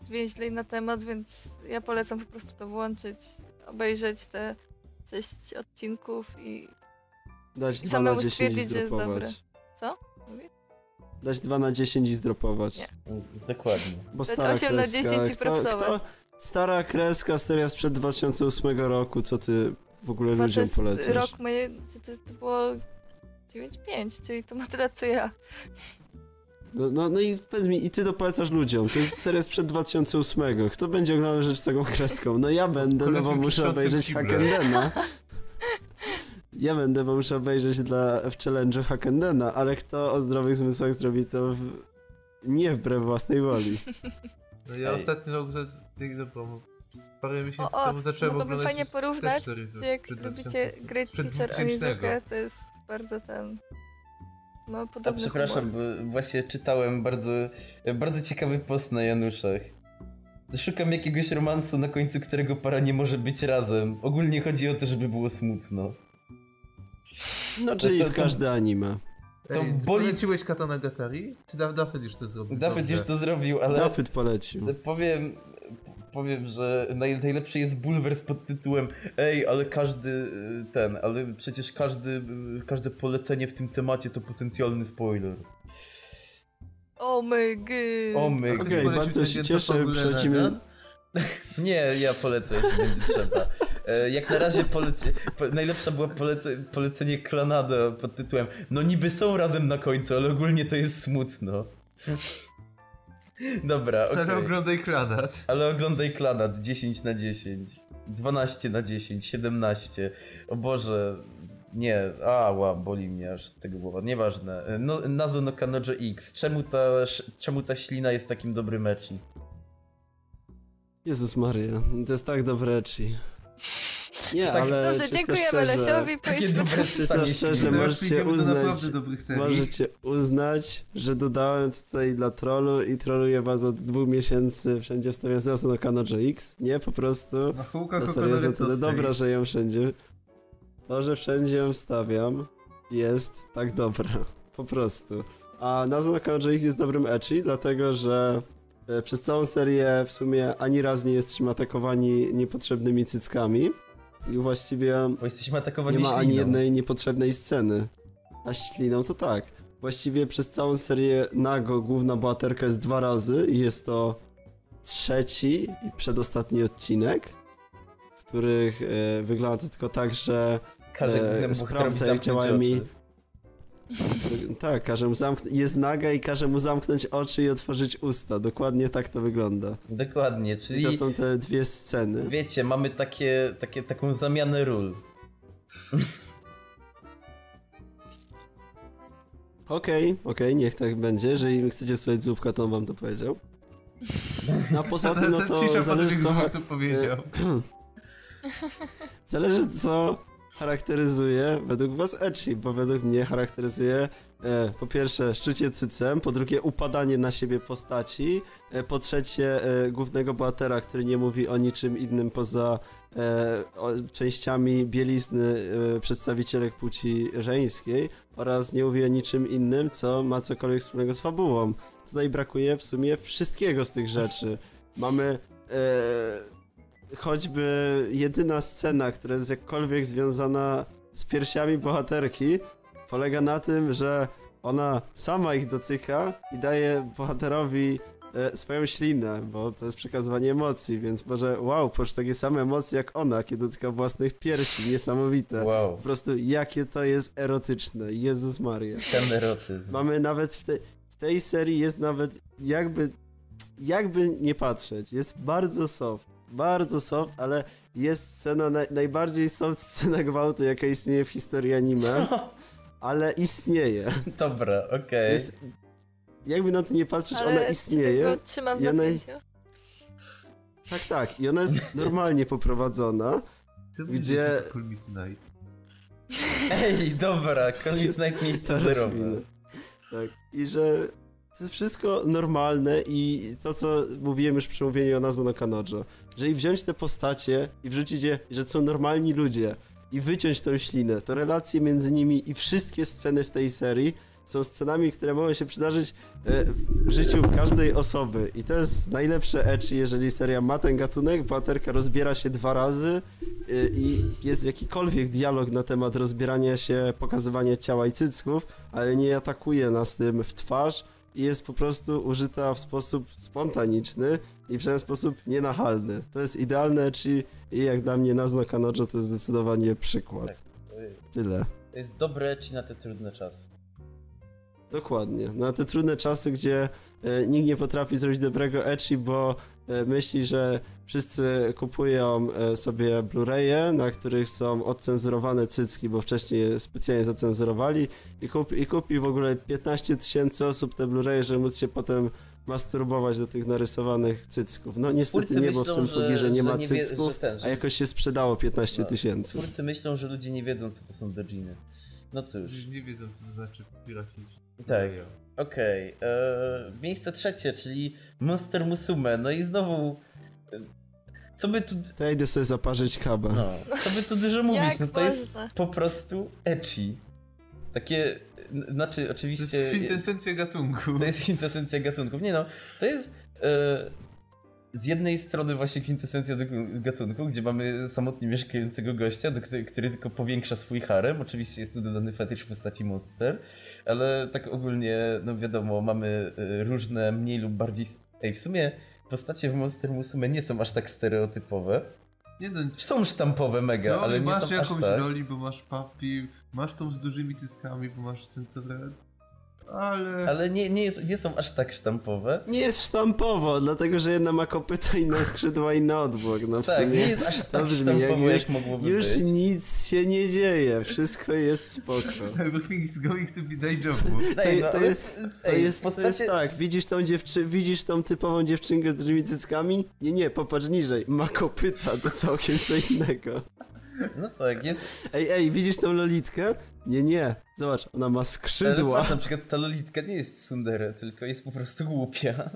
zwięźlej na temat, więc ja polecam po prostu to włączyć, obejrzeć te sześć odcinków i Dać I 2 na samemu 10 i stwierdzić, że jest zdropować. Co? Mówi? Dać 2 na 10 i zdropować. Nie. Dokładnie. Bo Dać stara 8 na kreska. 10 i Kto- kto- Stara kreska, seria sprzed 2008 roku, co ty w ogóle Chyba to ludziom jest polecasz? rok moje, to, to było 9-5, czyli to ma tyle co ja. No, no, no i powiedz mi, i ty to polecasz ludziom. To jest seria sprzed 2008. Kto będzie oglądał rzecz z taką kreską? No ja będę, no bo muszę obejrzeć. Hackendena. Ja będę, bo muszę obejrzeć dla, w challenge'u Hackendena, ale kto o zdrowych zmysłach zrobi to w, nie wbrew własnej woli. No ja Ej. ostatnio za no, bo parę miesięcy O, o, temu zacząłem mogłoby oglądać fajnie porównać, Czy jak lubicie 2000 Great Teacher 2000. Onizuka, to jest bardzo ten... Ma A podobny przepraszam, humor. bo właśnie czytałem bardzo, bardzo ciekawy post na Januszach. Szukam jakiegoś romansu, na końcu którego para nie może być razem. Ogólnie chodzi o to, żeby było smutno. No czyli to- w każde anime. To Ej, boli- Poleciłeś Katana Gatari? Czy Dafyt już to zrobił? Dawid Dobrze. już to zrobił, ale Dafyt polecił. powiem, powiem, że naj, najlepszy jest bulwers pod tytułem Ej, ale każdy y, ten, ale przecież każdy, y, każde polecenie w tym temacie to potencjalny spoiler. Oh my god. O my Ktoś Okej, polecił bardzo się cieszę, przechodzimy... Nie, ja polecę, jeśli będzie trzeba. E, Jak na razie polecie, po, najlepsza była polece, polecenie Klanada pod tytułem No niby są razem na końcu, ale ogólnie to jest smutno. Dobra, okej. Ale oglądaj Klanat. Ale oglądaj Klanat 10 na 10, 12 na 10, 17. O Boże, nie, ała, boli mnie aż tego głowa, nieważne. E, No, Nazo no Kanojo X, czemu ta, czemu ta ślina jest takim dobrym mechi? Jezus Maria, to jest tak dobre ecchi. Nie, Tak- ale Dobrze, dziękujemy szczerze, Lesiowi. Takie dobre szczerze. Teraz możecie uznać-. Możecie uznać, że dodałem tutaj dla trollu i troluję was od dwóch miesięcy wszędzie wstawiając nas na Kanojo X. Nie, po prostu Na kółkach ta seria jest na tyle dobra, że ją wszędzie... To, że wszędzie ją wstawiam jest tak dobra. Po prostu. A nazwa na Kanojo X jest dobrym ecchi, dlatego że przez całą serię w sumie ani raz nie jesteśmy atakowani niepotrzebnymi cyckami. I właściwie Bo jesteśmy atakowani nie ma śliną. ani jednej niepotrzebnej sceny. A śliną to tak. Właściwie przez całą serię Nago główna bohaterka jest dwa razy i jest to trzeci i przedostatni odcinek, w których e, wygląda to tylko tak, że e, bohaterowi jak działają mi-. Tak, każe mu zamknąć, jest naga i każe mu zamknąć oczy i otworzyć usta. Dokładnie tak to wygląda. Dokładnie, I czyli to są te dwie sceny. wiecie, mamy takie, takie, taką zamianę ról. Okej, okej, niech tak będzie. Jeżeli chcecie słuchać zupka, to on wam to powiedział. No a poza tym, no Ta to zależy co... co to powiedział. Zależy co charakteryzuje według was ecchi? Bo według mnie charakteryzuje e, po pierwsze szczucie cycem, po drugie upadanie na siebie postaci, e, po trzecie e, głównego bohatera, który nie mówi o niczym innym poza e, o, częściami bielizny e, przedstawicielek płci żeńskiej oraz nie mówi o niczym innym, co ma cokolwiek wspólnego z fabułą. Tutaj brakuje w sumie wszystkiego z tych rzeczy. Mamy e, choćby jedyna scena, która jest jakkolwiek związana z piersiami bohaterki, polega na tym, że ona sama ich dotyka i daje bohaterowi e, swoją ślinę, bo to jest przekazywanie emocji, więc może wow, poczuć takie same emocje jak ona, kiedy dotyka własnych piersi, niesamowite. Wow, Po prostu jakie to jest erotyczne, Jezus Maria. ten erotyzm. Mamy nawet w, te, w tej serii jest nawet jakby jakby nie patrzeć, jest bardzo soft, bardzo soft, ale jest scena naj, najbardziej soft scena gwałtu, jaka istnieje w historii anime, ale istnieje. Dobra, okej. Jest, jakby na to nie patrzeć, Ale ona istnieje. tylko trzymam i w ona-. Tak, tak. I ona jest normalnie poprowadzona. Czemu Gdzie- Gdzie... Call Me Tonight? Ej, dobra, koniec Night miejsce Teraz zerowe. Tak. I że to jest wszystko normalne i to, co mówiłem już przy mówieniu o Nazono Kanojo. Jeżeli wziąć te postacie i wrzucić je, że są normalni ludzie i wyciąć tą ślinę, to relacje między nimi i wszystkie sceny w tej serii są scenami, które mogą się przydarzyć e, w życiu każdej osoby. I to jest najlepsze ecchi, jeżeli seria ma ten gatunek, bohaterka rozbiera się dwa razy e, i jest jakikolwiek dialog na temat rozbierania się, pokazywania ciała i cycków, ale nie atakuje nas tym w twarz i jest po prostu użyta w sposób spontaniczny i w żaden sposób nienachalny. To jest idealne ecchi i jak dla mnie Nazno Kanojo to jest zdecydowanie przykład. Tak. Tyle. To jest dobre ci na te trudne czasy. Dokładnie. Na te trudne czasy, gdzie e, nikt nie potrafi zrobić dobrego ecchi, bo myśli, że wszyscy kupują e, sobie Blu-raye, na których są odcenzurowane cycki, bo wcześniej je specjalnie zacenzurowali i, kup, i kupi w ogóle 15 tysięcy osób te Blu-raye, żeby móc się potem masturbować do tych narysowanych cycków. No niestety Twórcy nie, bo w myślą, Symfugirze nie ma że wie- cycków, że ten, że- a jakoś się sprzedało 15 No. tysięcy. Twórcy myślą, że ludzie nie wiedzą, co to są dojiny. No cóż, Nie wiedzą, co to znaczy piracić. tak. Okej. e, Miejsce trzecie, czyli Monster Musume. No i znowu... e, Co by tu... To ja idę sobie zaparzyć kabę. No, co by tu dużo mówić? No to jest po prostu ecchi. Takie... Znaczy, To oczywiście... jest kwintesencja gatunku. To jest kwintesencja gatunków. Nie no, to jest e, z jednej strony właśnie kwintesencja gatunku, gdzie mamy samotnie mieszkającego gościa, który, który tylko powiększa swój harem. Oczywiście jest tu dodany fetysz w postaci monster, ale tak ogólnie, no wiadomo, mamy e, różne mniej lub bardziej... Ej, w sumie postacie w Monster Musume nie są aż tak stereotypowe. Nie no, Są sztampowe mega, ale nie masz są aż jakąś tak. roli, bo masz papi, masz tą z dużymi cyskami, bo masz centurę. Ale... Ale nie, nie, jest, nie są aż tak sztampowe. Nie jest sztampowo, dlatego że jedna ma kopyto, inna skrzydła, inna odbłok. No w Tak, sumie nie jest aż tak brzmi, sztampowo, jak jak mogłoby już być. nic się nie dzieje, wszystko jest spoko. Everything is going to be dejavu. Ej, to no, jest- To ej, jest, to jest tak, widzisz tą, dziewczy widzisz tą typową dziewczynkę z dużymi cyckami? Nie, nie, popatrz niżej, ma kopyta, to całkiem co innego. No tak, jest... Ej, ej, widzisz tą lolitkę? Nie, nie, zobacz, ona ma Ale skrzydła. patrz, na przykład ta lolitka nie jest tsundere, tylko jest po prostu głupia.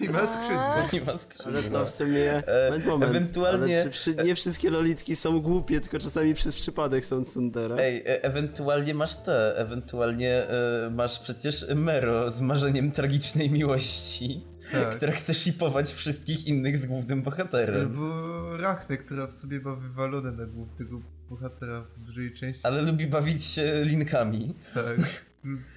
I ma skrzydła. Nie ma skrzydła. Ale to w sumie, E, moment, moment, ewentualnie- ale przy, nie wszystkie lolitki są głupie, tylko czasami przez przypadek są tsundere. Ej, e, ewentualnie masz te, ewentualnie e, masz przecież Mero z marzeniem tragicznej miłości, Tak. która chce shipować wszystkich innych z głównym bohaterem. Albo Rachnę, która w sobie ma wywalone na głównego bohatera w dużej części. Ale lubi bawić się linkami. Tak.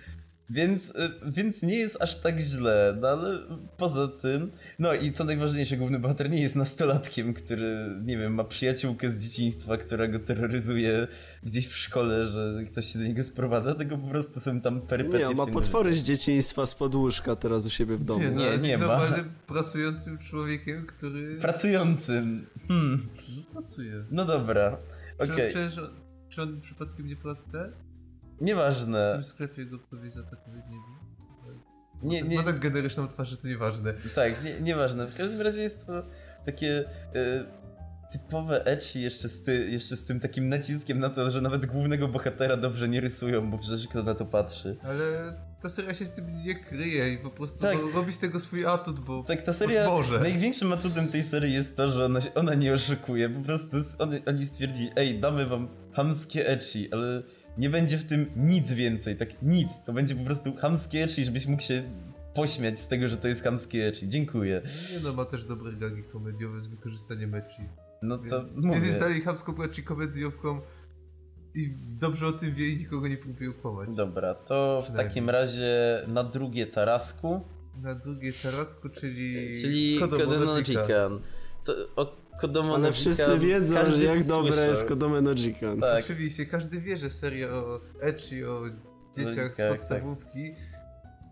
Więc, y, więc nie jest aż tak źle, no ale poza tym. No i co najważniejsze, główny bohater nie jest nastolatkiem, który, nie wiem, ma przyjaciółkę z dzieciństwa, która go terroryzuje gdzieś w szkole, że ktoś się do niego sprowadza, tylko po prostu są tam perypetie. Nie, on ma potwory z dzieciństwa z podłóżka teraz u siebie w domu. Nie, Nie, nie ma. normalnym, pracującym człowiekiem, który Pracującym. Hmm, no, pracuje. no dobra. Czy, Okej, przecież on, czy on przypadkiem nie płatne? W nieważne. tym sklepie go prawie zaatakować nie. Nie, Ma tak generyczną twarz, że to nieważne. Tak, nie, nieważne. W każdym razie jest to takie. y, typowe ecchi jeszcze z, ty, jeszcze z tym takim naciskiem na to, że nawet głównego bohatera dobrze nie rysują, bo przecież kto na to patrzy. Ale ta seria się z tym nie kryje i po prostu Tak. ro- robi z tego swój atut, bo Tak, ta seria, Boże. największym atutem tej serii jest to, że ona, ona nie oszukuje, po prostu oni, oni stwierdzili, ej, damy wam hamskie ecchi, ale nie będzie w tym nic więcej, tak nic, to będzie po prostu hamskie ecchi, żebyś mógł się pośmiać z tego, że to jest hamskie ecchi, dziękuję. nie no, ma też dobre gagi komediowe z wykorzystaniem ecchi. No to Więc, mówię. więc jest dalej chamską ecchi komediowką i dobrze o tym wie i nikogo nie próbuje kłamać. Dobra, to w takim razie na drugie tarasku, Na drugie tarasku, czyli... czyli Kodomo Kodomo Nojika. Jikan. Co, o Kodomo Ale wszyscy wiedzą, każdy że jak dobre słyszał. jest Kodome no Jikan. Tak. Oczywiście, każdy wie, że seria o ecchi, o dzieciach z tak. podstawówki.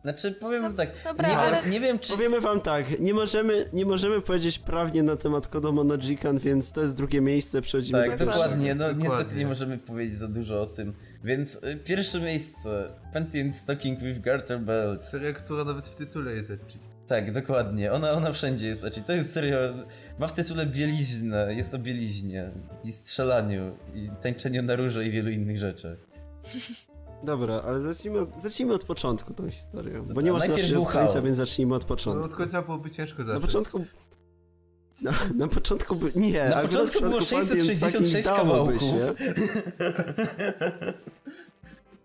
Znaczy, powiem tak, dobra, nie, ale- wiem, nie wiem czy... Powiemy wam tak, nie możemy, nie możemy powiedzieć prawnie na temat Kodomo no Jikan, więc to jest drugie miejsce, przechodzimy Tak, do dokładnie, no Dokładnie. niestety nie możemy powiedzieć za dużo o tym. Więc y, pierwsze miejsce, Pentient Stocking with Garter Belt. Seria, która nawet w tytule jest ecchi. Tak, dokładnie, ona, ona wszędzie jest, znaczy to jest serio, ma w tytule bieliznę, jest o bieliźnie i strzelaniu i tańczeniu na róże i wielu innych rzeczach. Dobra, ale zacznijmy od, zacznijmy od początku tą historię, bo nie można najpierw zacząć od końca, chaos. więc zacznijmy od No, początku. od końca byłoby ciężko Na zacząć. początku... Na, na początku by... Nie, Na początku w było przypadku Pantheon 666 Stacking dałoby kawałków. się.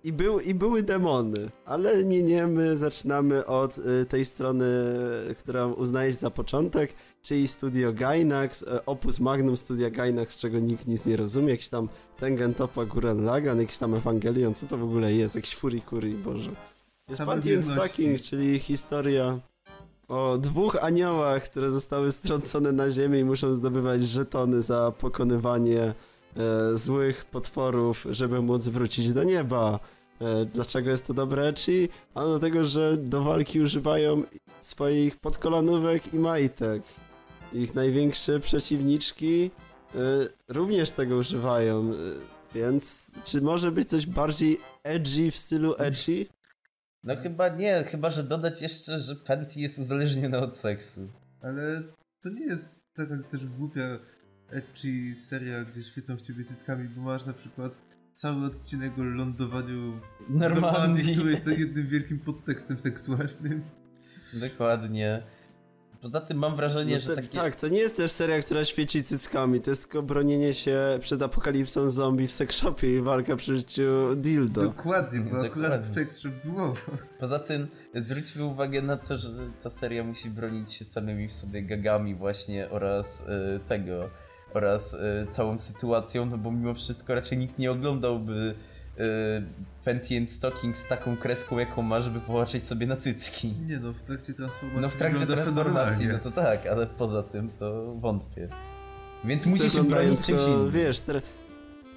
I, był, I były demony, ale nie, nie, my zaczynamy od y, tej strony, którą uznajesz za początek, czyli studio Gainax, y, opus magnum studia Gainax, czego nikt nic nie rozumie, jakiś tam Tengen Toppa Gurren Lagann, jakiś tam Ewangelion, co to w ogóle jest, jakiś Furikuri, Boże. Jest Pantheon. Stacking, czyli historia o dwóch aniołach, które zostały strącone na ziemię i muszą zdobywać żetony za pokonywanie e, złych potworów, żeby móc wrócić do nieba. E, dlaczego jest to dobre ecchi? A dlatego, że do walki używają swoich podkolanówek i majtek. Ich największe przeciwniczki e, również tego używają. E, więc czy może być coś bardziej edgy w stylu edgy? No chyba nie, chyba że dodać jeszcze, że Penty jest uzależniona od seksu. Ale to nie jest taka też głupia ecchi seria, gdzie świecą w ciebie cyckami, bo masz na przykład cały odcinek o lądowaniu w Normandii. który jest jednym wielkim podtekstem seksualnym. Dokładnie. Poza tym mam wrażenie, No że takie... Tak, to nie jest też seria, która świeci cyckami, to jest tylko bronienie się przed apokalipsą zombie w seksshopie i walka przy życiu dildo. Dokładnie, bo Dokładnie. akurat w seks było. Poza tym zwróćmy uwagę na to, że ta seria musi bronić się samymi w sobie gagami właśnie oraz e, tego, oraz e, całą sytuacją, no bo mimo wszystko raczej nikt nie oglądałby e, Panty and Stocking z taką kreską jaką ma, żeby popatrzeć sobie na cycki. Nie no, w trakcie transformacji No w trakcie transformacji, no to tak, ale poza tym to wątpię. Więc Wszyscy musi się bronić czymś innym. Wiesz, te,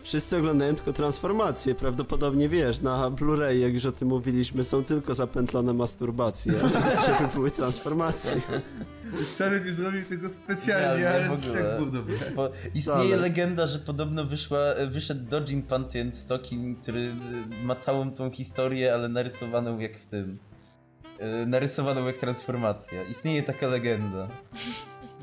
wszyscy oglądają tylko transformacje, prawdopodobnie wiesz, na Blu-ray, jak już o tym mówiliśmy, są tylko zapętlone masturbacje, a żeby były transformacje. Wcale nie zrobił tego specjalnie, Nie, nie, ale w ogóle. tak było dobre. Bo istnieje legenda, że podobno wyszła, wyszedł Dojin Panty and Stocking, który y, ma całą tą historię, ale narysowaną jak w tym. y, Narysowaną jak transformacja. Istnieje taka legenda.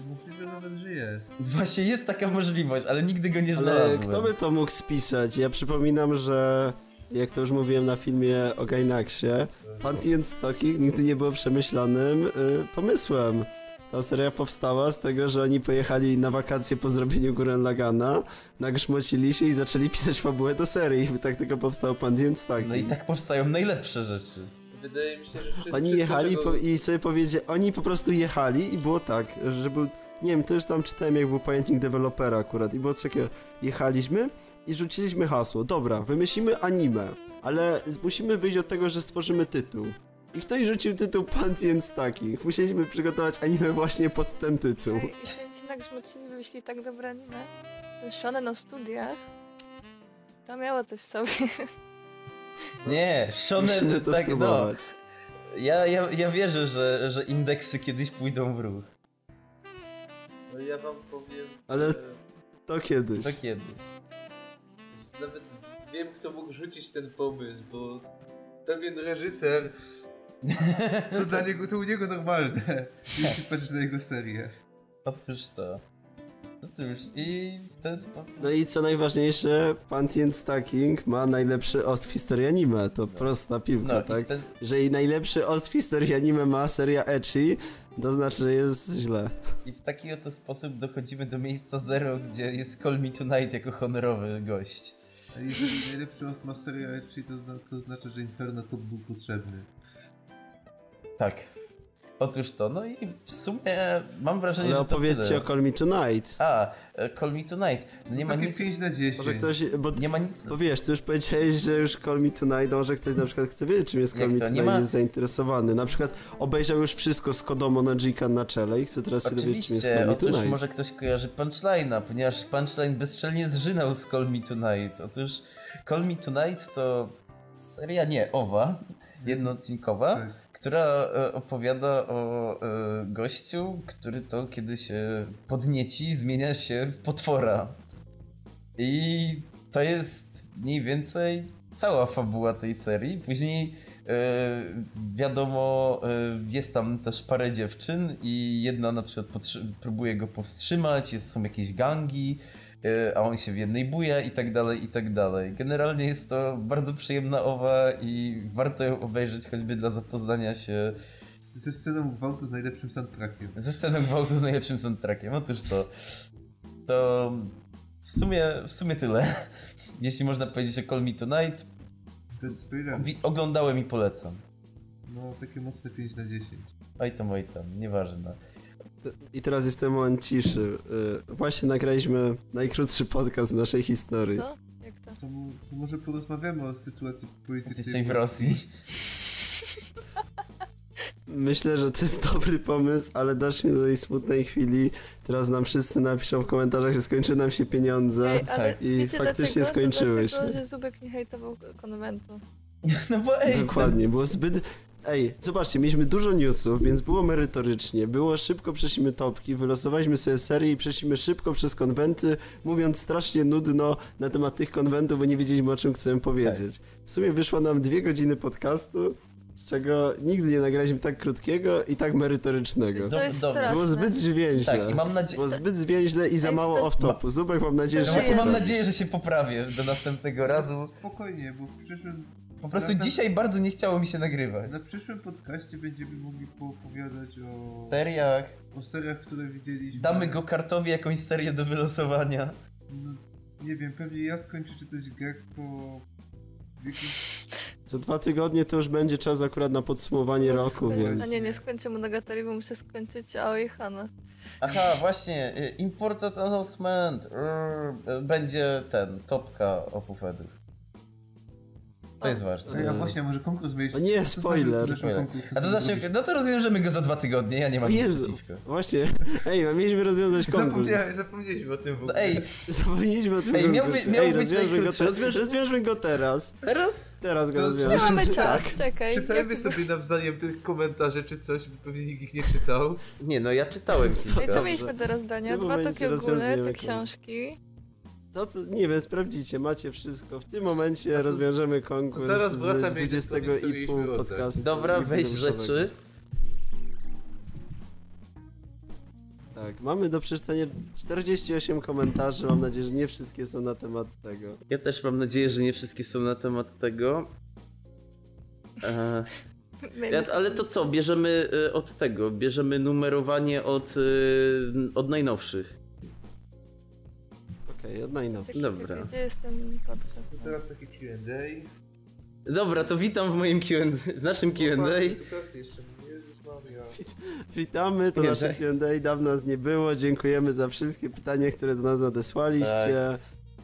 Możliwe nawet, że jest. Właśnie jest taka możliwość, ale nigdy go nie Ale znalazłem. kto by to mógł spisać? Ja przypominam, że jak to już mówiłem na filmie o Gainaxie, Panty and Stocking nigdy nie było przemyślanym y, pomysłem. Ta seria powstała z tego, że oni pojechali na wakacje po zrobieniu Gurren Lagana, nagrzmocili się i zaczęli pisać fabułę do serii. I tak tylko powstał Panty and Stocking. No i tak powstają najlepsze rzeczy. Wydaje mi się, że wszyscy Oni jechali czego... po, i sobie powiedzieli, oni po prostu jechali i było tak, że był, nie wiem, to już tam czytałem jak był pamiętnik dewelopera akurat i było coś takiego, jechaliśmy i rzuciliśmy hasło, dobra, wymyślimy anime, ale musimy wyjść od tego, że stworzymy tytuł. I ktoś rzucił tytuł Panty and Stacking. Musieliśmy przygotować anime właśnie pod ten tytuł. Ej, I święci nagrzmocili wymyślili tak dobre anime. Ten Shonen o studiach. To miało coś w sobie. Nie, Shonen, tak no. spróbować. Ja, ja, ja wierzę, że, że indeksy kiedyś pójdą w ruch. No ja wam powiem, Ale- że To kiedyś. To kiedyś. nawet wiem, kto mógł rzucić ten pomysł, bo pewien reżyser To dla niego, to u niego normalne. Jeśli patrzysz na jego serię. Otóż to. No cóż, i w ten sposób... No i co najważniejsze, Pantien Stacking ma najlepszy ost w historii anime. To prosta piłka, No i tak? w ten... Jeżeli najlepszy ost w historii anime ma seria Ecchi, to znaczy, że jest źle. I w taki oto sposób dochodzimy do miejsca zero, gdzie jest Call Me Tonight jako honorowy gość. A jeżeli najlepszy ost ma seria Ecchi, to, za- to znaczy, że Inferno to był potrzebny. Tak. Otóż to, no i w sumie mam wrażenie, Ale że to opowiedzcie o Call Me Tonight. A, e, Call Me Tonight. No nie ma Takie nic... 5 na 10. Może ktoś, bo, Nie ma nic... bo wiesz, ty już powiedziałeś, że już Call Me Tonight, a może ktoś na przykład chce wiedzieć, czym jest Jak Call Me to? Nie Tonight, ma- jest zainteresowany. Na przykład obejrzał już wszystko z Kodomo na Jikan na czele i chce teraz się dowiedzieć, czym jest Call Oczywiście, Me otóż Tonight. może ktoś kojarzy punchline'a, ponieważ punchline bezczelnie zżynał z Call Me Tonight. Otóż Call Me Tonight to seria nie owa, jednoodcinkowa, Tak. Która e, opowiada o e, gościu, który to kiedy się podnieci, zmienia się w potwora. I to jest mniej więcej cała fabuła tej serii. Później e, wiadomo, jest tam też parę dziewczyn i jedna na przykład próbuje go powstrzymać, jest, są jakieś gangi, a on się w jednej buja i tak dalej, i tak dalej. Generalnie jest to bardzo przyjemna owa i warto ją obejrzeć choćby dla zapoznania się Ze sceną gwałtu z najlepszym soundtrackiem. ze sceną gwałtu z najlepszym soundtrackiem. Otóż to. To w sumie, w sumie tyle. Jeśli można powiedzieć o Call Me Tonight, oglądałem i polecam. No, takie mocne 5 na 10. Oj tam, oj tam, nieważne. I teraz jest ten moment ciszy. Y, Właśnie nagraliśmy najkrótszy podcast w naszej historii. Co? Jak to? To, to może porozmawiamy o sytuacji politycznej Dzisiaj w Rosji. Myślę, że to jest dobry pomysł, ale doszliśmy do tej smutnej chwili. Teraz nam wszyscy napiszą w komentarzach, że skończyły nam się pieniądze. Ej, ale tak. I wiecie faktycznie dlaczego? skończyły to się. dlatego, że Zubek nie hejtował konwentu. No bo ej, Dokładnie, było zbyt... Ej, zobaczcie, mieliśmy dużo newsów, więc było merytorycznie, było szybko, przeszliśmy topki, wylosowaliśmy sobie serię i przeszliśmy szybko przez konwenty, mówiąc strasznie nudno na temat tych konwentów, bo nie wiedzieliśmy o czym chcemy powiedzieć. W sumie wyszło nam dwie godziny podcastu, z czego nigdy nie nagraliśmy tak krótkiego i tak merytorycznego. To jest straszne. Było zbyt zwięźle. Tak, i mam nadzieję- Było zbyt zwięźle i za mało off-topu. Zubek, mam nadzieję, że no się właśnie mam nadzieję, że się poprawię do następnego razu. Spokojnie, bo w przyszłym... Po prostu na- dzisiaj bardzo nie chciało mi się nagrywać. Na przyszłym podcaście będziemy mogli poopowiadać o... Seriach O seriach, które widzieliśmy. damy go kartowi jakąś serię do wylosowania. No, nie wiem, pewnie ja skończę czytać Gekko... Za dwa tygodnie to już będzie czas akurat na podsumowanie Może roku, więc... A nie, nie skończę Monogatari, bo muszę skończyć Aoi Hana. Aha, właśnie, y, Important Announcement. Rrr, y, Będzie ten, topka opufedów. To jest ważne. Ej, a właśnie, może konkurs mieliśmy. O nie, spoiler. A to znaczy, no to rozwiążemy go za dwa tygodnie, ja nie mam nic Jezu, przeciwko. właśnie, ej, a mieliśmy rozwiązać konkurs. Zapomnieliśmy o tym w No ogóle. ej, Zapomnieliśmy o tym Ej, miał konkursie. być- miał Ej, być rozwiążmy go, najkrótszy. Rozwiąż- rozwiążmy go teraz. teraz? Teraz go rozwiążmy. Nie mamy Tak. czas, czekaj. Czytajmy Jak- sobie nawzajem te komentarze czy coś, bo pewnie nikt ich nie czytał. Nie, no ja czytałem kilka. co mieliśmy do rozdania? Dwa takie ogólne, te książki. To co, nie wiem, sprawdzicie, macie wszystko. W tym momencie rozwiążemy konkurs zaraz z i 20 powiem, co i pół podcastu. Dobra, weź rzeczy. Tak, mamy do przeczytania 48 komentarzy, mam nadzieję, że nie wszystkie są na temat tego. Ja też mam nadzieję, że nie wszystkie są na temat tego. E, ja, ale to co, bierzemy e, od tego, bierzemy numerowanie od, e, od najnowszych. Okej, od najnowszych. Czekaj, Dobra. czekaj, Gdzie jest ten podcast? Teraz taki Q&A. Dobra, to witam w moim Q&A, w naszym Q&A. No, karty jeszcze nie, Jezus Maria. Witamy, to Nie, nasze tak. Q&A, dawno nas nie było, dziękujemy za wszystkie pytania, które do nas nadesłaliście.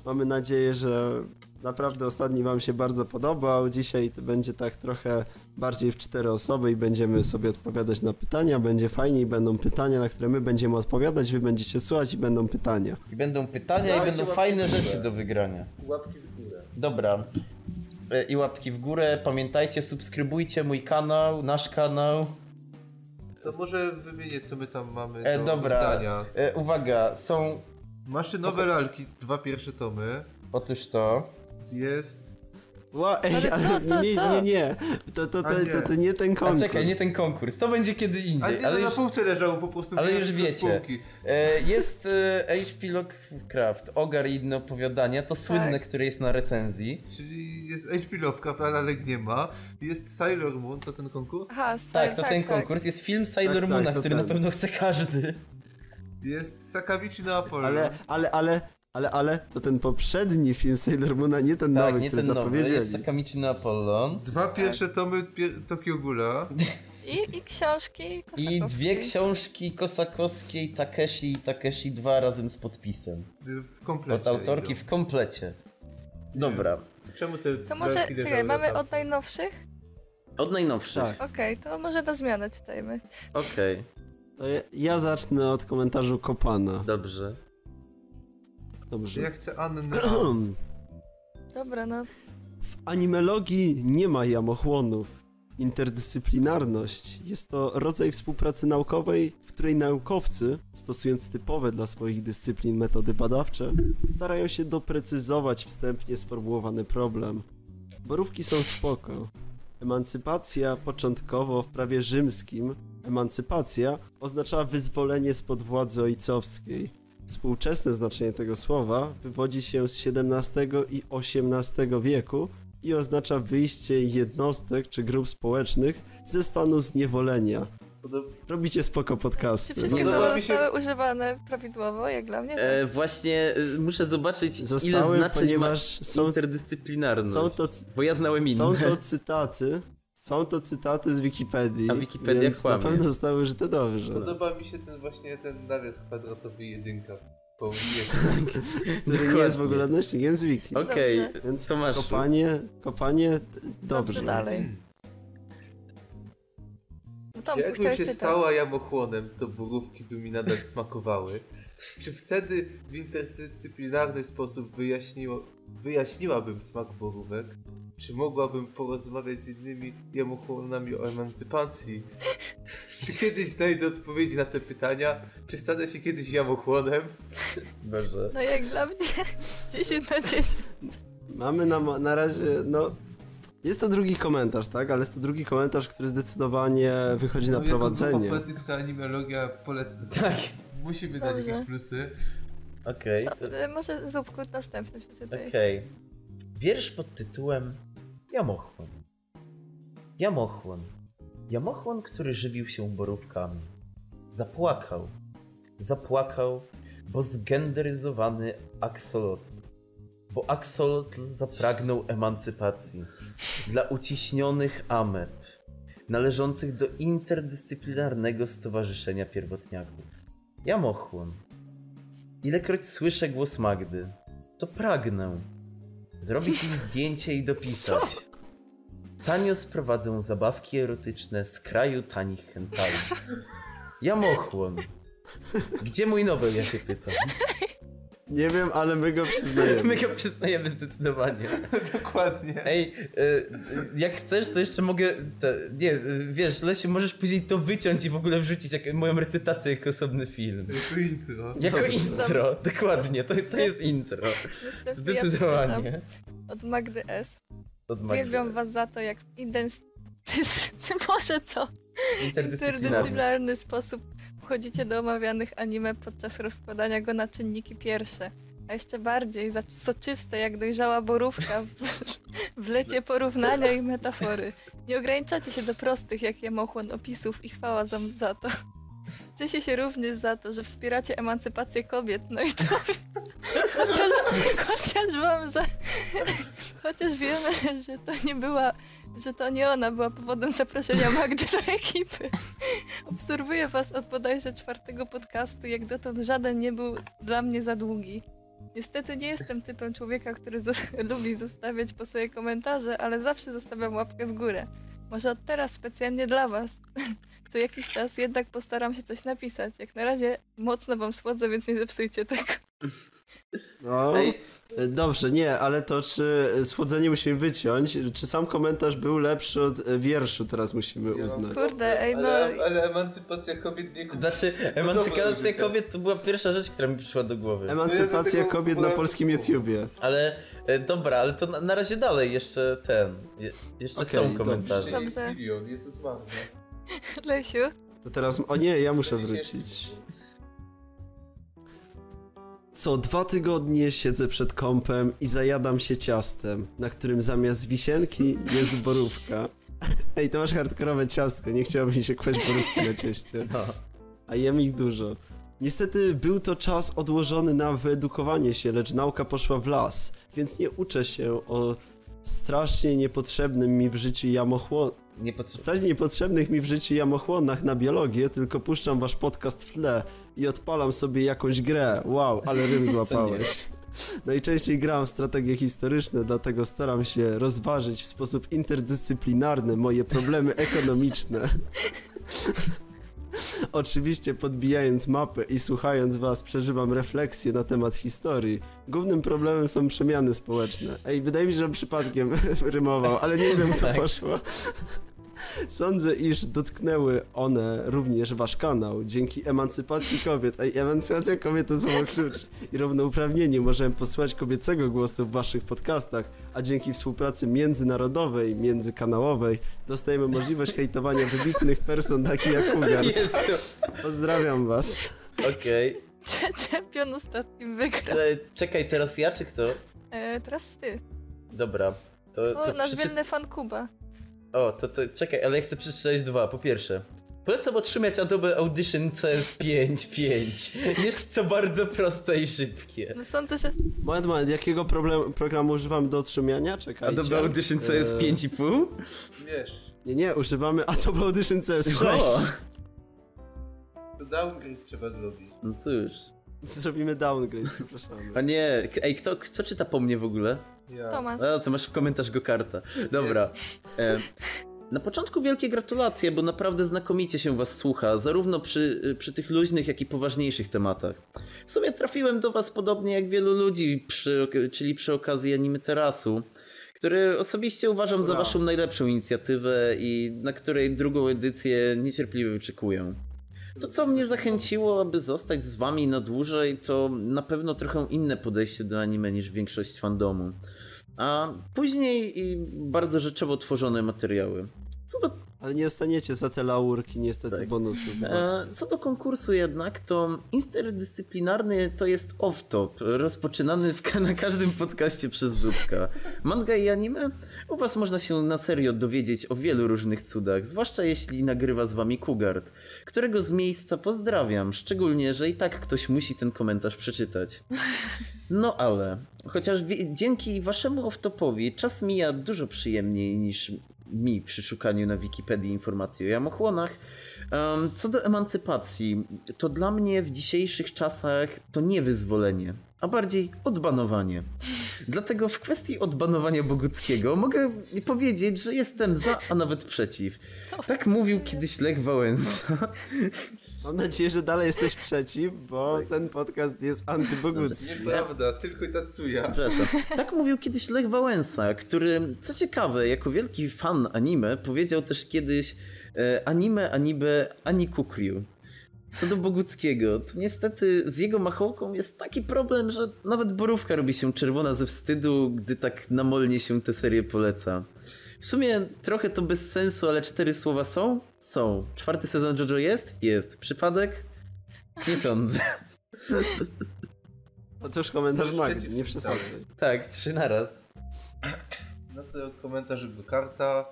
Mamy nadzieję, że naprawdę ostatni wam się bardzo podobał. Dzisiaj to będzie tak trochę bardziej w cztery osoby i będziemy sobie odpowiadać na pytania. Będzie fajnie i będą pytania, na które my będziemy odpowiadać, wy będziecie słuchać i będą pytania. I będą pytania i będą fajne rzeczy do wygrania. Łapki w górę. Dobra. E, I łapki w górę. Pamiętajcie, subskrybujcie mój kanał, nasz kanał. To może wymienię co my tam mamy E, do dobra. zdania. E, uwaga, są. Maszynowe lalki, dwa pierwsze tomy. Otóż to. Jest Ła, ej, Ale ale, co, co, nie, co? nie, nie. To, to, to, A nie. to, to nie ten A konkurs. czekaj, nie ten konkurs, to będzie kiedy A indziej, nie, ale no już, na półce leżało po prostu. ale już wiecie. E, jest e, HP Lovecraft, Ogar i inne opowiadania, to słynne, które jest na recenzji. Czyli jest HP Lovecraft, ale Alek nie ma. Jest Sailor Moon, to ten konkurs. Aha, Tak, to ten konkurs. Jest film Sailor Tak, tak, Moona, to który ten. na pewno chce każdy. Jest Sakawichi na Apollo. Ale, ale, ale, ale, ale, to ten poprzedni film Sailor Moona, nie ten Tak, nowy, nie który ten nowy, zapowiedzieli. jest Sakamichi no Apollon. Dwa pierwsze tomy pier Tokyo Ghoula. I, I książki I dwie książki Kosakowskiej Takeshi i Takeshi 2 razem z podpisem. W komplecie. Od autorki idą. w komplecie. Dobra. Czemu te To może, czekaj, mamy od najnowszych? Od najnowszych. Tak. Okej, to może na zmianę czytajmy. Okej, To ja, ja zacznę od komentarzu Kopana. dobrze. Dobrze. Ja chcę Annę. Dobra, no W animologii nie ma jamochłonów. Interdyscyplinarność jest to rodzaj współpracy naukowej, w której naukowcy, stosując typowe dla swoich dyscyplin metody badawcze, starają się doprecyzować wstępnie sformułowany problem. Borówki są spoko. Emancypacja początkowo w prawie rzymskim, emancypacja oznaczała wyzwolenie spod władzy ojcowskiej. Współczesne znaczenie tego słowa wywodzi się z XVII i XVIII wieku i oznacza wyjście jednostek czy grup społecznych ze stanu zniewolenia. Robicie spoko czy podcasty. wszystkie No, słowa mi się- zostały używane prawidłowo, jak dla mnie? Tak. E, właśnie e, muszę zobaczyć, ile Zostały, znaczeń ponieważ ma są, interdyscyplinarność. są, to, Bo ja znałem inne. są to cytaty. Są to cytaty z Wikipedii. A Wikipedia więc na kłamie. pewno zostały użyte dobrze. Podoba mi się ten właśnie ten nawias kwadratowy jedynka. Po Który nie jest w ogóle odnośnikiem z Wiki. Okej, Dobrze. Więc Tomaszu. kopanie, kopanie, dobrze. dalej. No Tomku, Jakbym się czytać. stała jamochłonem, to borówki by mi nadal smakowały. Czy wtedy w interdyscyplinarny sposób wyjaśniło, wyjaśniłabym smak borówek? Czy mogłabym porozmawiać z innymi jamochłonami o emancypacji? Czy kiedyś znajdę odpowiedzi na te pytania? Czy stanę się kiedyś jamochłonem? Boże. No jak dla mnie 10 na 10. Mamy na, na razie, no... Jest to drugi komentarz, tak? Ale jest to drugi komentarz, który zdecydowanie wychodzi na No, jako prowadzenie. poetycka animologia polecę. Tak. Musimy dać Dobrze. jakieś plusy. Okej, To, e, może Zupku następny przeczytaj. okej. Wiersz pod tytułem Jamochłon. Jamochłon. Jamochłon, który żywił się borówkami. Zapłakał. Zapłakał, bo zgenderyzowany aksolotl. Bo aksolotl zapragnął emancypacji dla uciśnionych ameb, należących do interdyscyplinarnego stowarzyszenia pierwotniaków. Jamochłon. Ilekroć słyszę głos Magdy, to pragnę zrobić im zdjęcie i dopisać. Tanio sprowadzę zabawki erotyczne z kraju tanich hentai. Jamochłon. Gdzie mój Nobel, ja się pytam. Nie wiem, ale my go przyznajemy. My go przyznajemy zdecydowanie. Dokładnie. Ej, y, y, jak chcesz, to jeszcze mogę. Te, nie, y, wiesz, Lesiu, możesz później to wyciąć i w ogóle wrzucić jak, moją recytację jako osobny film. Jako intro. Jako Dobrze. intro, dokładnie, to, to jest intro. Ja Zdecydowanie. od Magdy S. Uwielbiam was za to, jak w. Może co? Interdyscyplinarny. sposób wchodzicie do omawianych anime podczas rozkładania go na czynniki pierwsze. A jeszcze bardziej za soczyste jak dojrzała borówka w, w lecie porównania i metafory. Nie ograniczacie się do prostych jak jamochłon opisów i chwała za to. Cieszę się również za to, że wspieracie emancypację kobiet, no i to chociaż, chociaż wam za... Chociaż wiemy, że to nie była, że to nie ona była powodem zaproszenia Magdy do ekipy. Obserwuję was od bodajże czwartego podcastu, jak dotąd żaden nie był dla mnie za długi. Niestety nie jestem typem człowieka, który lubi zostawiać po sobie komentarze, ale zawsze zostawiam łapkę w górę. Może od teraz specjalnie dla was. Co jakiś czas jednak postaram się coś napisać. Jak na razie mocno wam słodzę, więc nie zepsujcie tego. No, Ej, dobrze, nie, ale to czy słodzenie musimy wyciąć? Czy sam komentarz był lepszy od e, wierszu, teraz musimy uznać. Kurde, ej, no- Ale, ale emancypacja kobiet w wieku... Znaczy, emancypacja kobiet to była pierwsza rzecz, która mi przyszła do głowy. Emancypacja kobiet na polskim. YouTubie. Ale E, dobra, ale to na, na razie dalej, jeszcze ten. Je, jeszcze Okej, są komentarze. Dobrze. Jezus Maria. Lesiu, To teraz, o nie, ja muszę wrócić. Co dwa tygodnie siedzę przed kąpem i zajadam się ciastem, na którym zamiast wisienki jest borówka. Ej, to masz hardkorowe ciastko, nie chciałoby mi się kłaść borówki na cieście. No. A jem ich dużo. Niestety był to czas odłożony na wyedukowanie się, lecz nauka poszła w las, więc nie uczę się o strasznie niepotrzebnym mi w życiu jamochłon... Nie potrzebuję. strasznie niepotrzebnych mi w życiu jamochłonach na biologię, tylko puszczam wasz podcast w tle i odpalam sobie jakąś grę. Wow, ale rym złapałeś. Najczęściej gram w strategie historyczne, dlatego staram się rozważyć w sposób interdyscyplinarny moje problemy ekonomiczne. Oczywiście podbijając mapę i słuchając was przeżywam refleksję na temat historii. Głównym problemem są przemiany społeczne. Ej, wydaje mi się, że przypadkiem rymował, ale nie wiem, to Tak. poszło. Sądzę, iż dotknęły one również wasz kanał. Dzięki emancypacji kobiet, ej, emancypacja kobiet to słowo klucz i równouprawnieniu możemy posłuchać kobiecego głosu w waszych podcastach, a dzięki współpracy międzynarodowej, międzykanałowej dostajemy możliwość hejtowania wybitnych person takich jak Hugard. Pozdrawiam was. Okej. czempion ostatnim wygrał. Czekaj, teraz ja czy kto? E, teraz ty. Dobra. To, O, to nasz przeczy... wielny fan Kuba. O, to, to czekaj, ale ja chcę przeczytać dwa. Po pierwsze, polecam otrzymać Adobe Audition CS5 5. Jest to bardzo proste i szybkie. No sądzę, że... Moment, moment, jakiego problem, programu używam do otrzymiania? Czekajcie. Adobe Audition Eee, 5,5? Wiesz, Nie, nie, używamy Adobe Audition CS6. O! to downgrade trzeba zrobić. No cóż. Zrobimy downgrade, przepraszamy. A nie, ej, kto, kto czyta po mnie w ogóle? Ja. Tomasz. A, to masz w komentarz go karta. Dobra. E, na początku wielkie gratulacje, bo naprawdę znakomicie się was słucha, zarówno przy, przy tych luźnych, jak i poważniejszych tematach. W sumie trafiłem do was podobnie jak wielu ludzi, przy, czyli przy okazji animy terasu, który osobiście uważam za waszą najlepszą inicjatywę i na której drugą edycję niecierpliwie wyczekuję. To, co mnie zachęciło, aby zostać z wami na dłużej, to na pewno trochę inne podejście do anime niż większość fandomu. A później i bardzo rzeczowo tworzone materiały. Co do, Ale nie dostaniecie za te laurki niestety Tak. bonusów. e, co do konkursu jednak, to interdyscyplinarny to jest off-top, rozpoczynany w, na każdym podcaście przez Zupka. Manga i anime? U was można się na serio dowiedzieć o wielu różnych cudach, zwłaszcza jeśli nagrywa z wami Kugard, którego z miejsca pozdrawiam, szczególnie, że i tak ktoś musi ten komentarz przeczytać. No ale, chociaż dzięki waszemu off-topowi czas mija dużo przyjemniej niż mi przy szukaniu na Wikipedii informacji o jamochłonach. Em, co do emancypacji, to dla mnie w dzisiejszych czasach to nie wyzwolenie, a bardziej odbanowanie. Dlatego w kwestii odbanowania Boguckiego mogę powiedzieć, że jestem za, a nawet przeciw. Tak mówił kiedyś Lech Wałęsa. Mam nadzieję, że dalej jesteś przeciw, bo ten podcast jest antybogucki. Nieprawda, tylko Tatsuya. Przepraszam. Tak mówił kiedyś Lech Wałęsa, który, co ciekawe, jako wielki fan anime, powiedział też kiedyś e, anime, anime, ani kukriu. Co do Boguckiego, to niestety z jego machołką jest taki problem, że nawet borówka robi się czerwona ze wstydu, gdy tak namolnie się tę serię poleca. W sumie trochę to bez sensu, ale cztery słowa są? Są. Czwarty sezon JoJo jest? Jest. Przypadek? Nie sądzę. Otóż komentarz Już Magdy, przeciw- nie przesadzaj. Tak, trzy naraz. No to komentarz karta.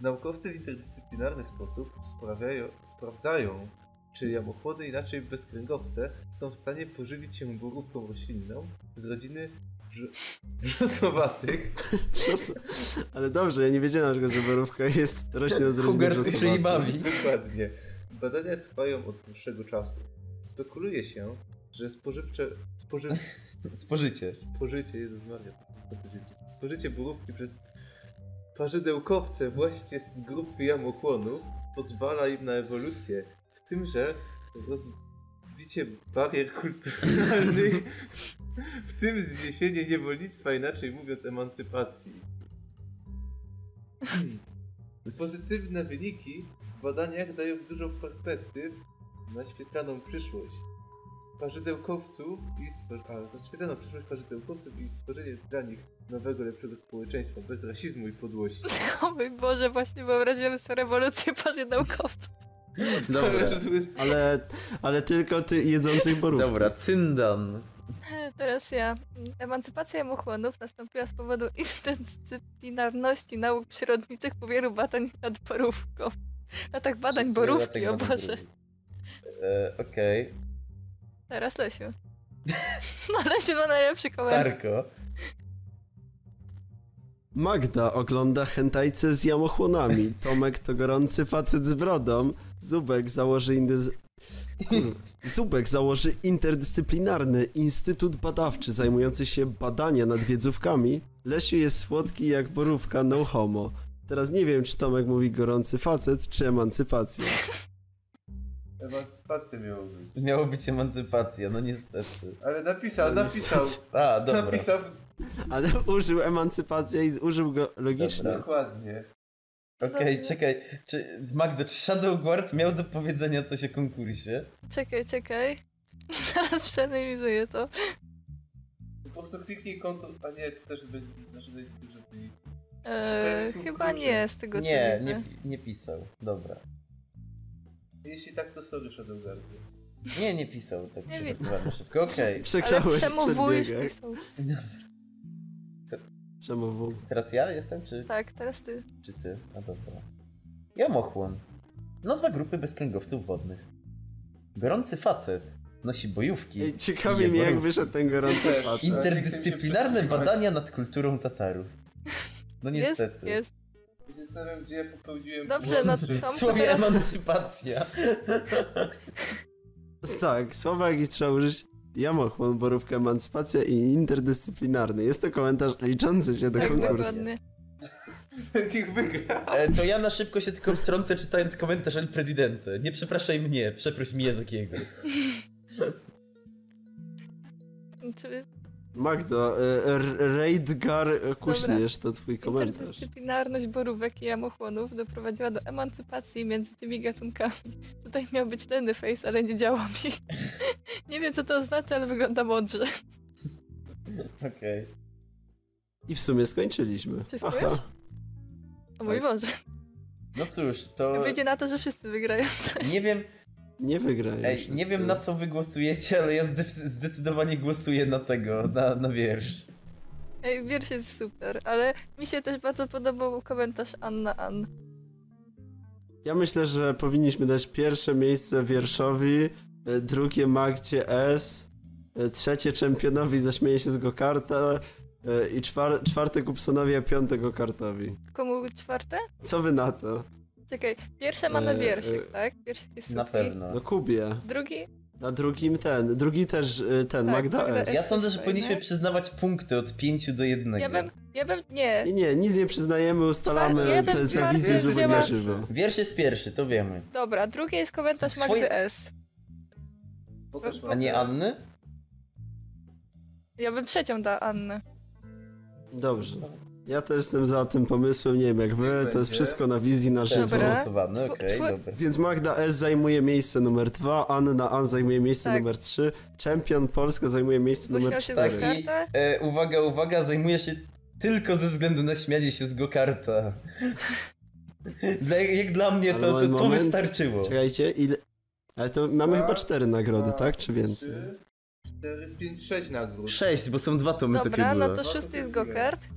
Naukowcy w interdyscyplinarny sposób sprawiają, sprawdzają, czy jamochłody, inaczej bezkręgowce, są w stanie pożywić się borówką roślinną z rodziny. Przes- Ale dobrze, ja nie wiedziałem że borówka jest roślą z rodziny wrzosowatej. czyli bawi. Dokładnie. Badania trwają od dłuższego czasu. Spekuluje się, że spożywcze, spoży, Spożycie. spożycie, Jezus Maria, spożycie borówki przez parzydełkowce właśnie z grupy jamochłonów pozwala im na ewolucję. Tym, że rozbicie barier kulturalnych, w tym zniesienie niewolnictwa, inaczej mówiąc emancypacji. Hmm. Pozytywne wyniki w badaniach dają dużo perspektyw na świetlaną przyszłość. parzydełkowców i stworzenie, przyszłość parzydełkowców i stworzenie dla nich nowego, lepszego społeczeństwa bez rasizmu i podłości. O mój Boże, właśnie wyobraziłem sobie rewolucję parzydełkowców. Dobra, Że tu jest- Ale, ale tylko ty jedzących borówki. dobra, Cyndan. Teraz ja. Emancypacja muchłonów nastąpiła z powodu interdyscyplinarności nauk przyrodniczych po wielu badań nad borówką. A tak badań borówki, o Boże. E, Okej. Teraz Lesiu. No Lesiu ma najlepszy komentarz. Sarko. Magda ogląda hentajce z jamochłonami. Tomek to gorący facet z brodą. Zubek założy indy... Kur- Zubek założy interdyscyplinarny instytut badawczy zajmujący się badaniem nad wiedzówkami. Lesiu jest słodki jak borówka no homo. Teraz nie wiem, czy Tomek mówi gorący facet, czy emancypacja. Emancypacja miało być. Miało być emancypacja, no niestety. Ale napisał, No napisał. niestety. A, dobra. Napisał Ale użył emancypacja i użył go logicznie. Dobra. dokładnie. Okej, czekaj. Czy, Magdo, czy Shadow Guard miał do powiedzenia coś o konkursie? Czekaj, czekaj. Zaraz przeanalizuję to. Po prostu kliknij konto, a nie, to też będzie znaczy, że żeby... Eee, słów chyba kluczy. nie, z tego co Nie, widzę. nie, nie pisał. Dobra. Jeśli tak, to sorry Shadowguardzie. Nie, nie pisał. Tak Nie szybko. Okej. Ale Przeklałeś przemowujesz przedbiegach. pisał. Teraz ja jestem, czy, Tak, teraz ty. czy ty? A dobra. Jamochłon. Nazwa grupy bezkręgowców wodnych. Gorący facet. Nosi bojówki. Ej, ciekawi mnie, jak wyszedł ten gorący facet. Interdyscyplinarne badania nad kulturą Tatarów. No Jest, niestety. jest. Się Zastanawiam, gdzie ja popełniłem Dobrze, no błąd. to W słowie teraz... emancypacja. Tak, słowa jakie trzeba użyć. Jamochłon, borówka, emancypacja i interdyscyplinarny. Jest to komentarz liczący się do Tak, konkursu. dokładnie. Niech wygra. E, To ja na szybko się tylko wtrącę czytając komentarz El Presidente. Nie przepraszaj mnie, przeproś Miyazakiego. Czy Magdo, e, R- Reidgar Kuśnierz to twój komentarz. interdyscyplinarność borówek i jamochłonów doprowadziła do emancypacji między tymi gatunkami. Tutaj miał być lenny face, ale nie działa mi. nie wiem co to oznacza, ale wygląda mądrze. Okej. I w sumie skończyliśmy. Wszystko już? O mój Boże. No cóż, to... Wyjdzie na to, że wszyscy wygrają coś. Nie wiem, Nie wygrają ej, wszyscy. nie wiem na co wy głosujecie, ale ja zde- zdecydowanie głosuję na tego, na, na wiersz. Ej, wiersz jest super, ale mi się też bardzo podobał komentarz Anna Ann. Ja myślę, że powinniśmy dać pierwsze miejsce wierszowi, drugie Magdzie S, e, trzecie czempionowi zaśmieje się z Gokarta e, i czwar czwarte Kupsonowi, a piąte Gokartowi. Komu czwarte? Co wy na to? Czekaj, pierwsze mamy E, wierszyk, e, tak? Wierszyk jest Na suki. pewno. No Kubie. Drugi? Na drugim ten, drugi też e, ten, Tak, Magda Magda S. S. Ja sądzę, że powinniśmy przyznawać punkty od 5 do 1. Ja bym, ja bym, nie. Nie, nie, nic nie przyznajemy, ustalamy, Czwarty- ja bym to jest na wizji wzięła- na żywo. Wiersz jest pierwszy, to wiemy. Dobra, drugi jest komentarz Swoje- Magdy S. Pokaż A nie. Anny? Ja bym trzecią da Annę. Dobrze. Ja też jestem za tym pomysłem, nie wiem jak wy, to jest będzie. wszystko na wizji na żywo. Dobra. Głosowany, okej, dobra. Więc Magda S zajmuje miejsce numer 2, Anna An zajmuje miejsce Tak. numer 3, Czempion Polska zajmuje miejsce numer się z 4. Tak, i- kartę. E, uwaga, uwaga, zajmuje się tylko ze względu na śmianie się z Gokarta. Dla, jak dla mnie Ale to, to, to moment- wystarczyło. Czekajcie, ile... Ale to mamy chyba 4 nagrody, dwa, tak? Czy więcej? trzy, Cztery, pięć, sześć nagród. Sześć, bo są dwa tomy Dobra, takie no były. to szósty jest Gokart.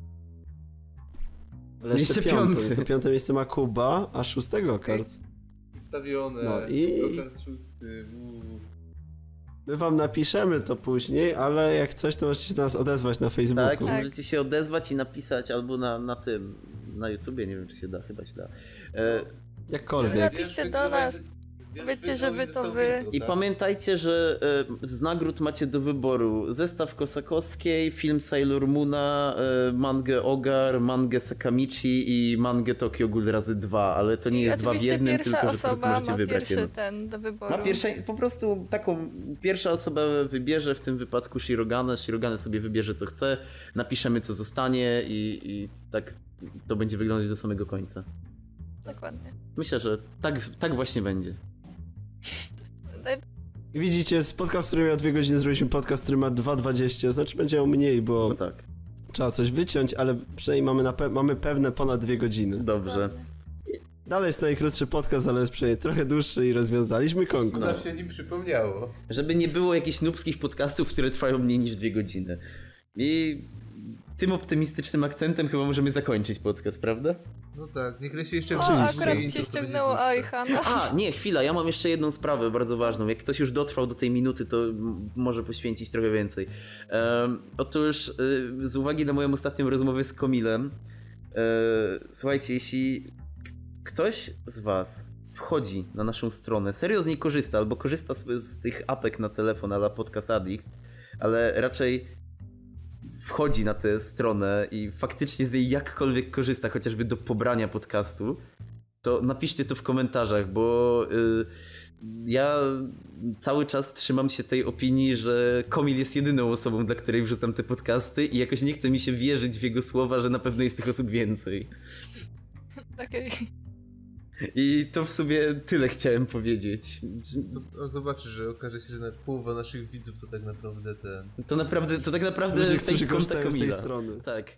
Ale jeszcze Miejsce piąty. piąte. To piąte miejsce ma Kuba, a szóstego kart. Ustawione. No i- Dokard szósty. uuu. My wam napiszemy to później, ale jak coś, to możecie się do nas odezwać na Facebooku. Tak, Tak. możecie się odezwać i napisać albo na, na tym, na YouTubie, nie wiem czy się da, chyba się da. E, Jakkolwiek. Napiszcie do nas. Powiedzcie, że wygrałeś wy to wy. I tak? pamiętajcie, że e, z nagród macie do wyboru zestaw Kosakowskiej, film Sailor Moona, e, mangę Ogar, mangę Sakamichi i mangę Tokyo Ghoul razy dwa, ale to nie jest dwa w jednym, tylko że po prostu możecie ma wybrać pierwszy jedno. ten do wyboru. Ma pierwsza, po prostu taką, pierwsza osoba wybierze, w tym wypadku Shirogane, Shirogane sobie wybierze co chce, napiszemy co zostanie i, i tak to będzie wyglądać do samego końca. Dokładnie. Myślę, że tak, tak właśnie będzie. Widzicie, z podcast, który miał 2 godziny, zrobiliśmy podcast, który ma 2,20, znaczy będzie miał mniej, bo No tak, trzeba coś wyciąć, ale przynajmniej mamy, na pe- mamy pewne ponad 2 godziny. dobrze. Dalej jest najkrótszy podcast, ale jest przynajmniej trochę dłuższy i rozwiązaliśmy No. konkurs. Nas się nim przypomniało. Żeby nie było jakichś nubskich podcastów, które trwają mniej niż dwie godziny. I tym optymistycznym akcentem chyba możemy zakończyć podcast, prawda? No tak, niech leci jeszcze O, wcześniej, akurat mi się ściągnęło. Aihana. A, nie, chwila, ja mam jeszcze jedną sprawę bardzo ważną. Jak ktoś już dotrwał do tej minuty, to może poświęcić trochę więcej. Em, otóż, y, z uwagi na moją ostatnią rozmowę z Komilem, e, słuchajcie, jeśli ktoś z Was wchodzi na naszą stronę, serio z niej korzysta, albo korzysta z, z tych apek na telefon, ala Podcast Addict, ale raczej wchodzi na tę stronę i faktycznie z jej jakkolwiek korzysta, chociażby do pobrania podcastu, to napiszcie to w komentarzach, bo y, ja cały czas trzymam się tej opinii, że Komil jest jedyną osobą, dla której wrzucam te podcasty i jakoś nie chce mi się wierzyć w jego słowa, że na pewno jest tych osób więcej. Okej. I to w sumie tyle chciałem powiedzieć. Zob- Zobaczysz, że okaże się, że na połowa naszych widzów to tak naprawdę ten... To naprawdę, to tak naprawdę Ludzie, którzy korzystają z tej strony. Tak.